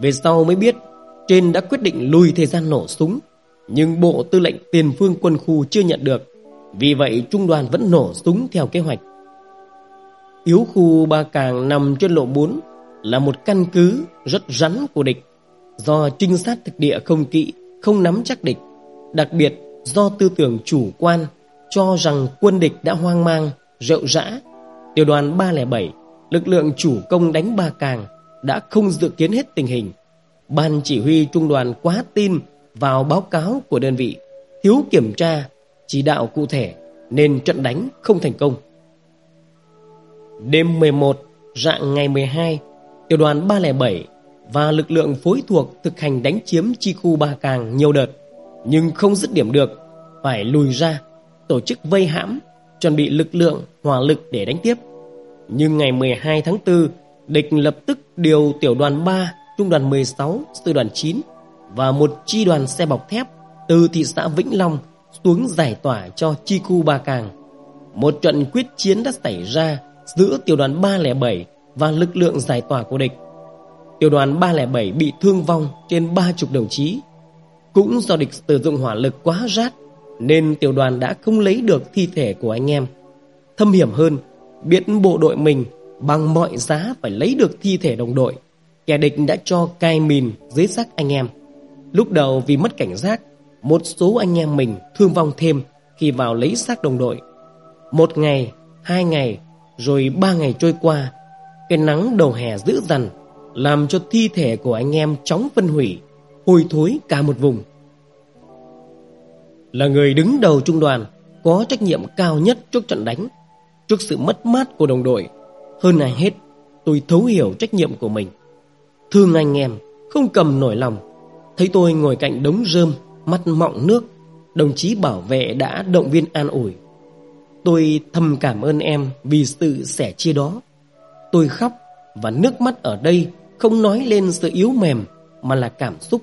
Về sau mới biết, trên đã quyết định lùi thời gian nổ súng, nhưng Bộ Tư lệnh Tiền phương Quân khu chưa nhận được. Vì vậy, trung đoàn vẫn nổ súng theo kế hoạch. Yếu khu Ba Càng nằm trên lộ 4 là một căn cứ rất rắn của địch. Do trinh sát thực địa không kỵ, không nắm chắc địch. Đặc biệt do tư tưởng chủ quan cho rằng quân địch đã hoang mang, rệu rã. Tiểu đoàn 307, lực lượng chủ công đánh Ba Càng đã không dự kiến hết tình hình. Ban chỉ huy trung đoàn quá tin vào báo cáo của đơn vị, thiếu kiểm tra, chỉ đạo cụ thể nên trận đánh không thành công. Đêm 11, rạng ngày 12, tiểu đoàn 307 và lực lượng phối thuộc thực hành đánh chiếm chi khu Ba Càng nhiều đợt, nhưng không dứt điểm được, phải lùi ra, tổ chức vây hãm, chuẩn bị lực lượng, hỏa lực để đánh tiếp. Nhưng ngày 12 tháng 4, địch lập tức điều tiểu đoàn 3, trung đoàn 16, sư đoàn 9 và một chi đoàn xe bọc thép từ thị xã Vĩnh Long xuống giải tỏa cho chi khu Ba Càng. Một trận quyết chiến đã xảy ra giữa tiểu đoàn 307 và lực lượng giải tỏa của địch. Tiểu đoàn 307 bị thương vong trên 30 đồng chí. Cũng do địch sử dụng hỏa lực quá rát nên tiểu đoàn đã không lấy được thi thể của anh em. Thâm hiểm hơn, biết bộ đội mình bằng mọi giá phải lấy được thi thể đồng đội. Kẻ địch đã cho cai mìn dưới xác anh em. Lúc đầu vì mất cảnh giác, một số anh em mình thương vong thêm khi vào lấy xác đồng đội. Một ngày, hai ngày, rồi ba ngày trôi qua Cái nắng đầu hè dữ dằn Làm cho thi thể của anh em chóng phân hủy Hôi thối cả một vùng. Là người đứng đầu trung đoàn, Có trách nhiệm cao nhất trước trận đánh, Trước sự mất mát của đồng đội. Hơn ai hết, Tôi thấu hiểu trách nhiệm của mình. Thương anh em, Không cầm nổi lòng. Thấy tôi ngồi cạnh đống rơm, Mắt mọng nước, Đồng chí bảo vệ đã động viên an ủi. Tôi thầm cảm ơn em vì sự sẻ chia đó. Tôi khóc và nước mắt ở đây không nói lên sự yếu mềm mà là cảm xúc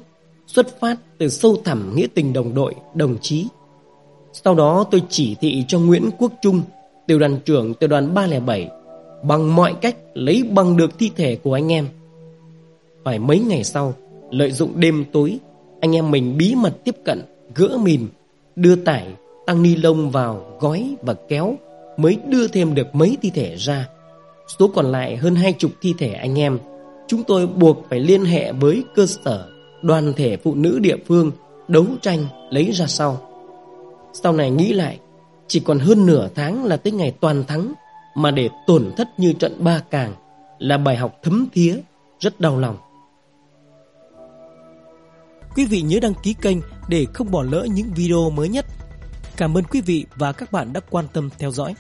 xuất phát từ sâu thẳm nghĩa tình đồng đội, đồng chí. Sau đó tôi chỉ thị cho Nguyễn Quốc Trung, tiểu đoàn trưởng tiểu đoàn 307, bằng mọi cách lấy bằng được thi thể của anh em. Phải mấy ngày sau, lợi dụng đêm tối, anh em mình bí mật tiếp cận, gỡ mìn, đưa tải, tăng ni lông vào, gói và kéo mới đưa thêm được mấy thi thể ra. Số còn lại hơn hai chục thi thể anh em, chúng tôi buộc phải liên hệ với cơ sở, đoàn thể phụ nữ địa phương, đấu tranh lấy ra sau. Sau này nghĩ lại, chỉ còn hơn nửa tháng là tới ngày toàn thắng mà để tổn thất như trận ba càng là bài học thấm thía, rất đau lòng. Quý vị nhớ đăng ký kênh để không bỏ lỡ những video mới nhất. Cảm ơn quý vị và các bạn đã quan tâm theo dõi.